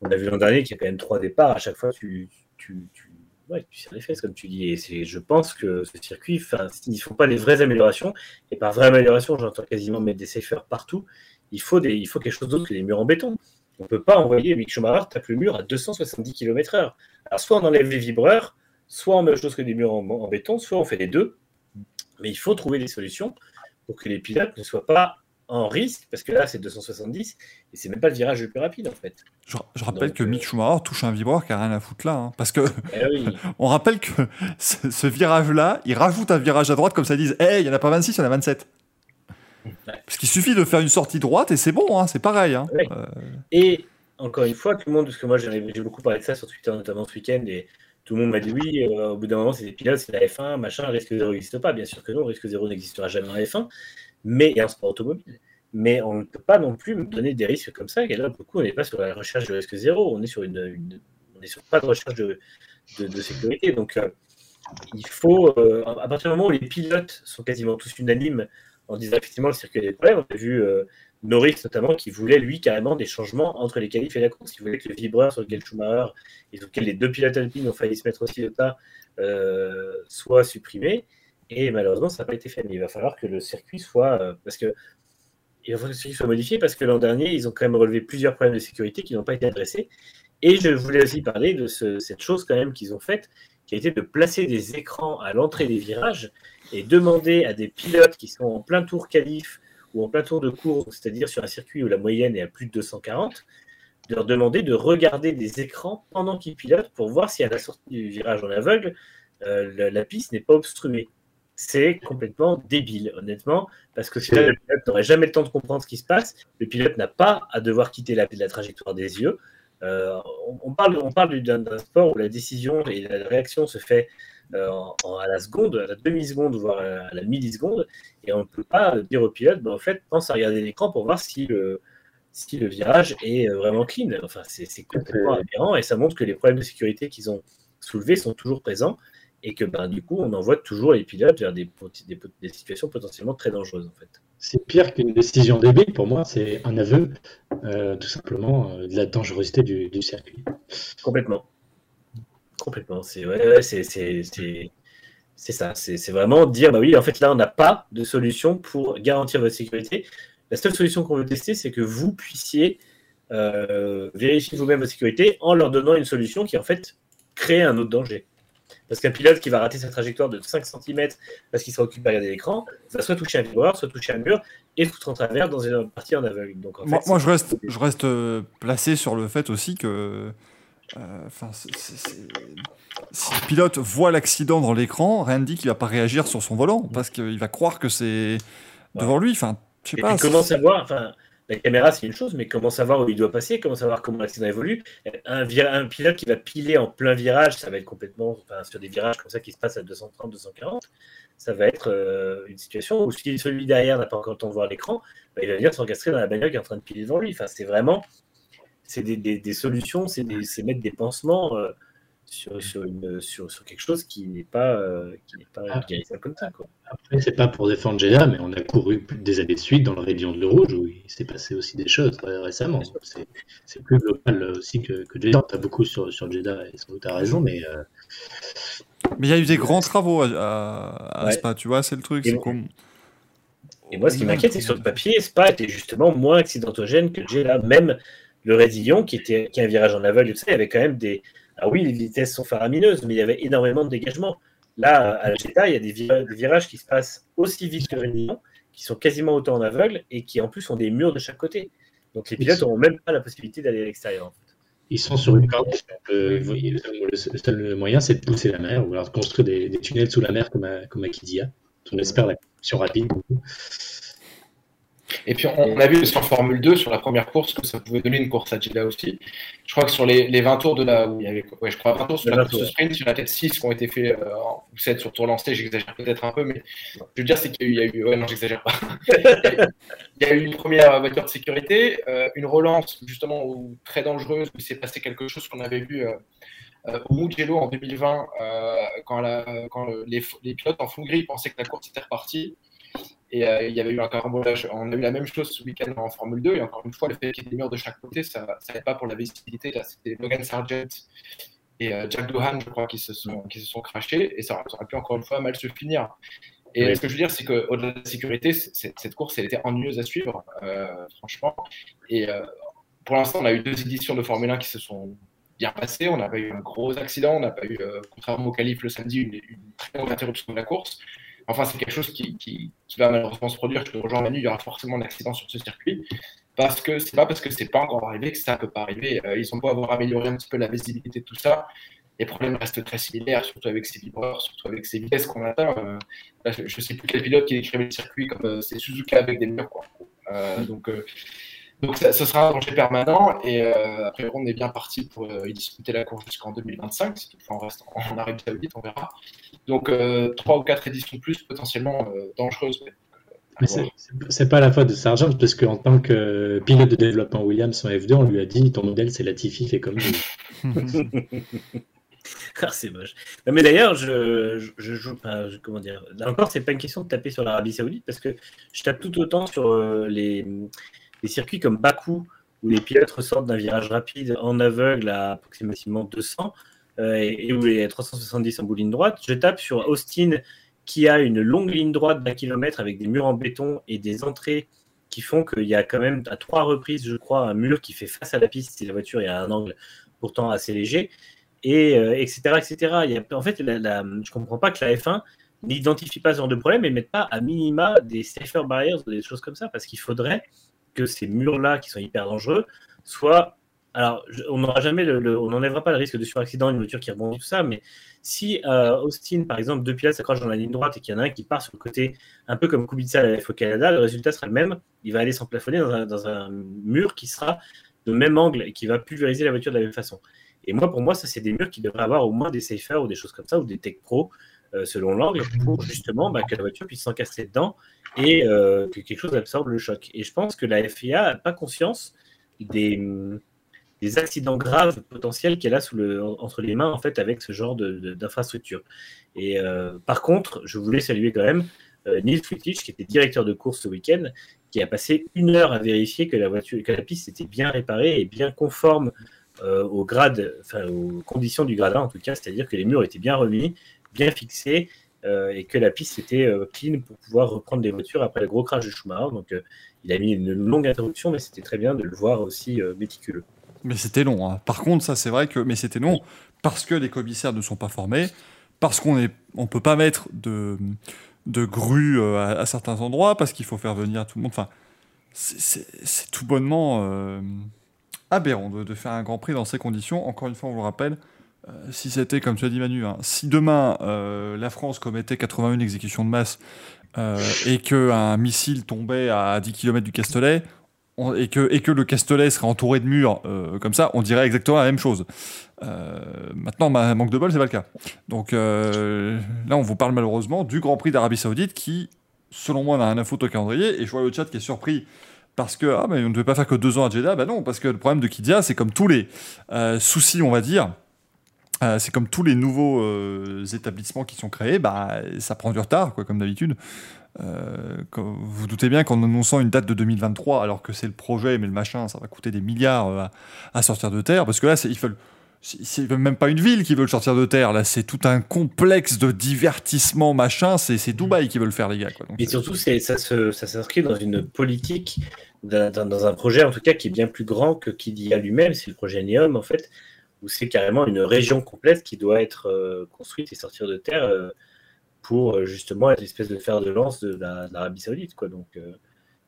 on a vu l'an dernier qu'il y a quand même trois départs. À chaque fois, tu, tu, tu ouais, tu serres les fesses, comme tu dis. Et je pense que ce circuit, ils ne font pas des vraies améliorations. Et par vraie amélioration, j'entends quasiment mettre des safers partout. Il faut, des, il faut quelque chose d'autre que des murs en béton. On ne peut pas envoyer Mick Schumacher tape le mur à 270 km/h. Alors, soit on enlève les vibreurs, soit on met autre chose que des murs en béton, soit on fait les deux. Mais il faut trouver des solutions pour que les pilotes ne soient pas en risque, parce que là, c'est 270, et c'est même pas le virage le plus rapide, en fait. Je, rappelle que Mick euh, Schumacher touche un vibreur qui a rien à foutre là, hein, parce que eh [laughs] on rappelle que ce, virage-là, il rajoute un virage à droite, comme ça disent, hey, il n'y en a pas 26, il y en a 27. Parce qu'il suffit de faire une sortie droite et c'est bon, hein, c'est pareil. Hein. Euh, et encore une fois, tout le monde, parce que moi j'ai beaucoup parlé de ça sur Twitter, notamment ce week-end, et tout le monde m'a dit oui, euh, au bout d'un moment c'est des pilotes, c'est la F1, machin, risque zéro n'existe pas. Bien sûr que non, risque zéro n'existera jamais en F1 mais, et en sport automobile. Mais on ne peut pas non plus donner des risques comme ça. Et là, beaucoup, on n'est pas sur la recherche de risque zéro, on est sur une, on est sur pas de recherche de, sécurité. Donc, euh, il faut, euh, à partir du moment où les pilotes sont quasiment tous unanimes en disant effectivement le circuit des problèmes, on a vu euh, Norris notamment qui voulait lui carrément des changements entre les qualifs et la course. Il voulait que le vibreur sur lequel Schumacher et sur lequel les deux pilotes alpines ont failli se mettre aussi au tas soit supprimé. Et malheureusement, ça n'a pas été fait. Mais il va falloir que le circuit soit. Euh, parce que. Il falloir que soit modifié parce que l'an dernier, ils ont quand même relevé plusieurs problèmes de sécurité qui n'ont pas été adressés. Et je voulais aussi parler de cette chose quand même qu'ils ont faite, qui a été de placer des écrans à l'entrée des virages et demander à des pilotes qui sont en plein tour qualif ou en plein tour de course, c'est-à-dire sur un circuit où la moyenne est à plus de 240, de leur demander de regarder des écrans pendant qu'ils pilotent pour voir si à la sortie du virage en aveugle, euh, la, piste n'est pas obstruée c'est complètement débile, honnêtement, parce que là, le pilote n'aurait jamais le temps de comprendre ce qui se passe. Le pilote n'a pas à devoir quitter la, la trajectoire des yeux. Euh, on, parle, on parle d'un sport où la décision et la réaction se fait euh, à la seconde, à la demi-seconde, voire à la milliseconde, et on ne peut pas dire au pilote, bah, en fait, pense à regarder l'écran pour voir si le, si le virage est vraiment clean. Enfin, c'est complètement aberrant, et ça montre que les problèmes de sécurité qu'ils ont soulevés sont toujours présents et que ben, du coup, on envoie toujours les pilotes vers des, des, situations potentiellement très dangereuses en fait. C'est pire qu'une décision débile pour moi, c'est un aveu euh, tout simplement euh, de la dangerosité du, circuit. Complètement. Complètement. C'est ouais, c'est ça. C'est vraiment dire bah oui, en fait là, on n'a pas de solution pour garantir votre sécurité. La seule solution qu'on veut tester, c'est que vous puissiez euh, vérifier vous-même votre sécurité en leur donnant une solution qui en fait crée un autre danger. Parce qu'un pilote qui va rater sa trajectoire de 5 cm parce qu'il sera occupé à regarder l'écran, va soit toucher un vibreur, soit toucher un mur et foutre en travers dans une partie en aveugle. Donc, moi, moi je, reste, je reste euh, placé sur le fait aussi que. Euh, si le pilote voit l'accident dans l'écran, rien ne dit qu'il va pas réagir sur son volant parce qu'il va croire que c'est devant lui. Enfin, je sais pas. Savoir enfin, la caméra, c'est une chose, mais comment savoir où il doit passer, comment savoir comment l'accident évolue? Un, un, pilote qui va piler en plein virage, ça va être complètement, sur des virages comme ça qui se passent à 230, 240, ça va être euh, une situation où si celui derrière n'a pas encore le temps de voir l'écran, bah, il va venir s'encastrer dans la bagnole qui est en train de piler devant lui. Enfin, c'est vraiment, c'est des, des, solutions, c'est mettre des pansements. Euh, sur, sur, une, sur, sur, quelque chose qui n'est pas, euh, qui n'est pas comme ça. Quoi. Après, c'est pas pour défendre Jeddah, mais on a couru des années de suite dans le Rédion de Rouge où il s'est passé aussi des choses très récemment. C'est plus global aussi que, que Jeddah. Tu as beaucoup sur, sur Jeddah et sans doute as raison, mais. Euh, mais il y a eu des grands travaux à, Spa, tu vois, c'est le truc. Et, comme... et moi, ce qui m'inquiète, c'est que sur le papier, Spa était justement moins accidentogène que Jeddah. Même le Rédillon, qui était qui est un virage en aveugle, tu sais, il y avait quand même des ah oui, les vitesses sont faramineuses, mais il y avait énormément de dégagement. Là, à la il y a des, virages qui se passent aussi vite que Réunion, qui sont quasiment autant en aveugle et qui en plus ont des murs de chaque côté. Donc les pilotes n'auront même pas la possibilité d'aller à l'extérieur. Ils sont sur une corde. Euh, le seul moyen, c'est de pousser la mer ou alors de construire des, tunnels sous la mer comme à, comme à Kidia. On espère la construction rapide. Et puis, on, a vu aussi en Formule 2, sur la première course, que ça pouvait donner une course à Jeddah aussi. Je crois que sur les, les 20 tours de la. Où il y avait, ouais, je crois 20 tours sur la course sprint, il y en a peut-être 6 qui ont été faits, euh, ou 7 sur tour lancé, j'exagère peut-être un peu, mais je veux dire, c'est qu'il y a eu. Ouais, non, j'exagère pas. [laughs] il y a eu une première voiture de sécurité, euh, une relance, justement, où, très dangereuse, où il s'est passé quelque chose qu'on avait vu. Euh, euh au Mugello en 2020, euh, quand, la, quand le, les, les, pilotes en Hongrie pensaient que la course était repartie, et euh, il y avait eu un carambolage. On a eu la même chose ce week-end en Formule 2. Et encore une fois, le fait qu'il y ait des murs de chaque côté, ça n'aide pas pour la visibilité. Là, c'était Logan Sargent et euh, Jack Doohan, je crois, qui se sont, qui se sont crachés. Et ça, aurait pu encore une fois mal se finir. Et ce que je veux dire, c'est qu'au-delà de la sécurité, cette course, elle était ennuyeuse à suivre, euh, franchement. Et pour l'instant, on a eu deux éditions de Formule 1 qui se sont bien passées. On n'a pas eu un gros accident. On n'a pas eu, contrairement au qualif le samedi, une, une très longue interruption de la course. Enfin, c'est quelque chose qui, va malheureusement se produire. Je te rejoins Manu, il y aura forcément un accident sur ce circuit. Parce que c'est pas parce que c'est pas encore arrivé que ça peut pas arriver. Euh, ils ont beau avoir amélioré un petit peu la visibilité de tout ça. Les problèmes restent très similaires, surtout avec ces vibreurs, surtout avec ces vitesses qu'on atteint. Euh, je ne sais plus quel pilote qui décrivait le circuit comme euh, c'est Suzuka avec des murs. Quoi. donc, donc ça, ce sera un danger permanent et euh, après on est bien parti pour euh, y disputer la course jusqu'en 2025, si toutefois on reste en Arabie Saoudite, on verra. Donc euh, trois ou quatre éditions plus potentiellement dangereuses. Mais c'est pas la faute de Sargent, parce qu'en tant que pilote de développement Williams en F2, on lui a dit ton modèle c'est Latifi, fait comme lui. [laughs] ah, c'est moche. mais d'ailleurs, je, je, joue pas. Comment dire Là encore, c'est pas une question de taper sur l'Arabie Saoudite parce que je tape tout autant sur les, des circuits comme Bakou, où les pilotes ressortent d'un virage rapide en aveugle à approximativement 200, euh, et, où a 370 en bout ligne droite. Je tape sur Austin, qui a une longue ligne droite d'un kilomètre avec des murs en béton et des entrées qui font qu'il y a quand même à trois reprises, je crois, un mur qui fait face à la piste si la voiture est à un angle pourtant assez léger, et etc. Euh, etc. En fait, je ne comprends pas que la F1 n'identifie pas ce genre de problème et ne mette pas à minima des safer barriers ou des choses comme ça, parce qu'il faudrait que ces murs-là, qui sont hyper dangereux, soient. Alors, on n'aura jamais le, on n'enlèvera pas le risque de suraccident, une voiture qui rebondit, tout ça, mais si euh, Austin, par exemple, deux pilotes s'accrochent dans la ligne droite et qu'il y en a un qui part sur le côté, un peu comme Kubica à au Canada, le résultat sera le même. Il va aller s'emplafonner dans dans un mur qui sera de même angle et qui va pulvériser la voiture de la même façon. Et moi, pour moi, ça, c'est des murs qui devraient avoir au moins des safers ou des choses comme ça, ou des tech pro, selon l'angle, pour justement bah, que la voiture puisse s'encastrer dedans et euh, que quelque chose absorbe le choc. Et je pense que la FIA n'a pas conscience des, accidents graves potentiels qu'elle a sous le, entre les mains en fait avec ce genre d'infrastructure. Et par contre, je voulais saluer quand même Neil Friedrich, qui était directeur de course ce week-end, qui a passé une heure à vérifier que la voiture, que la piste était bien réparée et bien conforme au grade, enfin aux conditions du gradin en tout cas, c'est-à-dire que les murs étaient bien remis, bien fixés euh, et que la piste était euh, clean pour pouvoir reprendre des voitures après le gros crash de Schumacher. Donc euh, il a mis une longue interruption, mais c'était très bien de le voir aussi méticuleux. Mais c'était long. Hein. Par contre, ça c'est vrai que mais c'était long parce que les commissaires ne sont pas formés, parce qu'on est, on peut pas mettre de de grue à, certains endroits, parce qu'il faut faire venir tout le monde. Enfin, c'est tout bonnement aberrant de, de, faire un Grand Prix dans ces conditions. Encore une fois, on vous le rappelle, euh, si c'était, comme tu as dit Manu, hein, si demain euh, la France commettait 81 exécutions de masse euh, et qu'un missile tombait à 10 km du Castellet, et, que, et que le Castellet serait entouré de murs comme ça, on dirait exactement la même chose. maintenant, manque de bol, c'est pas le cas. Donc là, on vous parle malheureusement du Grand Prix d'Arabie Saoudite qui, selon moi, n'a rien à foutre au calendrier. Et je vois le chat qui est surpris parce que ah, on ne devait pas faire que deux ans à Jeddah. Ben non, parce que le problème de Kidia, c'est comme tous les soucis, on va dire, euh, c'est comme tous les nouveaux euh, établissements qui sont créés, bah, ça prend du retard, quoi, comme d'habitude. Euh, vous doutez bien qu'en annonçant une date de 2023, alors que c'est le projet, mais le machin, ça va coûter des milliards à, sortir de terre, parce que là, ils veulent, c'est même pas une ville qui veut sortir de terre, là, c'est tout un complexe de divertissement, machin, c'est Dubaï qui veut le faire, les gars. Quoi. Et surtout, ça, ça s'inscrit dans une politique, dans, un projet en tout cas qui est bien plus grand que qui dit à lui-même, c'est le projet NEOM en fait, où c'est carrément une région complète qui doit être euh, construite et sortir de terre euh, pour euh, justement être l'espèce de fer de lance de, l'Arabie Saoudite. Quoi. Donc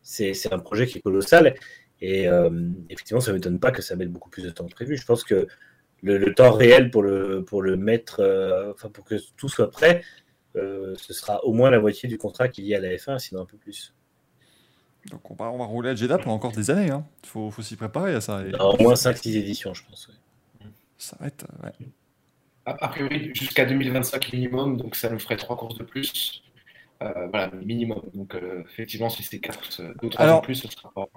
c'est un projet qui est colossal et effectivement ça ne m'étonne pas que ça mette beaucoup plus de temps que prévu. Je pense que le, temps réel pour le, pour le mettre, enfin pour que tout soit prêt, ce sera au moins la moitié du contrat qu'il y a à la F1, sinon un peu plus. Donc on va, on va rouler à Jeddah pendant encore des années. Il hein. faut, faut s'y préparer à ça. Au moins 5-6 éditions, je pense. Ça va être. A, priori, jusqu'à 2025 minimum, donc ça nous ferait trois courses de plus. Euh, voilà, minimum. Donc, euh, effectivement, si c'était 4 2 3 alors, de plus, ce sera pas.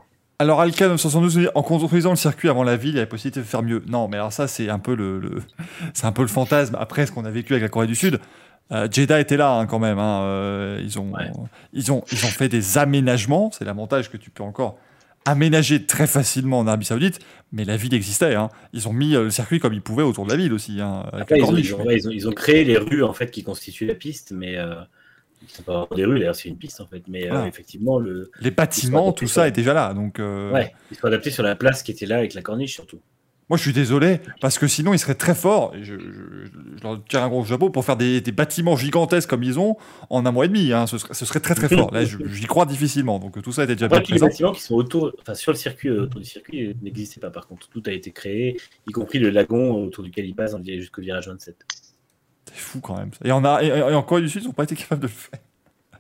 Alors, Alka 972 en construisant le circuit avant la ville, il y avait possibilité de faire mieux. Non, mais alors ça, c'est un peu le, [laughs] c'est un peu le fantasme. Après, ce qu'on a vécu avec la Corée du Sud, euh, Jeddah était là hein, quand même. Hein, euh, ils, ont, ils, ont, ils ont fait des aménagements. C'est l'avantage que tu peux encore aménagé très facilement en Arabie Saoudite, mais la ville existait. Hein. Ils ont mis euh, le circuit comme ils pouvaient autour de la ville aussi. Hein, ils, ont, créé les rues en fait qui constituent la piste, mais euh, c'est pas des rues d'ailleurs, c'est une piste en fait. Mais euh, effectivement, le, les bâtiments, tout ça est déjà là. Donc, euh, ouais, ils sont adaptés sur la place qui était là avec la corniche surtout. Moi, je suis désolé, parce que sinon, ils seraient très forts. Je, leur tire un gros chapeau pour faire des, bâtiments gigantesques comme ils ont en un mois et demi. Hein. Ce, serait, très très fort. Là, j'y crois difficilement. Donc tout ça était déjà bien Les bâtiments qui sont autour, enfin sur le circuit, euh, autour du circuit, euh, n'existaient pas. Par contre, tout a été créé, y compris le lagon autour duquel ils passent jusqu'au virage 27. C'est fou quand même. Et, en, a, et en Corée du Sud, ils n'ont pas été capables de le faire.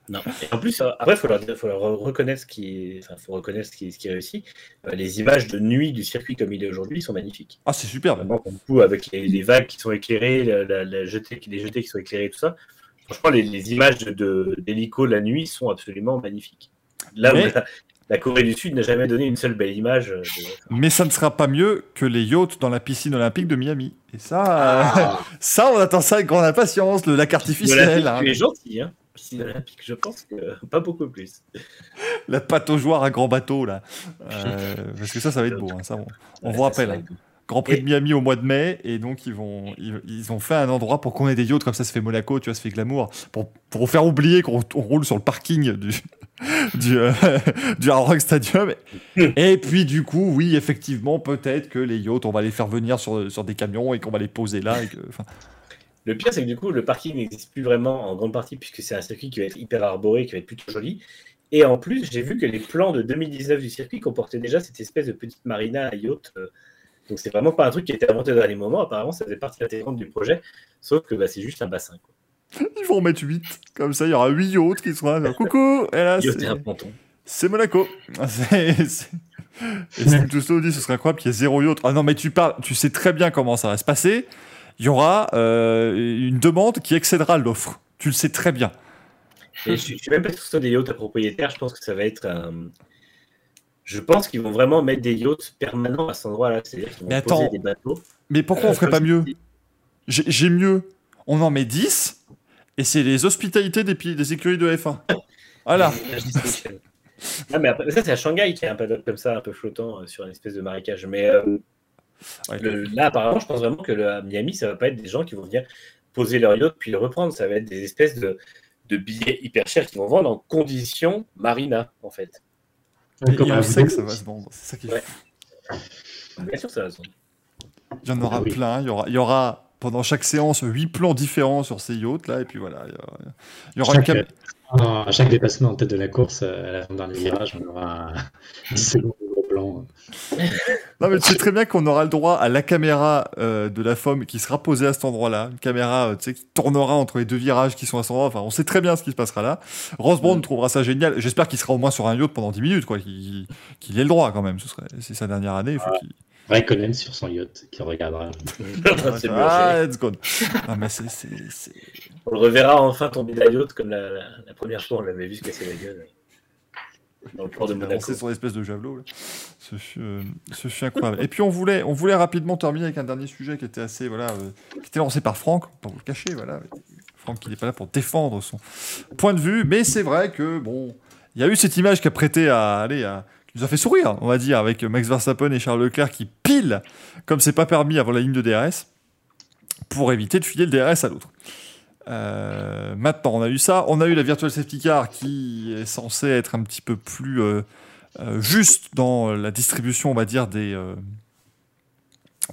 Non. Et en plus, euh, après, il faut, leur, reconnaître ce qui, enfin, faut reconnaître ce qui, ce qui réussit. Euh, les images de nuit du circuit comme il est aujourd'hui sont magnifiques. Ah, c'est super. Vraiment, coup, avec les, vagues qui sont éclairées, la, la, jetée, les jetées qui sont éclairées, tout ça. Franchement, les, les images d'hélico de, la nuit sont absolument magnifiques. Là la, Corée du Sud n'a jamais donné une seule belle image. Euh, Mais ça ne sera pas mieux que les yachts dans la piscine olympique de Miami. Et ça, ah. [laughs] ça, on attend ça avec grande impatience, le lac artificiel. Hein. Tu es gentil, hein olympique, je pense que [laughs] pas beaucoup plus. La pataugeoire à grand bateau, là. Euh, parce que ça, ça va être beau. Hein, ça, on, vous rappelle. Hein. Grand Prix de Miami au mois de mai, et donc ils, vont, ils, ont fait un endroit pour qu'on ait des yachts, comme ça se fait Monaco, tu vois, ça fait glamour, pour, pour faire oublier qu'on roule sur le parking du, [laughs] du, euh, [laughs] du Hard Rock Stadium. et puis du coup, oui, effectivement, peut-être que les yachts, on va les faire venir sur, sur des camions et qu'on va les poser là. Et que, le pire, c'est que du coup, le parking n'existe plus vraiment en grande partie puisque c'est un circuit qui va être hyper arboré, qui va être plutôt joli. Et en plus, j'ai vu que les plans de 2019 du circuit comportaient déjà cette espèce de petite marina à yacht. Euh. Donc, c'est vraiment pas un truc qui a été inventé dans les moments. Apparemment, ça faisait partie intégrante du projet. Sauf que bah, c'est juste un bassin. [laughs] Ils vont en mettre 8. Comme ça, il y aura 8 yachts qui seront là. Coucou Et là, c'est Monaco. [laughs] C'est. Et tout ça dit, ce serait incroyable qu'il y ait zéro yacht. Ah non, mais tu parles, tu sais très bien comment ça va se passer il y aura euh, une demande qui excédera l'offre. Tu le sais très bien. je ne suis même pas sûr que ce soit des yachts à propriétaire. Je pense que ça va être un. je pense qu'ils vont vraiment mettre des yachts permanents à cet endroit-là. C'est-à-dire qu'ils vont Mais poser des bateaux. Mais pourquoi on Euh, ferait pas mieux. J'ai mieux. On en met 10 et c'est les hospitalités des, des écuries de F1. Voilà. [laughs] Ah, mais après, ça, c'est à Shanghai qu'il y a un paddock comme ça, un peu flottant euh, sur une espèce de marécage. Mais euh, Ouais. le- là, apparemment, je pense vraiment que le, à Miami, ça va pas être des gens qui vont venir poser leur yacht puis le reprendre. Ça va être des espèces de, de billets hyper chers qu'ils vont vendre en condition marina, en fait. Et, Comme et à on sait que ça va se vendre. C'est ça qui est Ouais. Bien sûr, ça va se vendre. Il y en aura Oui. plein. Il y aura, il y aura pendant chaque séance 8 plans différents sur ces yachts là. Et puis voilà. Il y aura, il y aura une Chaque, cam- euh, à chaque dépassement en tête de la course, euh, à la fin d'un virage, on aura un [laughs] 10 secondes Non, mais tu sais très bien qu'on aura le droit à la caméra euh, de la FOM qui sera posée à cet endroit-là. Une caméra euh, tu sais, qui tournera entre les deux virages qui sont à cet endroit. Enfin, on sait très bien ce qui se passera là. Ross Brown trouvera ça génial. J'espère qu'il sera au moins sur un yacht pendant 10 minutes, quoi. Qu'il ait le droit quand même. Ce serait, c'est sa dernière année. Il faut qu'il. Raikkonen sur son yacht qui regardera. [laughs] [laughs] Ah, let's go. Non, mais c'est. c'est- c'est- On le reverra enfin tomber d'un yacht comme la, la- la première fois on l'avait vu se casser la gueule. Lancé son espèce de javelot. Ce, fut, euh, ce fut incroyable. Et puis on voulait, on voulait rapidement terminer avec un dernier sujet qui était assez, voilà, euh, qui était lancé par Franck, pour vous le cacher, voilà. Franck qui n'est pas là pour défendre son point de vue, mais c'est vrai que bon, il y a eu cette image qui a prêté à, aller à, qui nous a fait sourire, on va dire, avec Max Verstappen et Charles Leclerc qui pile, comme c'est pas permis avant la ligne de DRS, pour éviter de filer le DRS à l'autre. Euh, maintenant, on a eu ça. On a eu la Virtual Safety Car qui est censée être un petit peu plus euh, euh, juste dans la distribution, on va dire, des, euh,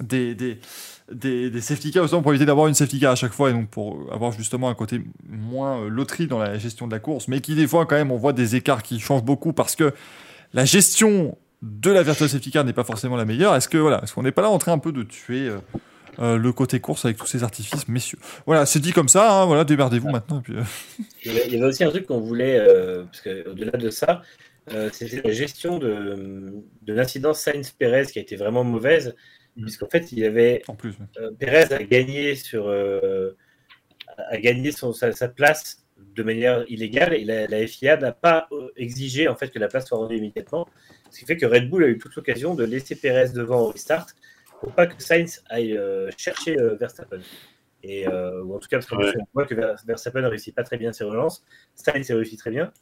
des, des, safety cars, pour éviter d'avoir une safety car à chaque fois et donc pour avoir justement un côté moins loterie dans la gestion de la course, mais qui des fois, quand même, on voit des écarts qui changent beaucoup parce que la gestion de la Virtual Safety Car n'est pas forcément la meilleure. Est-ce que voilà, est-ce qu'on n'est pas là en train un peu de tuer euh, le côté course avec tous ces artifices, messieurs Voilà, c'est dit comme ça. hein, voilà, démerdez-vous maintenant. et puis, euh, Il y avait- aussi un truc qu'on voulait, euh, parce qu'au-delà de ça, c'était la gestion de, de l'incident Sainz-Pérez qui a été vraiment mauvaise, Mhm. puisqu'en fait, il y avait en plus. ouais. Pérez a gagné sur a gagné son, sa, sa place de manière illégale et la, la FIA n'a pas exigé en fait que la place soit rendue immédiatement, ce qui fait que Red Bull a eu toute l'occasion de laisser Pérez devant au restart pour pas que Sainz aille euh, chercher euh, Verstappen. Et euh, ou en tout cas parce qu'on Ouais. voit que Ver- Verstappen ne réussit pas très bien ses relances, Sainz a réussi très bien.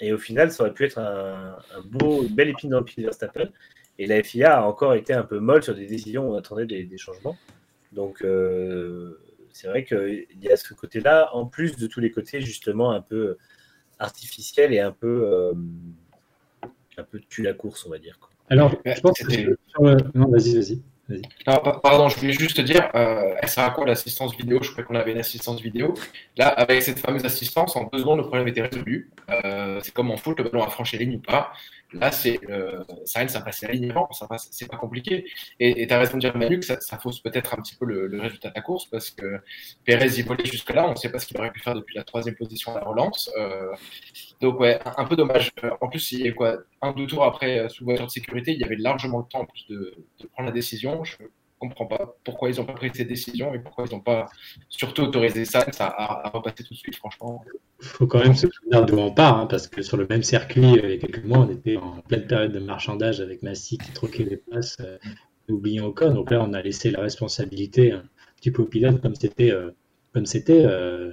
Et au final, ça aurait pu être un, un beau, une belle épine dans le pied de Verstappen. Et la FIA a encore été un peu molle sur des décisions où on attendait des, des changements. Donc, euh, c'est vrai qu'il y a ce côté-là, en plus de tous les côtés, justement, un peu artificiel et un peu, euh, un peu tue la course, on va dire. quoi. Alors, je pense que le- Non, vas-y, vas-y. Pa- pardon, je voulais juste te dire, euh, elle sert à quoi l'assistance vidéo? Je croyais qu'on avait une assistance vidéo. Là, avec cette fameuse assistance, en deux secondes, le problème était résolu. Euh, c'est comme en foot, le ballon a franchi la ligne ou pas. Là, c'est euh, passé ça passe- c'est pas compliqué. Et tu as raison de dire, Manu, que ça, fausse peut-être un petit peu le, résultat de la course parce que Pérez y volait jusque-là. On ne sait pas ce qu'il aurait pu faire depuis la troisième position à la relance. Euh, donc, ouais, un, peu dommage. En plus, il y a quoi, un, deux tours après, euh, sous voiture de sécurité, il y avait largement le temps de prendre la décision. Je comprends pas pourquoi ils n'ont pas pris cette décision et pourquoi ils n'ont pas surtout autorisé Sainz à, repasser tout de suite, franchement. Il faut quand même se souvenir d'où on part, hein, parce que sur le même circuit, euh, il y a quelques mois, on était en pleine période de marchandage avec Massy qui troquait les places, euh, oubliant Ocon. Donc là, on a laissé la responsabilité un petit peu au pilote, comme c'était euh, comme c'était euh,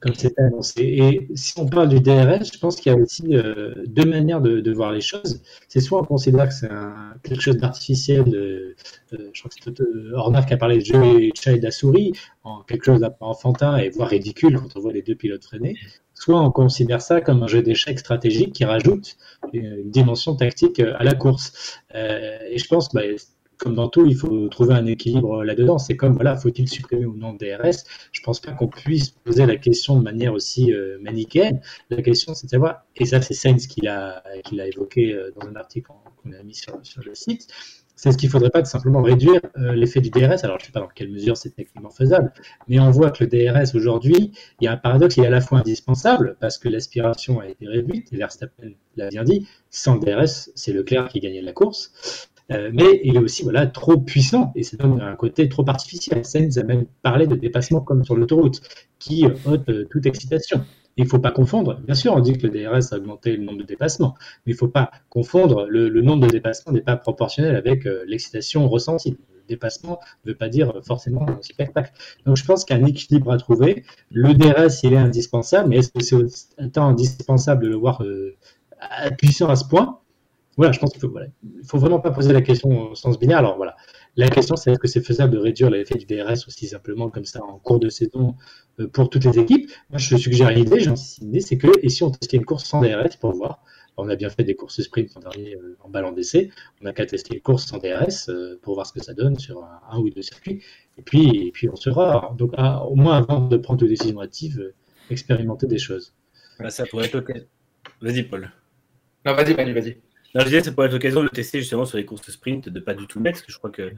comme c'était annoncé. Et si on parle du DRS, je pense qu'il y a aussi euh, deux manières de, voir les choses. C'est soit on considère que c'est quelque chose d'artificiel, euh, je crois que c'est Horner qui a parlé de jeu chat et de la souris, en quelque chose d'un peu enfantin et voire ridicule quand on voit les deux pilotes freiner. Soit on considère ça comme un jeu d'échecs stratégique qui rajoute une, dimension tactique à la course. Et je pense que bah, comme dans tout, il faut trouver un équilibre là-dedans. C'est comme, voilà, faut-il supprimer ou non DRS Je pense pas qu'on puisse poser la question de manière aussi euh, manichéenne. La question, c'est de savoir, et ça, c'est Sainz qui l'a évoqué euh, dans un article qu'on a mis sur, sur le site, c'est ce qu'il faudrait pas simplement réduire euh, l'effet du DRS. Alors, je sais pas dans quelle mesure c'est techniquement faisable, mais on voit que le DRS aujourd'hui, il y a un paradoxe, il est à la fois indispensable parce que l'aspiration a été réduite, et Verstappen l'a bien dit, sans le DRS, c'est Leclerc qui gagnait la course. Euh, mais il est aussi voilà, trop puissant et ça donne un côté trop artificiel. Sainz a même parlé de dépassement comme sur l'autoroute qui ôte euh, toute excitation. il ne faut pas confondre. Bien sûr, on dit que le DRS a augmenté le nombre de dépassements, mais il ne faut pas confondre. Le, nombre de dépassements n'est pas proportionnel avec euh, l'excitation ressentie. Le dépassement ne veut pas dire forcément un spectacle. Donc je pense qu'il y a un équilibre à trouver. Le DRS, il est indispensable, mais est-ce que c'est autant indispensable de le voir puissant à ce point? Voilà, je pense qu'il faut, voilà, faut vraiment pas poser la question au sens binaire. Alors voilà, la question c'est est-ce que c'est faisable de réduire l'effet du DRS aussi simplement comme ça en cours de saison euh, pour toutes les équipes? Moi, je suggère une idée, j'en une idée, c'est que et si on testait une course sans DRS pour voir? On a bien fait des courses sprint en dernier euh, en ballon d'essai. On n'a qu'à tester une course sans DRS euh, pour voir ce que ça donne sur un, ou deux circuits. Et puis, et puis on sera, donc au moins avant de prendre des décisions actives, expérimenter des choses. Bah, ça pourrait être Vas-y, Paul. Non, vas-y, vas-y, vas-y. Non, je disais, ça pourrait être l'occasion de le tester justement sur les courses sprint, de pas du tout mettre, parce que je crois que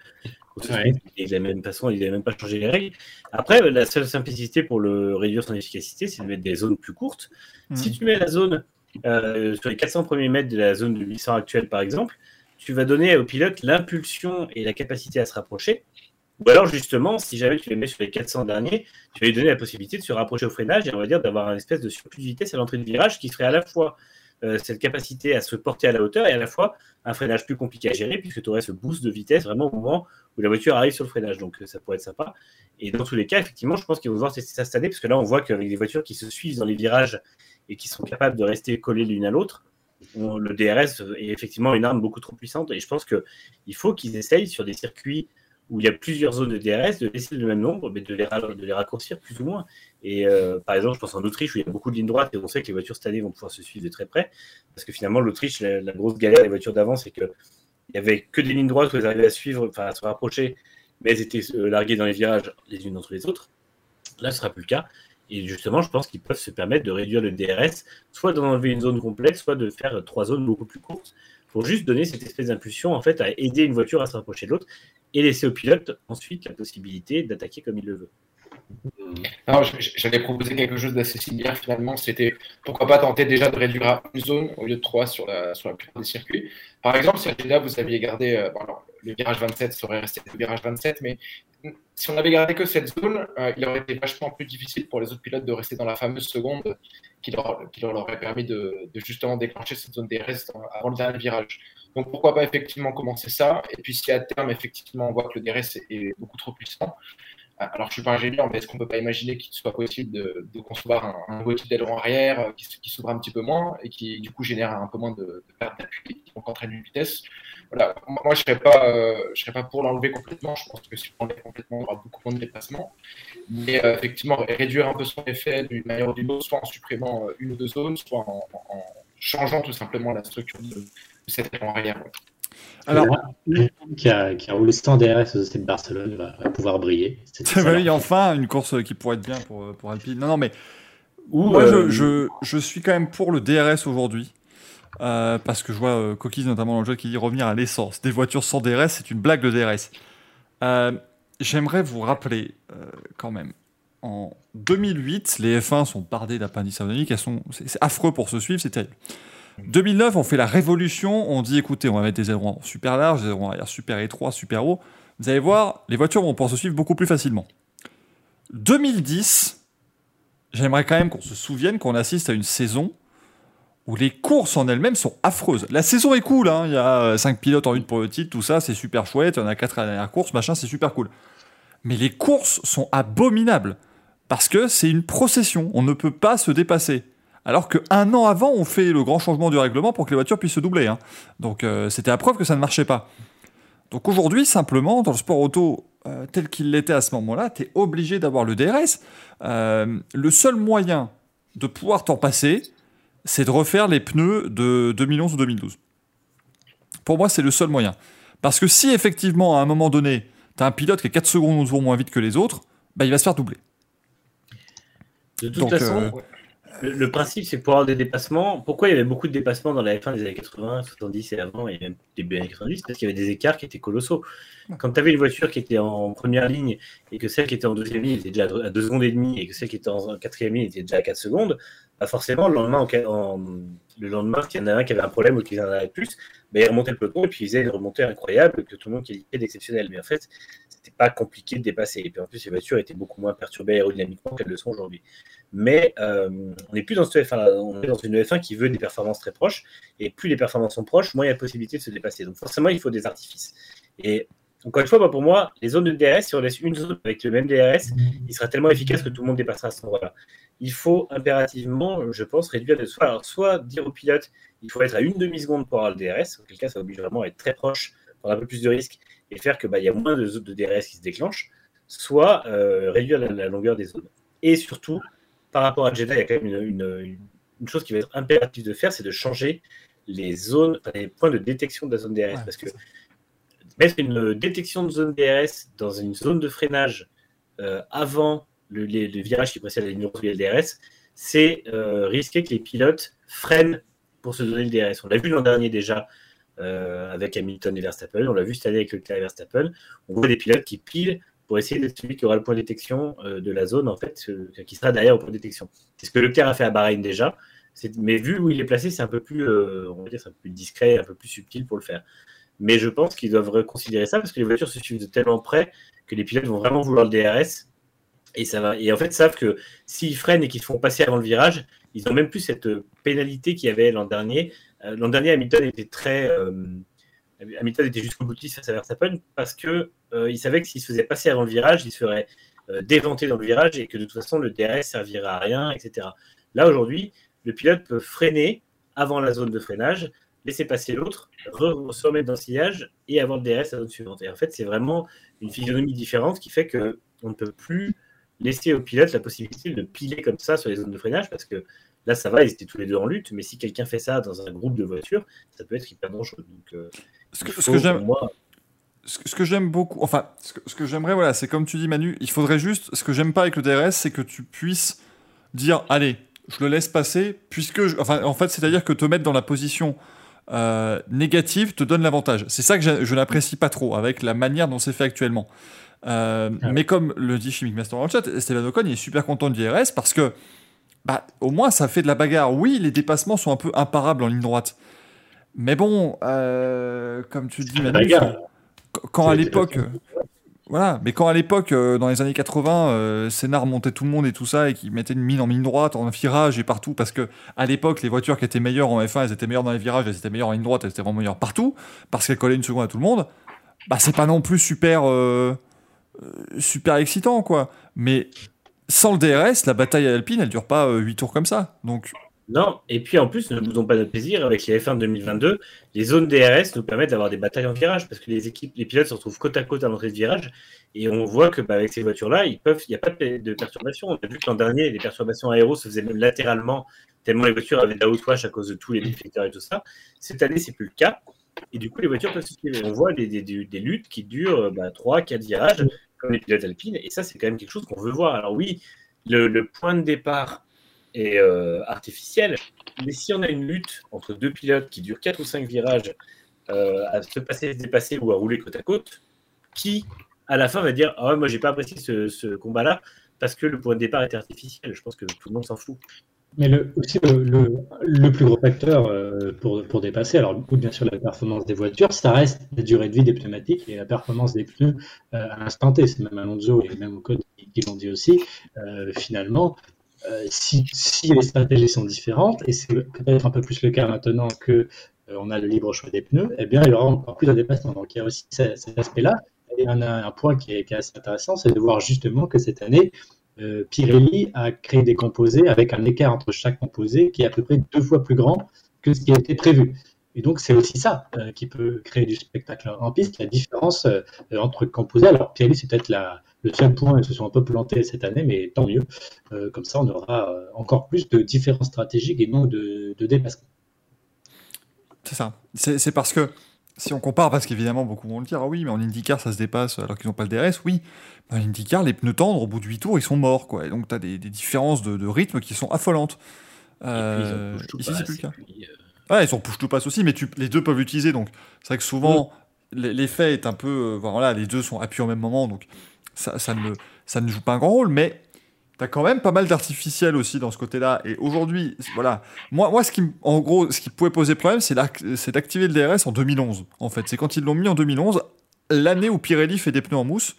sprint, de la même façon, il n'avait même pas changé les règles. Après, la seule simplicité pour le réduire son efficacité, c'est de mettre des zones plus courtes. Hmm. Si tu mets la zone euh, sur les 400 premiers mètres de la zone de 800 actuelle, par exemple, tu vas donner au pilote l'impulsion et la capacité à se rapprocher. Ou alors, justement, si jamais tu les mets sur les 400 derniers, tu vas lui donner la possibilité de se rapprocher au freinage et on va dire d'avoir un espèce de surplus de vitesse à l'entrée de virage qui serait à la fois euh, cette capacité à se porter à la hauteur et à la fois un freinage plus compliqué à gérer puisque tu aurais ce boost de vitesse vraiment au moment où la voiture arrive sur le freinage. Donc euh, ça pourrait être sympa. Et dans tous les cas, effectivement, je pense qu'il faut voir tester ça cette année parce que là, on voit qu'avec des voitures qui se suivent dans les virages et qui sont capables de rester collées l'une à l'autre, le DRS est effectivement une arme beaucoup trop puissante. Et je pense qu'il faut qu'ils essayent sur des circuits où il y a plusieurs zones de DRS, de laisser le même nombre, mais de les raccourcir plus ou moins. Et euh, par exemple, je pense en Autriche où il y a beaucoup de lignes droites et on sait que les voitures cette année vont pouvoir se suivre de très près. Parce que finalement, l'Autriche, la, grosse galère des voitures d'avant, c'est qu'il n'y avait que des lignes droites où elles arrivaient à suivre, enfin à se rapprocher, mais elles étaient euh, larguées dans les virages les unes entre les autres. Là, ce ne sera plus le cas. Et justement, je pense qu'ils peuvent se permettre de réduire le DRS, soit d'enlever une zone complète, soit de faire trois zones beaucoup plus courtes, pour juste donner cette espèce d'impulsion en fait à aider une voiture à se rapprocher de l'autre et laisser au pilote ensuite la possibilité d'attaquer comme il le veut. Alors, j'avais proposé quelque chose d'assez similaire finalement. C'était pourquoi pas tenter déjà de réduire à une zone au lieu de trois sur la, sur la plupart des circuits. Par exemple, si là vous aviez gardé euh, le virage 27, ça aurait resté le virage 27, mais si on avait gardé que cette zone, euh, il aurait été vachement plus difficile pour les autres pilotes de rester dans la fameuse seconde qui leur, qui leur aurait permis de, justement déclencher cette zone DRS avant le dernier virage. Donc pourquoi pas effectivement commencer ça? Et puis si à terme effectivement on voit que le DRS est beaucoup trop puissant, alors, je ne suis pas ingénieur, mais est-ce qu'on ne peut pas imaginer qu'il soit possible de, concevoir un, un, nouveau type d'aileron arrière euh, qui, s'ouvre un petit peu moins et qui, du coup, génère un peu moins de, de perte d'appui, donc entraîne une vitesse voilà. Moi, je serais, pas, euh, serais pas pour l'enlever complètement. Je pense que si on l'enlève complètement, on aura beaucoup moins de déplacements. Mais euh, effectivement, réduire un peu son effet d'une manière ou d'une autre, soit en supprimant une ou deux zones, soit en, changeant tout simplement la structure de, cette aileron arrière. Alors, qui a, qui a roulé sans DRS au de Barcelone va, pouvoir briller. [laughs] oui, enfin, une course qui pourrait être bien pour, pour Alpine. Non, non, mais moi, je, je, je, suis quand même pour le DRS aujourd'hui. Euh, parce que je vois euh, Cookies notamment dans le jeu qui dit revenir à l'essence. Des voitures sans DRS, c'est une blague de DRS. Euh, j'aimerais vous rappeler quand même, en 2008, les F1 sont bardés d'appendices aérodynamiques, c'est affreux pour se suivre, c'est terrible. 2009, on fait la révolution, on dit écoutez, on va mettre des ailerons super larges, des ailerons arrière super étroits, super hauts. Vous allez voir, les voitures vont pouvoir se suivre beaucoup plus facilement. 2010, j'aimerais quand même qu'on se souvienne qu'on assiste à une saison où les courses en elles-mêmes sont affreuses. La saison est cool, hein. il y a 5 pilotes en une pour le titre, tout ça, c'est super chouette, il y en a 4 à la dernière course, machin, c'est super cool. Mais les courses sont abominables, parce que c'est une procession, on ne peut pas se dépasser. Alors qu'un an avant, on fait le grand changement du règlement pour que les voitures puissent se doubler. Hein. Donc euh, c'était à preuve que ça ne marchait pas. Donc aujourd'hui, simplement, dans le sport auto euh, tel qu'il l'était à ce moment-là, tu es obligé d'avoir le DRS. Euh, le seul moyen de pouvoir t'en passer, c'est de refaire les pneus de 2011 ou 2012. Pour moi, c'est le seul moyen. Parce que si effectivement, à un moment donné, tu as un pilote qui est 4 secondes ou moins vite que les autres, bah, il va se faire doubler. De toute façon, euh, le, principe, c'est pour avoir des dépassements. Pourquoi il y avait beaucoup de dépassements dans la F1 des années 80, 70 et avant, et même début des années 90 Parce qu'il y avait des écarts qui étaient colossaux. Quand tu avais une voiture qui était en première ligne et que celle qui était en deuxième ligne était déjà à 2 secondes et demie et que celle qui était en quatrième ligne était déjà à 4 secondes, bah, forcément, le lendemain, en, le lendemain, s'il y en a un qui avait un problème ou qui en avait plus, bah, il remontait le peloton et puis il faisait une remontée incroyable que tout le monde qualifiait d'exceptionnel. Mais en fait, c'était pas compliqué de dépasser. Et puis en plus, les voitures étaient beaucoup moins perturbées aérodynamiquement qu'elles le sont aujourd'hui. Mais euh, on n'est plus dans ce F1 on est dans une F1 qui veut des performances très proches. Et plus les performances sont proches, moins il y a possibilité de se dépasser. Donc forcément, il faut des artifices. Et encore une fois, pour moi, les zones de DRS, si on laisse une zone avec le même DRS, il sera tellement efficace que tout le monde dépassera à ce endroit-là. Il faut impérativement, je pense, réduire de soit, alors, soit dire au pilote, il faut être à une demi-seconde pour avoir le DRS, en quel cas ça oblige vraiment à être très proche, prendre un peu plus de risques et faire qu'il bah, y a moins de zones de DRS qui se déclenchent, soit euh, réduire la, longueur des zones. Et surtout, par rapport à Jeddah, il y a quand même une, chose qui va être impérative de faire, c'est de changer les zones, les points de détection de la zone DRS. parce que mettre une détection de zone DRS dans une zone de freinage euh, avant le, virage qui précède la ligne rouge le DRS, c'est euh, risquer que les pilotes freinent pour se donner le DRS. On l'a vu l'an dernier déjà euh, avec Hamilton et Verstappen, on l'a vu cette année avec Leclerc et Verstappen. On voit des pilotes qui pilent pour essayer d'être celui qui aura le point de détection de la zone, en fait, qui sera derrière au point de détection. C'est ce que Leclerc a fait à Bahreïn déjà. Mais vu où il est placé, c'est un peu plus, on va dire, un peu plus discret, un peu plus subtil pour le faire. Mais je pense qu'ils doivent reconsidérer ça parce que les voitures se suivent de tellement près que les pilotes vont vraiment vouloir le DRS. Et, ça va, et en fait, savent que s'ils freinent et qu'ils se font passer avant le virage, ils n'ont même plus cette pénalité qu'il y avait l'an dernier. Euh, l'an dernier, Hamilton était très. Euh, Hamilton était jusqu'au boutiste face à Verstappen parce qu'il euh, savait que s'il se faisait passer avant le virage, il se ferait déventer dans le virage et que de toute façon, le DRS servirait à rien, etc. Là, aujourd'hui, le pilote peut freiner avant la zone de freinage laisser passer l'autre, se remettre dans le sillage et avoir le DRS à la zone suivante. Et en fait, c'est vraiment une physionomie différente qui fait qu'on ne peut plus laisser au pilote la possibilité de piler comme ça sur les zones de freinage parce que là, ça va, ils étaient tous les deux en lutte, mais si quelqu'un fait ça dans un groupe de voitures, ça peut être hyper dangereux. Donc, euh, ce que, ce que j'aime. Ce que, j'aime beaucoup, enfin, ce que, ce que j'aimerais, voilà, c'est comme tu dis, Manu, il faudrait juste, ce que j'aime pas avec le DRS, c'est que tu puisses dire, allez, je le laisse passer, puisque, je, enfin, en fait, c'est-à-dire que te mettre dans la position euh, négative te donne l'avantage. C'est ça que je, n'apprécie pas trop avec la manière dont c'est fait actuellement. Euh, mais comme le dit Chimic Master dans le chat, Esteban Ocon il est super content de DRS parce que bah, au moins ça fait de la bagarre. Oui, les dépassements sont un peu imparables en ligne droite. Mais bon, euh, comme tu dis, Manu, quand à l'époque, voilà, mais quand à l'époque, euh, dans les années 80, euh, Sénard montait tout le monde et tout ça, et qui mettait une mine en mine droite, en virage et partout, parce que à l'époque, les voitures qui étaient meilleures en F1, elles étaient meilleures dans les virages, elles étaient meilleures en ligne droite, elles étaient vraiment meilleures partout, parce qu'elles collaient une seconde à tout le monde, bah c'est pas non plus super, euh, super excitant, quoi. Mais sans le DRS, la bataille à Alpine, elle dure pas 8 tours comme ça. Donc non, et puis en plus, ne boudons pas notre plaisir, avec les F1 2022, les zones DRS nous permettent d'avoir des batailles en virage, parce que les équipes, les pilotes se retrouvent côte à côte à l'entrée de virage, et on voit que bah, avec ces voitures-là, il n'y a pas de, perturbations. On a vu que l'an dernier, les perturbations aéro se faisaient même latéralement, tellement les voitures avaient de la outwash à cause de tous les déflecteurs et tout ça. Cette année, c'est plus le cas, et du coup, les voitures peuvent se suivre. On voit des, luttes qui durent bah, 3-4 virages, comme les pilotes alpines, et ça, c'est quand même quelque chose qu'on veut voir. Alors oui, le point de départ et euh, artificielle. Mais si on a une lutte entre deux pilotes qui dure 4 ou 5 virages euh, à se passer, se dépasser ou à rouler côte à côte, qui à la fin va dire Ah, moi j'ai pas apprécié ce, combat-là parce que le point de départ était artificiel. Je pense que tout le monde s'en fout. Mais le, aussi, le, plus gros facteur euh, pour, dépasser, alors bien sûr la performance des voitures, ça reste la durée de vie des pneumatiques et la performance des pneus à l'instant. C'est même Alonso et même au code qui l'ont dit aussi. finalement, euh, si, les stratégies sont différentes, et c'est peut-être un peu plus le cas maintenant que euh, on a le libre choix des pneus, eh bien, il y aura encore plus de dépassement. Donc, il y a aussi cet, aspect-là. Et un, un point qui est, assez intéressant, c'est de voir justement que cette année, euh, Pirelli a créé des composés avec un écart entre chaque composé qui est à peu près deux fois plus grand que ce qui a été prévu. Et donc, c'est aussi ça qui peut créer du spectacle en piste, la différence entre composés. Alors, Pirelli, c'est peut-être le seul point, ils se sont un peu plantés cette année, mais tant mieux. Euh, comme ça, on aura euh, encore plus de différences stratégiques et non de, de dépassement. C'est ça. C'est parce que si on compare, parce qu'évidemment, beaucoup vont le dire, ah oui, mais en IndyCar, ça se dépasse alors qu'ils n'ont pas le DRS, oui. En IndyCar, les pneus tendres, au bout de 8 tours, ils sont morts. Quoi. Et donc, tu as des, différences de, rythme qui sont affolantes. Euh, ici, c'est plus le cas. Ouais, ils sont push to pass aussi, mais tu, les deux peuvent l'utiliser. Donc, c'est vrai que souvent, l'effet est un peu. voilà, les deux sont appuyés au même moment. Donc, ça, ça, ne, ça ne joue pas un grand rôle, mais T'as quand même pas mal d'artificiel aussi dans ce côté-là. Et aujourd'hui, voilà. Moi, moi ce qui, en gros, ce qui pouvait poser problème, c'est d'activer le DRS en 2011. En fait, c'est quand ils l'ont mis en 2011, l'année où Pirelli fait des pneus en mousse.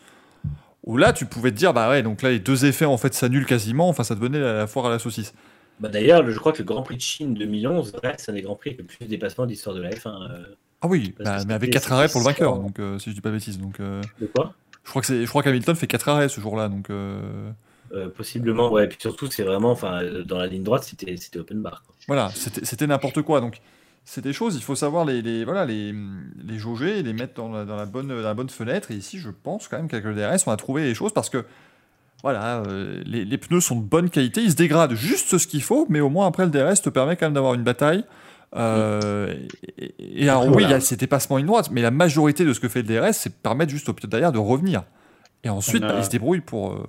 Où là, tu pouvais te dire, bah ouais, donc là, les deux effets, en fait, s'annulent quasiment. Enfin, ça devenait la, foire à la saucisse. Bah d'ailleurs, je crois que le Grand Prix de Chine 2011 reste un des Grands Prix avec le plus de dépassements d'histoire de la F1. Euh, ah oui, bah, mais avec 4 arrêts pour le vainqueur, donc euh, si je dis pas bêtise. Donc, euh, de quoi? Je crois que c'est, je crois qu'Hamilton fait 4 arrêts ce jour-là, donc. possiblement, ouais. Et puis surtout, c'est vraiment, enfin, dans la ligne droite, c'était, open bar. Voilà, c'était, n'importe quoi. Donc, c'est des choses, il faut savoir les, les voilà, les, les jauger et les mettre dans la, dans la, bonne, la bonne fenêtre. Et ici, je pense quand même qu'avec le DRS, on a trouvé les choses parce que voilà, euh, les, les, pneus sont de bonne qualité, ils se dégradent juste ce qu'il faut, mais au moins après le DRS te permet quand même d'avoir une bataille. Euh, et, alors oui, il y a ces dépassements ligne droite, mais la majorité de ce que fait le DRS, c'est permettre juste au pilote derrière de revenir. Et ensuite, bah, il se débrouille pour, euh,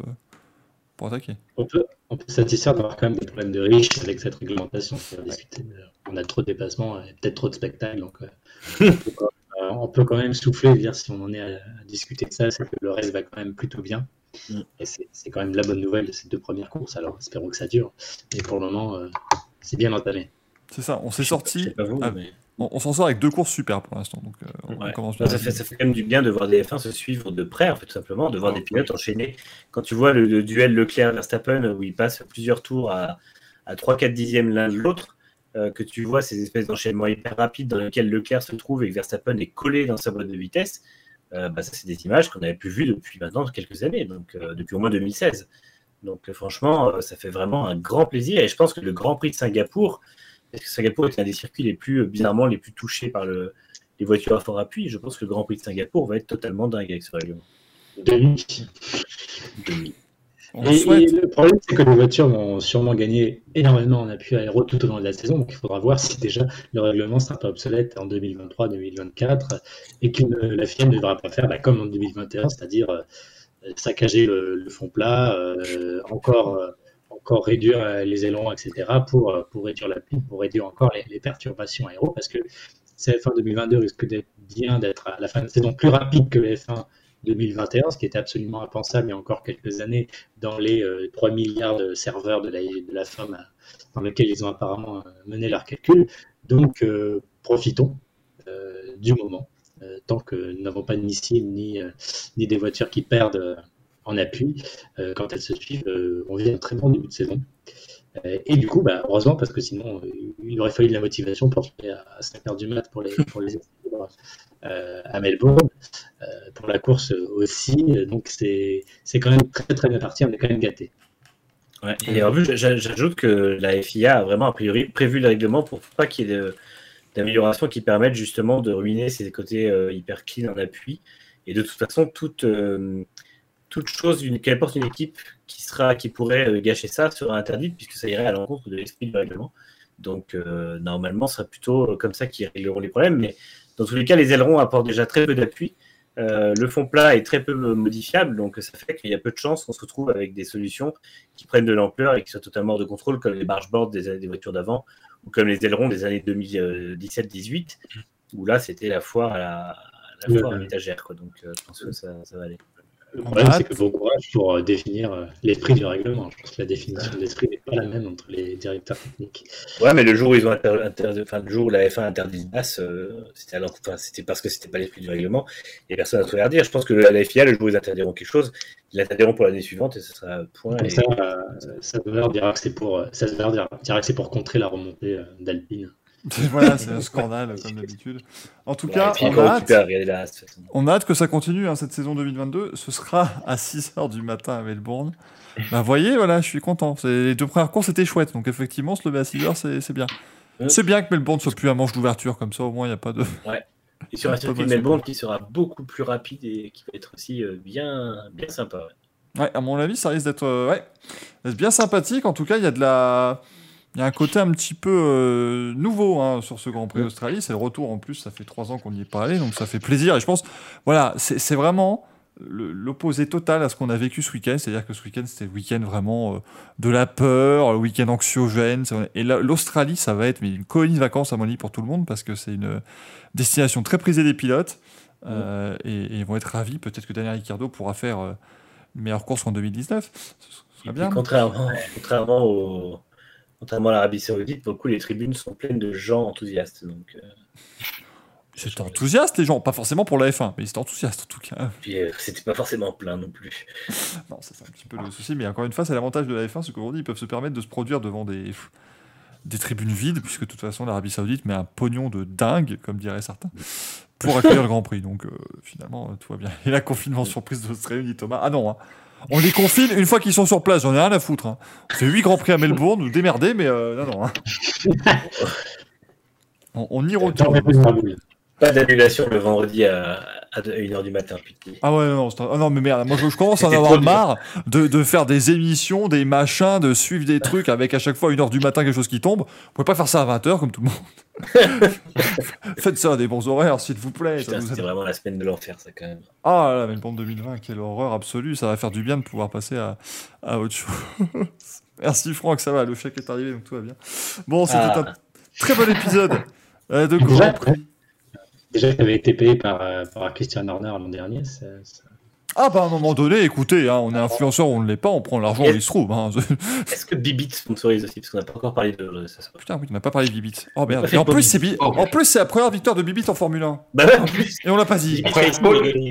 pour attaquer. On peut, on peut satisfaire d'avoir quand même des problèmes de riche avec cette réglementation. On a trop de dépassements et peut-être trop de spectacles. Donc, on, peut, quand même souffler et dire si on en est à, discuter de ça, c'est que le reste va quand même plutôt bien. Mm. Et c'est quand même la bonne nouvelle de ces deux premières courses. Alors espérons que ça dure. Mais pour le moment, c'est bien entamé. C'est ça, on s'est sorti. On, s'en sort avec deux courses super pour l'instant. Donc, euh, ça, fait, ça, fait, quand même du bien de voir des F1 se suivre de près, en fait, tout simplement, de voir des pilotes enchaîner. Quand tu vois le, duel Leclerc-Verstappen où ils passent plusieurs tours à, à 3-4 dixièmes l'un de l'autre, euh, que tu vois ces espèces d'enchaînements hyper rapides dans lesquels Leclerc se trouve et que Verstappen est collé dans sa boîte de vitesse, euh, bah, ça, c'est des images qu'on n'avait plus vues depuis maintenant quelques années, donc depuis au moins 2016. Donc, franchement, ça fait vraiment un grand plaisir. Et je pense que le Grand Prix de Singapour, parce que Singapour est un des circuits les plus, euh, bizarrement, les plus touchés par le, les voitures à fort appui. Je pense que le Grand Prix de Singapour va être totalement dingue avec ce règlement. Demi. Et, le problème, c'est que les voitures vont sûrement gagner énormément en appui aéro tout au long de la saison. Donc, il faudra voir si déjà le règlement sera pas obsolète en 2023-2024 et que la FIA ne devra pas faire bah, comme en 2021, c'est-à-dire euh, saccager le, fond plat, euh, encore encore réduire euh, les ailerons, etc., pour, euh, pour réduire la pluie, pour réduire encore les, perturbations aéro, parce que CF1 2022 risque d'être bien d'être à la fin de saison plus rapide que le F1 2021, ce qui était absolument impensable il y a encore quelques années dans les 3 euh, milliards de serveurs de la, de la FOM dans lesquels ils ont apparemment mené leurs calculs. Donc, profitons du moment, tant que nous n'avons pas de missiles ni, ni des voitures qui perdent en appui euh, quand elles se suivent. Euh, on vit un très bon début de saison. Euh, et du coup, bah, heureusement, parce que sinon, il aurait fallu de la motivation pour jouer à 5h du mat pour les, pour les à Melbourne, pour la course aussi. Donc, c'est quand même très très bien parti. On est quand même gâté. Et en plus, j'ajoute que la FIA a vraiment a priori prévu le règlement pour pas qu'il y ait d'améliorations qui permettent justement de ruiner ces côtés hyper clean en appui. Et de toute façon, toute, toute chose qui apporte une équipe qui, sera, qui pourrait euh, gâcher ça sera interdite puisque ça irait à l'encontre de l'esprit du règlement. Donc euh, normalement, ce sera plutôt euh, comme ça qu'ils régleront les problèmes. Mais dans tous les cas, les ailerons apportent déjà très peu d'appui. le fond plat est très peu modifiable, donc ça fait qu'il y a peu de chances qu'on se retrouve avec des solutions qui prennent de l'ampleur et qui soient totalement hors de contrôle, comme les bargeboards des, des voitures d'avant ou comme les ailerons des années 2017-18, où là c'était la foire à la, la foire à l'étagère. Donc je pense que ça, ça va aller. Le problème, c'est que bon courage pour euh, définir euh, l'esprit du règlement. Je pense que la définition de l'esprit n'est pas la même entre les directeurs techniques. Ouais, mais le jour où ils ont enfin, le jour où la F1 interdit le basse, euh, c'était parce que c'était pas l'esprit du règlement et personne n'a trouvé à dire. Je pense que la FIA, le jour où ils interdiront quelque chose, ils l'interdiront pour l'année suivante et ce sera point. Comme ça, ça dira que c'est pour, ça dira que c'est pour contrer la remontée d'Alpine. [laughs] voilà, c'est un scandale comme d'habitude. En tout cas, on, a hâte, on, a hâte, que ça continue hein, cette saison 2022. Ce sera à 6h du matin à Melbourne. Bah, voyez, voilà, je suis content. Les deux premières courses étaient chouettes, donc effectivement, se lever à 6h, c'est bien. C'est bien que Melbourne soit plus un manche d'ouverture, comme ça au moins il n'y a pas de. Ouais. Et sur [laughs] un circuit Melbourne qui sera beaucoup plus rapide et qui va être aussi euh, bien, bien sympa. Ouais. à mon avis, ça risque d'être euh, ouais, bien sympathique. En tout cas, il y a de la il y a un côté un petit peu euh, nouveau hein, sur ce Grand Prix d'Australie. C'est le retour en plus. Ça fait trois ans qu'on n'y est pas allé, donc ça fait plaisir. Et je pense, voilà, c'est vraiment l'opposé total à ce qu'on a vécu ce week-end. C'est-à-dire que ce week-end, c'était le week-end vraiment euh, de la peur, le week-end anxiogène. Et l'Australie, ça va être mais une colonie de vacances à mon avis pour tout le monde parce que c'est une destination très prisée des pilotes. Euh, et, ils vont être ravis. Peut-être que Daniel Ricciardo pourra faire meilleure course qu'en 2019. Ce serait bien. contrairement, contrairement, au, contrairement à l'Arabie Saoudite, beaucoup les tribunes sont pleines de gens enthousiastes. Donc, euh, Ils étaient enthousiastes, les gens. Pas forcément pour la F1, mais ils étaient enthousiastes en tout cas. puis, euh, c'était pas forcément plein non plus. [laughs] Non, ça, c'est un petit peu le souci, mais encore une fois, c'est l'avantage de la F1, c'est qu'aujourd'hui, ils peuvent se permettre de se produire devant des, des tribunes vides, puisque de toute façon, l'Arabie Saoudite met un pognon de dingue, comme diraient certains, pour accueillir le Grand Prix. Donc, euh, finalement, tout va bien. Et la confinement surprise d'Australie, dit Thomas. Ah non, hein. On les confine une fois qu'ils sont sur place, j'en ai rien à foutre. hein. On fait 8 Grands Prix à Melbourne, nous démerder, mais euh, non, non. hein. [laughs] on, on y retourne. Pas d'annulation le vendredi à, à 1h du matin. putain. Ah ouais, non, c'est un- ah non, mais merde, moi je, je commence à en avoir marre de, de faire des émissions, des machins, de suivre des trucs avec à chaque fois une heure du matin quelque chose qui tombe. Vous pouvez pas faire ça à 20h comme tout le monde. [laughs] Faites ça à des bons horaires, s'il vous plaît. Putain, vous c'était vraiment la semaine de l'enfer, ça quand même. Ah là mais le bande 2020, quelle horreur absolue. Ça va faire du bien de pouvoir passer à, à autre chose. [laughs] Merci Franck, ça va, le chèque est arrivé, donc tout va bien. Bon, c'était Ah. un très bon épisode euh, de Grand Prix. Déjà tu avais été payé par, euh, par Christian Horner l'an dernier. ça- ça- Ah bah à un moment donné, écoutez, hein, on est influenceur on ne l'est pas, on prend l'argent où il se trouve. hein. [laughs] Est-ce que Bibit sponsorise aussi? Parce qu'on n'a pas encore parlé de ça. Putain, oui, on n'a pas parlé de Bibit. Oh merde. Et en plus, c'est Bi- Oh. en plus, c'est la première victoire de Bibit en Formule 1. Bah ouais, en plus. Et on l'a pas dit.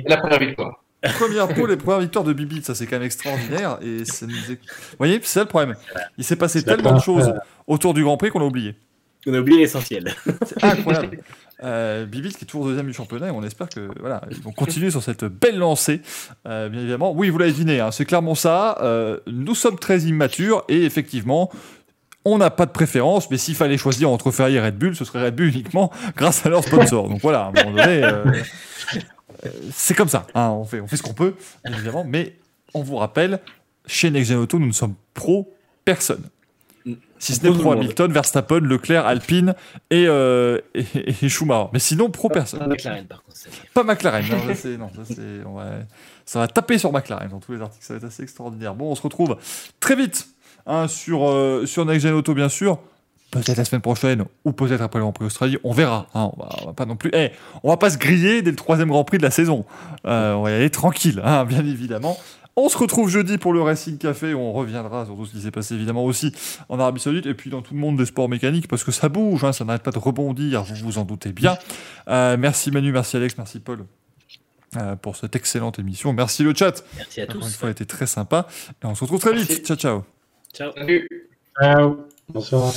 La première victoire. Première pole et première victoire de Bibit, ça c'est quand même extraordinaire. Et ça nous est- Vous voyez, c'est ça le problème. Il s'est passé tellement de choses autour du Grand Prix qu'on a oublié. On a oublié l'essentiel. C'est incroyable. [laughs] Euh, qui est toujours deuxième du championnat et on espère que voilà ils vont continuer sur cette belle lancée. Euh, bien évidemment, oui vous l'avez deviné, hein, c'est clairement ça. Euh, nous sommes très immatures et effectivement on n'a pas de préférence, mais s'il fallait choisir entre Ferrari et Red Bull, ce serait Red Bull uniquement [laughs] grâce à leur sponsor. Donc voilà, à un moment donné, euh, c'est comme ça. hein, on, fait, on fait ce qu'on peut, bien évidemment, mais on vous rappelle, chez Next Gen Auto, nous ne sommes pro personne. Si ce n'est pro. Hamilton, Verstappen, Leclerc, Alpine et, euh, et, et Schumacher. Mais sinon, pro personne. Pas McLaren, par contre. Pas McLaren. Non, ça, non, va- ça va taper sur McLaren dans tous les articles. Ça va être assez extraordinaire. Bon, on se retrouve très vite hein, sur, euh, sur Next Gen Auto, bien sûr. Peut-être la semaine prochaine ou peut-être après le Grand Prix Australie. On verra. hein. on, va, on va pas non plus. Eh, on va pas se griller dès le troisième Grand Prix de la saison. Euh, on va y aller tranquille, hein, bien évidemment. On se retrouve jeudi pour le Racing Café. où On reviendra sur tout ce qui s'est passé évidemment aussi en Arabie Saoudite et puis dans tout le monde des sports mécaniques parce que ça bouge, hein, ça n'arrête pas de rebondir, vous vous en doutez bien. Euh, merci Manu, merci Alex, merci Paul euh, pour cette excellente émission. Merci le chat, Merci à encore une tous. fois, a été très sympa. Et on se retrouve très vite. Ciao, ciao. Ciao. Salut. Ciao. Bonsoir.